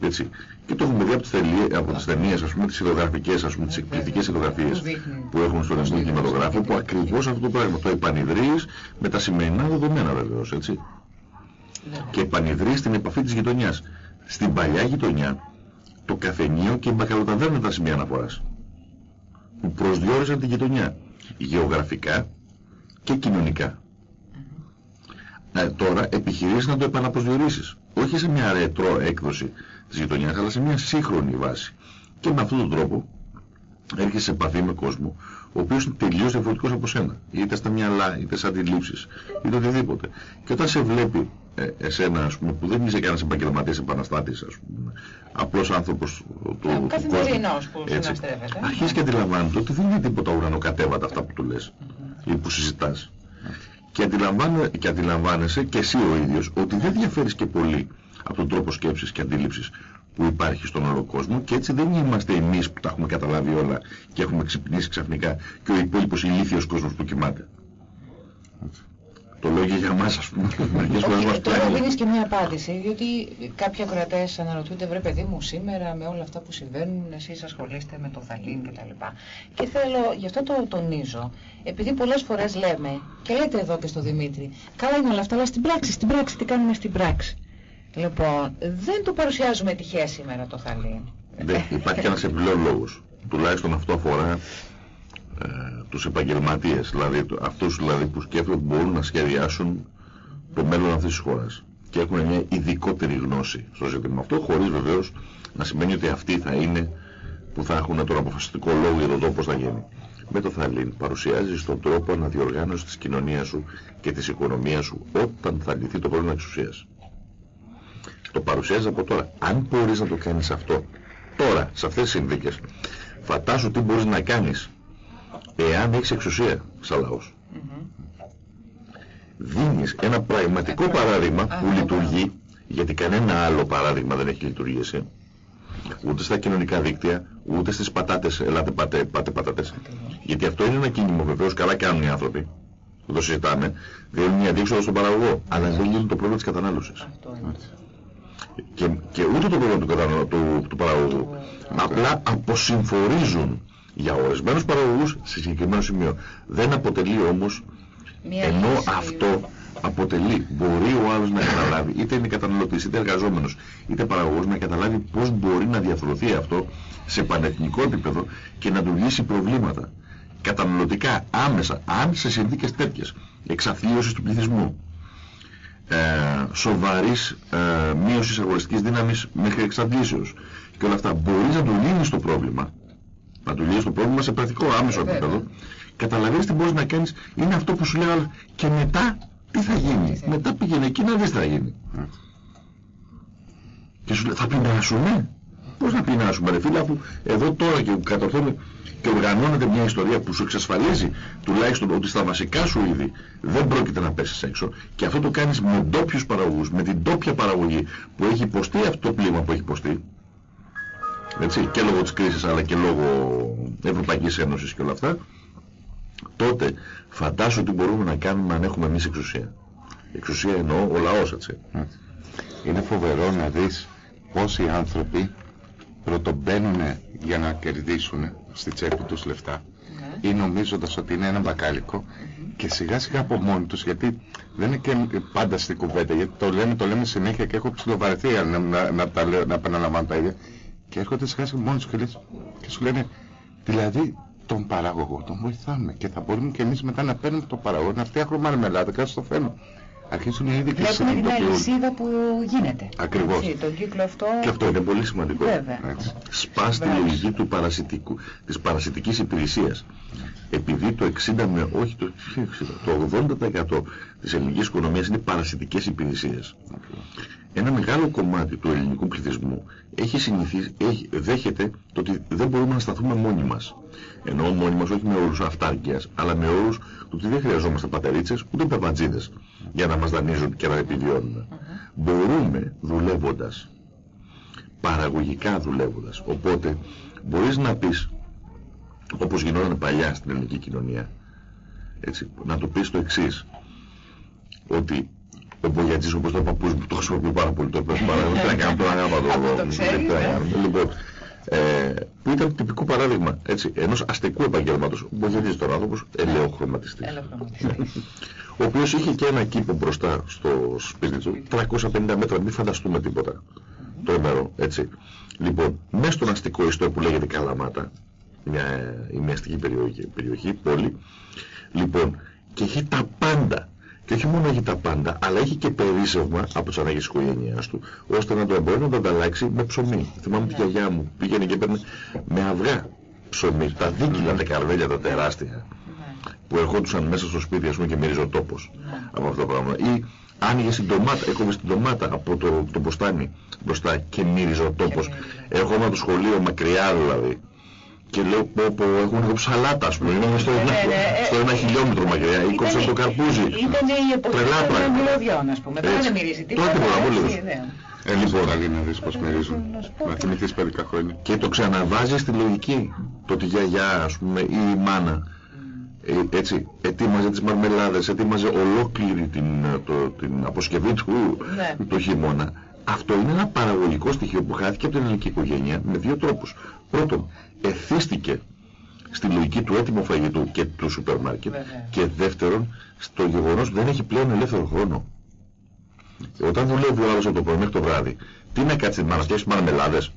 Έτσι. Και το έχουμε δει από τις, τελείες, από τις ταινίες, ας πούμε, τις ηχογραφικές, ας πούμε, τις εκπληκτικές ηχογραφίες Που δείχνουν. που έχουν στον ελληνικό κινηματογράφο, που ακριβώς αυτό το πράγμα το επανειδρύεις με τα σημερινά δεδομένα βεβαίως, έτσι. Και επανειδρύεις την επαφή της γειτονιάς. Στην παλιά γειτονιά, το καφενείο και η μπακαλοταβέρνα ήταν σημεία αναφοράς. Που προσδιορίζαν τη γειτονιά. Γεωγραφικά και κοινωνικά. Ε, τώρα επιχειρήσεις να το επαναπροσδιορίσεις. Όχι σε μια ρετρό έκδοση της γειτονιάς, αλλά σε μια σύγχρονη βάση. Και με αυτόν τον τρόπο έρχεσαι σε επαφή με κόσμο, ο οποίος είναι τελείως διαφορετικός από σένα. Είτε στα μυαλά, είτε σε αντιλήψεις, είτε οτιδήποτε. Και όταν σε βλέπει ε, εσένα, ας πούμε, που δεν είσαι κανένας επαγγελματίας επαναστάτης, ας πούμε, απλός άνθρωπος του, του κόσμου. Καθημερινός που Έτσι. συναστρέφεται. Αρχίζει και αντιλαμβάνεται ότι δεν είναι τίποτα ουρανοκατέβατα αυτά που του λες ή που συζητάς. Και, αντιλαμβάνε, και αντιλαμβάνεσαι και εσύ ο ίδιος ότι δεν διαφέρεις και πολύ από τον τρόπο σκέψης και αντίληψης που υπάρχει στον όλο κόσμο και έτσι δεν είμαστε εμείς που τα έχουμε καταλάβει όλα και έχουμε ξυπνήσει ξαφνικά και ο υπόλοιπος ηλίθιος κόσμος που κοιμάται. Το λέω και για μας ας πούμε. Μερικές φορές μας Όχι, τώρα πιάνει. δίνεις και μια απάντηση, διότι κάποιοι ακροατές αναρωτούνται, βρε παιδί μου, σήμερα με όλα αυτά που συμβαίνουν, εσείς ασχολείστε με το Θαλήν και τα λοιπά. Και θέλω, γι' αυτό το τονίζω, επειδή πολλές φορές λέμε, και λέτε εδώ και στο Δημήτρη, καλά είναι όλα αυτά, αλλά στην πράξη, στην πράξη, τι κάνουμε στην πράξη. Λοιπόν, δεν το παρουσιάζουμε τυχαία σήμερα το Θαλήν. Δεν, υπάρχει και ένας επιπλέον λόγος. Τουλάχιστον αυτό αφορά ε, τους επαγγελματίες, δηλαδή το- αυτούς δηλαδή που σκέφτονται ότι μπορούν να σχεδιάσουν το μέλλον αυτής της χώρας και έχουν μια ειδικότερη γνώση στο ζήτημα αυτό, χωρίς βεβαίως να σημαίνει ότι αυτοί θα είναι που θα έχουν τον αποφασιστικό λόγο για τον τρόπο πώς θα γίνει. Με το Θαλήν παρουσιάζεις τον τρόπο αναδιοργάνωσης της κοινωνίας σου και της οικονομίας σου όταν θα λυθεί το πρόβλημα εξουσίας. Το παρουσιάζεις από τώρα. Αν μπορείς να το κάνεις αυτό τώρα, σε αυτές τις συνθήκες, φαντάσου τι μπορείς να κάνεις εάν έχεις εξουσία σαν λαός. Δίνεις ένα πραγματικό παράδειγμα που Αυτό λειτουργεί, γιατί κανένα άλλο παράδειγμα δεν έχει λειτουργήσει, ούτε στα κοινωνικά δίκτυα, ούτε στις πατάτες, ελάτε πάτε, πάτε πατάτες. Γιατί αυτό είναι ένα κίνημα βεβαίως, καλά κάνουν οι άνθρωποι, δεν το συζητάμε, δίνουν μια διέξοδο στον παραγωγό, αλλά δεν λύνουν το πρόβλημα της κατανάλωσης. Αυτό είναι. Και, και ούτε το πρόβλημα του, καταναλω- του, του παραγωγού. Απλά αποσυμφορίζουν για ορισμένους παραγωγούς σε συγκεκριμένο σημείο. Δεν αποτελεί όμως, Μια ενώ λύση- αυτό αποτελεί, μπορεί ο άλλος να καταλάβει, είτε είναι καταναλωτής, είτε εργαζόμενος, είτε παραγωγός, να καταλάβει πώς μπορεί να διαφορθεί αυτό σε πανεθνικό επίπεδο και να του λύσει προβλήματα. Καταναλωτικά, άμεσα, αν σε συνθήκες τέτοιες, εξαθλίωσης του πληθυσμού, ε, σοβαρής ε, μείωσης αγοραστικής δύναμης μέχρι εξαντλήσεως και όλα αυτά μπορείς να του λύνεις το πρόβλημα να του λύνεις το πρόβλημα σε πρακτικό άμεσο Ε, βέβαια. επίπεδο. Καταλαβαίνεις τι μπορείς να κάνεις είναι αυτό που σου λέγανε και μετά τι θα γίνει; Τι θα μετά πήγαινε εκεί να δεις τι θα γίνει. Και σου λέει θα πεινάσουμε πώς να πεινάσουμε ρε φίλε αφού εδώ τώρα και κατορθώνουμε και οργανώνεται μια ιστορία που σου εξασφαλίζει τουλάχιστον ότι στα βασικά σου είδη δεν πρόκειται να πέσεις έξω. Και αυτό το κάνεις με ντόπιους παραγωγούς, με την ντόπια παραγωγή που έχει υποστεί αυτό το πλήγμα που έχει υποστεί έτσι, και λόγω της κρίσης αλλά και λόγω Ευρωπαϊκής Ένωσης και όλα αυτά τότε φαντάσου τι μπορούμε να κάνουμε αν έχουμε εμείς εξουσία. Εξουσία εννοώ ο λαός έτσι. Έτσι. Είναι φοβερό να δεις πόσοι άνθρωποι πρωτομπαίνουν για να κερδίσουν στη τσέπη τους λεφτά. Ναι. ή νομίζοντας ότι είναι ένα μπακάλικο και σιγά σιγά από μόνοι τους γιατί δεν είναι και πάντα στην κουβέντα γιατί το λέμε, το λέμε συνέχεια και έχω ψιλοβαρεθεί να, να, να, τα λέω, να επαναλαμβάνω τα ίδια και έρχονται σιγά σιγά μόνοι τους και, λες, και σου λένε δηλαδή τον παραγωγό τον βοηθάμε και θα μπορούμε και εμείς μετά να παίρνουμε τον παραγωγό να φτιάχνουμε μαρμελάδα κάτω στο φένο αρχίζουν ήδη και Βλέπουμε την συνειδητοποιούν. αλυσίδα που γίνεται. Ακριβώς. Έτσι, τον κύκλο αυτό. Και αυτό είναι πολύ σημαντικό. Βέβαια. Έτσι. Σπάς στη Μπράβο. λογική του παρασιτικού, της παρασιτικής υπηρεσίας. Επειδή το 60 με, όχι το 60, το 80% της ελληνικής οικονομίας είναι παρασιτικές υπηρεσίες. Ένα μεγάλο κομμάτι του ελληνικού πληθυσμού έχει συνηθίσει, έχει, δέχεται το ότι δεν μπορούμε να σταθούμε μόνοι μας. Ενώ μόνοι μας όχι με όρους αυτάρκειας, αλλά με όρους του ότι δεν χρειαζόμαστε πατερίτσες ούτε παπατζίδες για να μας δανείζουν και να επιβιώνουμε. Μπορούμε δουλεύοντας παραγωγικά δουλεύοντας. Οπότε μπορείς να πεις, όπως γινόταν παλιά στην ελληνική κοινωνία, έτσι, να του πεις το εξής, ότι ο Μπογιατζής, όπως το παππούς μου, το χρησιμοποιεί πάρα πολύ το πες παράδειγμα, τι να κάνουμε τώρα να Αυτό το το ξέρεις, τι να ναι. κάνουμε. Λοιπόν, ε, που ήταν τυπικό παράδειγμα έτσι, ενός αστικού επαγγέλματος, ο Μπογιατζής τώρα άνθρωπος, ελαιοχρωματιστής Έλα, χρωματιστής. ο οποίος είχε και ένα κήπο μπροστά στο σπίτι του, 350 μέτρα, μην φανταστούμε τίποτα, τρομερό, έτσι. Λοιπόν, μέσα στον αστικό ιστό που λέγεται Καλαμάτα, μια, η μια αστική περιοχή, περιοχή, πόλη, λοιπόν, και έχει τα πάντα. Και όχι μόνο έχει τα πάντα, αλλά έχει και περίσσευμα από τις ανάγκες της οικογένειάς του, ώστε να το μπορεί να το ανταλλάξει με ψωμί. Θυμάμαι τη γιαγιά μου πήγαινε και παίρνε με αυγά ψωμί, τα δίκυλα, τα καρβέλια, τα τεράστια Ναι. που ερχόντουσαν μέσα στο σπίτι ας πούμε και μύριζε ο τόπος από αυτό το πράγμα. Ή άνοιγε την ντομάτα, έκοβε την ντομάτα από το, το μποστάνι μπροστά και μύριζε ο τόπος. μύριζε. Ερχόμουν από το σχολείο μακριά δηλαδή. Και λέω πω πω έχουν εδώ σαλάτα ας πούμε, είναι στο, Ναι, ένα, ναι, ναι, στο ε, ένα χιλιόμετρο μακριά, ή κόψαν Ήτανε- το καρπούζι. Ήταν η εποχή Τρελά των πράγματα. μυρωδιών, ας πούμε. Τώρα Έτσι. δεν μυρίζει Τότε τίποτα. πολλά, πολύ έτσι, λίγο. ναι. Ε, λοιπόν, καλή να δεις πως μυρίζουν. Να σου πω Να τι- θυμηθείς παιδικά χρόνια. Και το ξαναβάζεις στη λογική. Το ότι η γιαγιά ας πούμε ή η μάνα ε, έτσι, ετοίμαζε τις μαρμελάδες, ετοίμαζε ολόκληρη την, ε, το, την αποσκευή του Ναι. το χειμώνα. Αυτό είναι ένα παραγωγικό στοιχείο που χάθηκε από την ελληνική οικογένεια με δύο τρόπους. Πρώτον, εθίστηκε στη λογική του έτοιμου φαγητού και του σούπερ μάρκετ Βέβαια. και δεύτερον, στο γεγονός ότι δεν έχει πλέον ελεύθερο χρόνο. Όταν δουλεύει ο άλλος από το πρωί μέχρι το βράδυ, τι να κάτσεις να φτιάξει μαρμελάδες;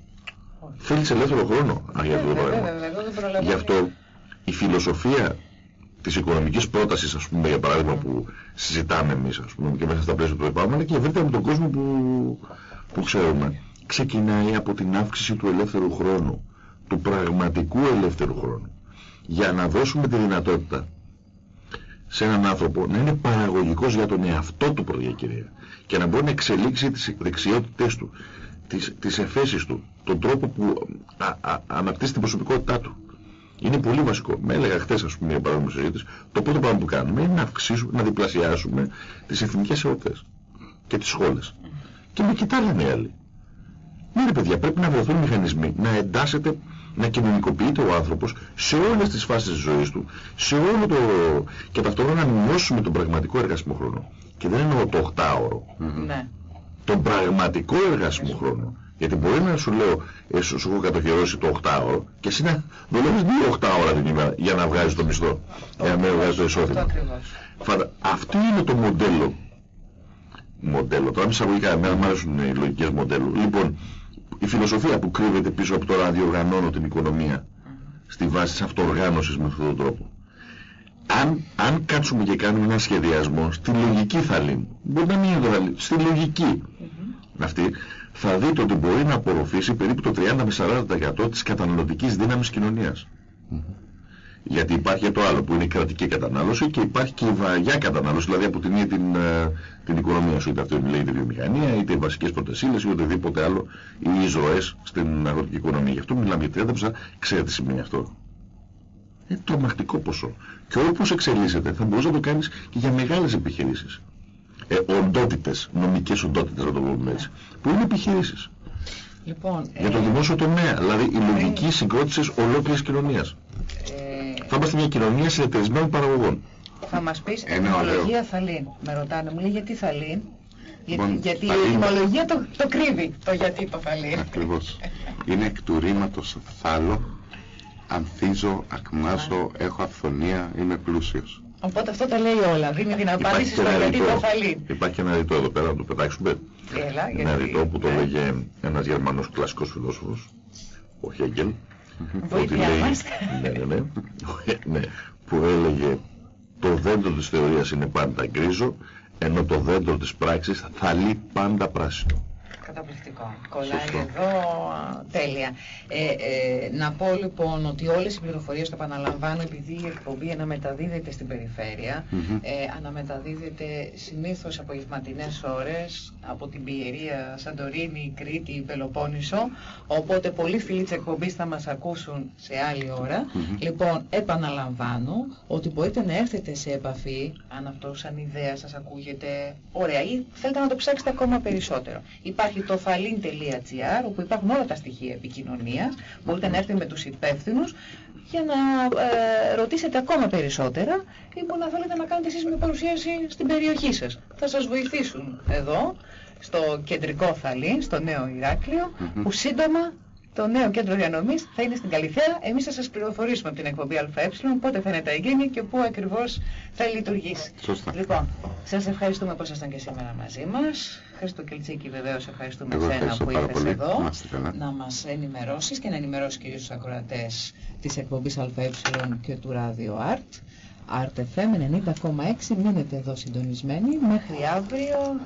Θέλεις ελεύθερο χρόνο α, για αυτό το Βέβαια, πράγμα. βέβαια, εγώ δεν προλαβαίνω. Γι' αυτό η φιλοσοφία της οικονομικής πρότασης, ας πούμε, για παράδειγμα, που συζητάμε εμείς, ας πούμε, και μέσα στα πλαίσια του ΕΠΑΜ, αλλά και ευρύτερα με τον κόσμο που, που ξέρουμε, ξεκινάει από την αύξηση του ελεύθερου χρόνου, του πραγματικού ελεύθερου χρόνου, για να δώσουμε τη δυνατότητα σε έναν άνθρωπο να είναι παραγωγικός για τον εαυτό του πρώτα κυρία και να μπορεί να εξελίξει τις δεξιότητες του, τις, τις εφέσεις του, τον τρόπο που α, α, αναπτύσσει την προσωπικότητά του. Είναι πολύ βασικό. Με έλεγα χθες, ας πούμε, για παράδειγμα συζήτηση, το πρώτο πράγμα που κάνουμε είναι να αυξήσουμε, να διπλασιάσουμε τις εθνικές εορτές και τις σχόλες. Και με κοιτάγανε οι άλλοι. Ναι ρε παιδιά, πρέπει να βρεθούν μηχανισμοί, να εντάσσεται, να κοινωνικοποιείται ο άνθρωπος σε όλες τις φάσεις της ζωής του, σε όλο το... και ταυτόχρονα να μειώσουμε τον πραγματικό εργασμό χρόνο. Και δεν εννοώ το 8ωρο, Ναι. τον πραγματικό εργασμό χρόνο. Γιατί μπορεί να σου λέω, ε, σου, σου έχω κατοχυρώσει το 8ωρο και εσύ να δουλεύεις 2 8 ώρα την ημέρα για να βγάζεις το μισθό, για να μην βγάζεις το Αυτό εισόδημα. ακριβώς. Φαντα... Αυτό είναι το μοντέλο. Μοντέλο. Τώρα με εισαγωγικά, εμένα μου αρέσουν οι λογικές μοντέλου. Λοιπόν, η φιλοσοφία που κρύβεται πίσω από το να διοργανώνω την οικονομία στη βάση της αυτοοργάνωσης με αυτόν τον τρόπο. Αν, αν κάτσουμε και κάνουμε ένα σχεδιασμό, στη λογική θα λύνει. Μπορεί να μην είναι το θα λύνει, στη λογική. Αυτή θα δείτε ότι μπορεί να απορροφήσει περίπου το 30 με 40% της καταναλωτικής δύναμης κοινωνίας. Γιατί υπάρχει και το άλλο που είναι η κρατική κατανάλωση και υπάρχει και η βαριά κατανάλωση, δηλαδή από την ίδια την, ε, την οικονομία σου, είτε αυτό λέγεται βιομηχανία, είτε οι βασικές πρωτεσίλες ή οτιδήποτε άλλο, ή οι ζωές στην αγροτική οικονομία. Γι' αυτό μιλάμε για 30%. Ξέρετε τι σημαίνει αυτό. Είναι τρομακτικό ποσό. Και όπως εξελίσσεται θα μπορείς να το κάνεις και για μεγάλες επιχειρήσεις. Ε, οντότητες, νομικές οντότητες να το πούμε έτσι, που είναι επιχειρήσεις. Λοιπόν, Για το ε, δημόσιο τομέα, δηλαδή η λογική συγκρότησης ολόκληρης κοινωνίας. Ε, Θα είμαστε μια κοινωνία συνεταιρισμένων παραγωγών. θα μας πεις Ένα ωραίο. ετοιμολογία θα λύνει. Με ρωτάνε, μου λέει γιατί θα λύνει; Γιατί, Λοιπόν, γιατί η θα λύνει. ετοιμολογία το, το κρύβει, το γιατί το θα λύνει. Ακριβώς. Είναι εκ του ρήματος θάλω, ανθίζω, ακμάζω, έχω αυθονία, είμαι πλούσιος. Οπότε αυτό τα λέει όλα. Δίνει την απάντηση και στο ένα γιατί ρητό. το θα λύνει. Υπάρχει ένα ρητό εδώ πέρα, να το πετάξουμε. Έλα, Ένα γιατί... ρητό που το ναι. λέγε ένας Γερμανός κλασικός φιλόσοφος, ο Χέγκελ, Βοήθεια μας. Ναι, ναι, ναι, ναι, που έλεγε το δέντρο της θεωρίας είναι πάντα γκρίζο, ενώ το δέντρο της πράξης θα λύει πάντα πράσινο. Καταπληκτικό. Κολλάει εδώ τέλεια. Ε, ε, να πω λοιπόν ότι όλες οι πληροφορίες, το επαναλαμβάνω, επειδή η εκπομπή αναμεταδίδεται στην περιφέρεια, ε, αναμεταδίδεται συνήθως απογευματινές ώρες από την Πιερία, Σαντορίνη, Κρήτη, Πελοπόννησο, οπότε πολλοί φίλοι της εκπομπής θα μας ακούσουν σε άλλη ώρα. Λοιπόν, επαναλαμβάνω ότι μπορείτε να έρθετε σε επαφή, αν αυτό σαν ιδέα σας ακούγεται ωραία ή θέλετε να το ψάξετε ακόμα περισσότερο. Υπάρχει το thalin.gr όπου υπάρχουν όλα τα στοιχεία επικοινωνίας. Μπορείτε να έρθετε με τους υπεύθυνους για να ε, ρωτήσετε ακόμα περισσότερα ή μπορεί να θέλετε να κάνετε εσείς μια παρουσίαση στην περιοχή σας. Θα σας βοηθήσουν εδώ, στο κεντρικό Θαλήν, στο νέο Ηράκλειο, που σύντομα το νέο κέντρο διανομής θα είναι στην Καλυθέα. Εμείς θα σας πληροφορήσουμε από την εκπομπή ΑΕ πότε θα είναι τα εγγένεια και πού ακριβώς θα λειτουργήσει. Σωστά. Λοιπόν, σας ευχαριστούμε που ήσασταν και σήμερα μαζί μας. Χρήστο Κελτσίκη βεβαίως ευχαριστούμε Εγώ εσένα που ήρθες εδώ να μας ενημερώσεις και να ενημερώσεις κυρίως τους ακροατές της εκπομπής ΑΕ και του ράδιο Art. Art FM 90,6 μείνετε εδώ συντονισμένοι μέχρι αύριο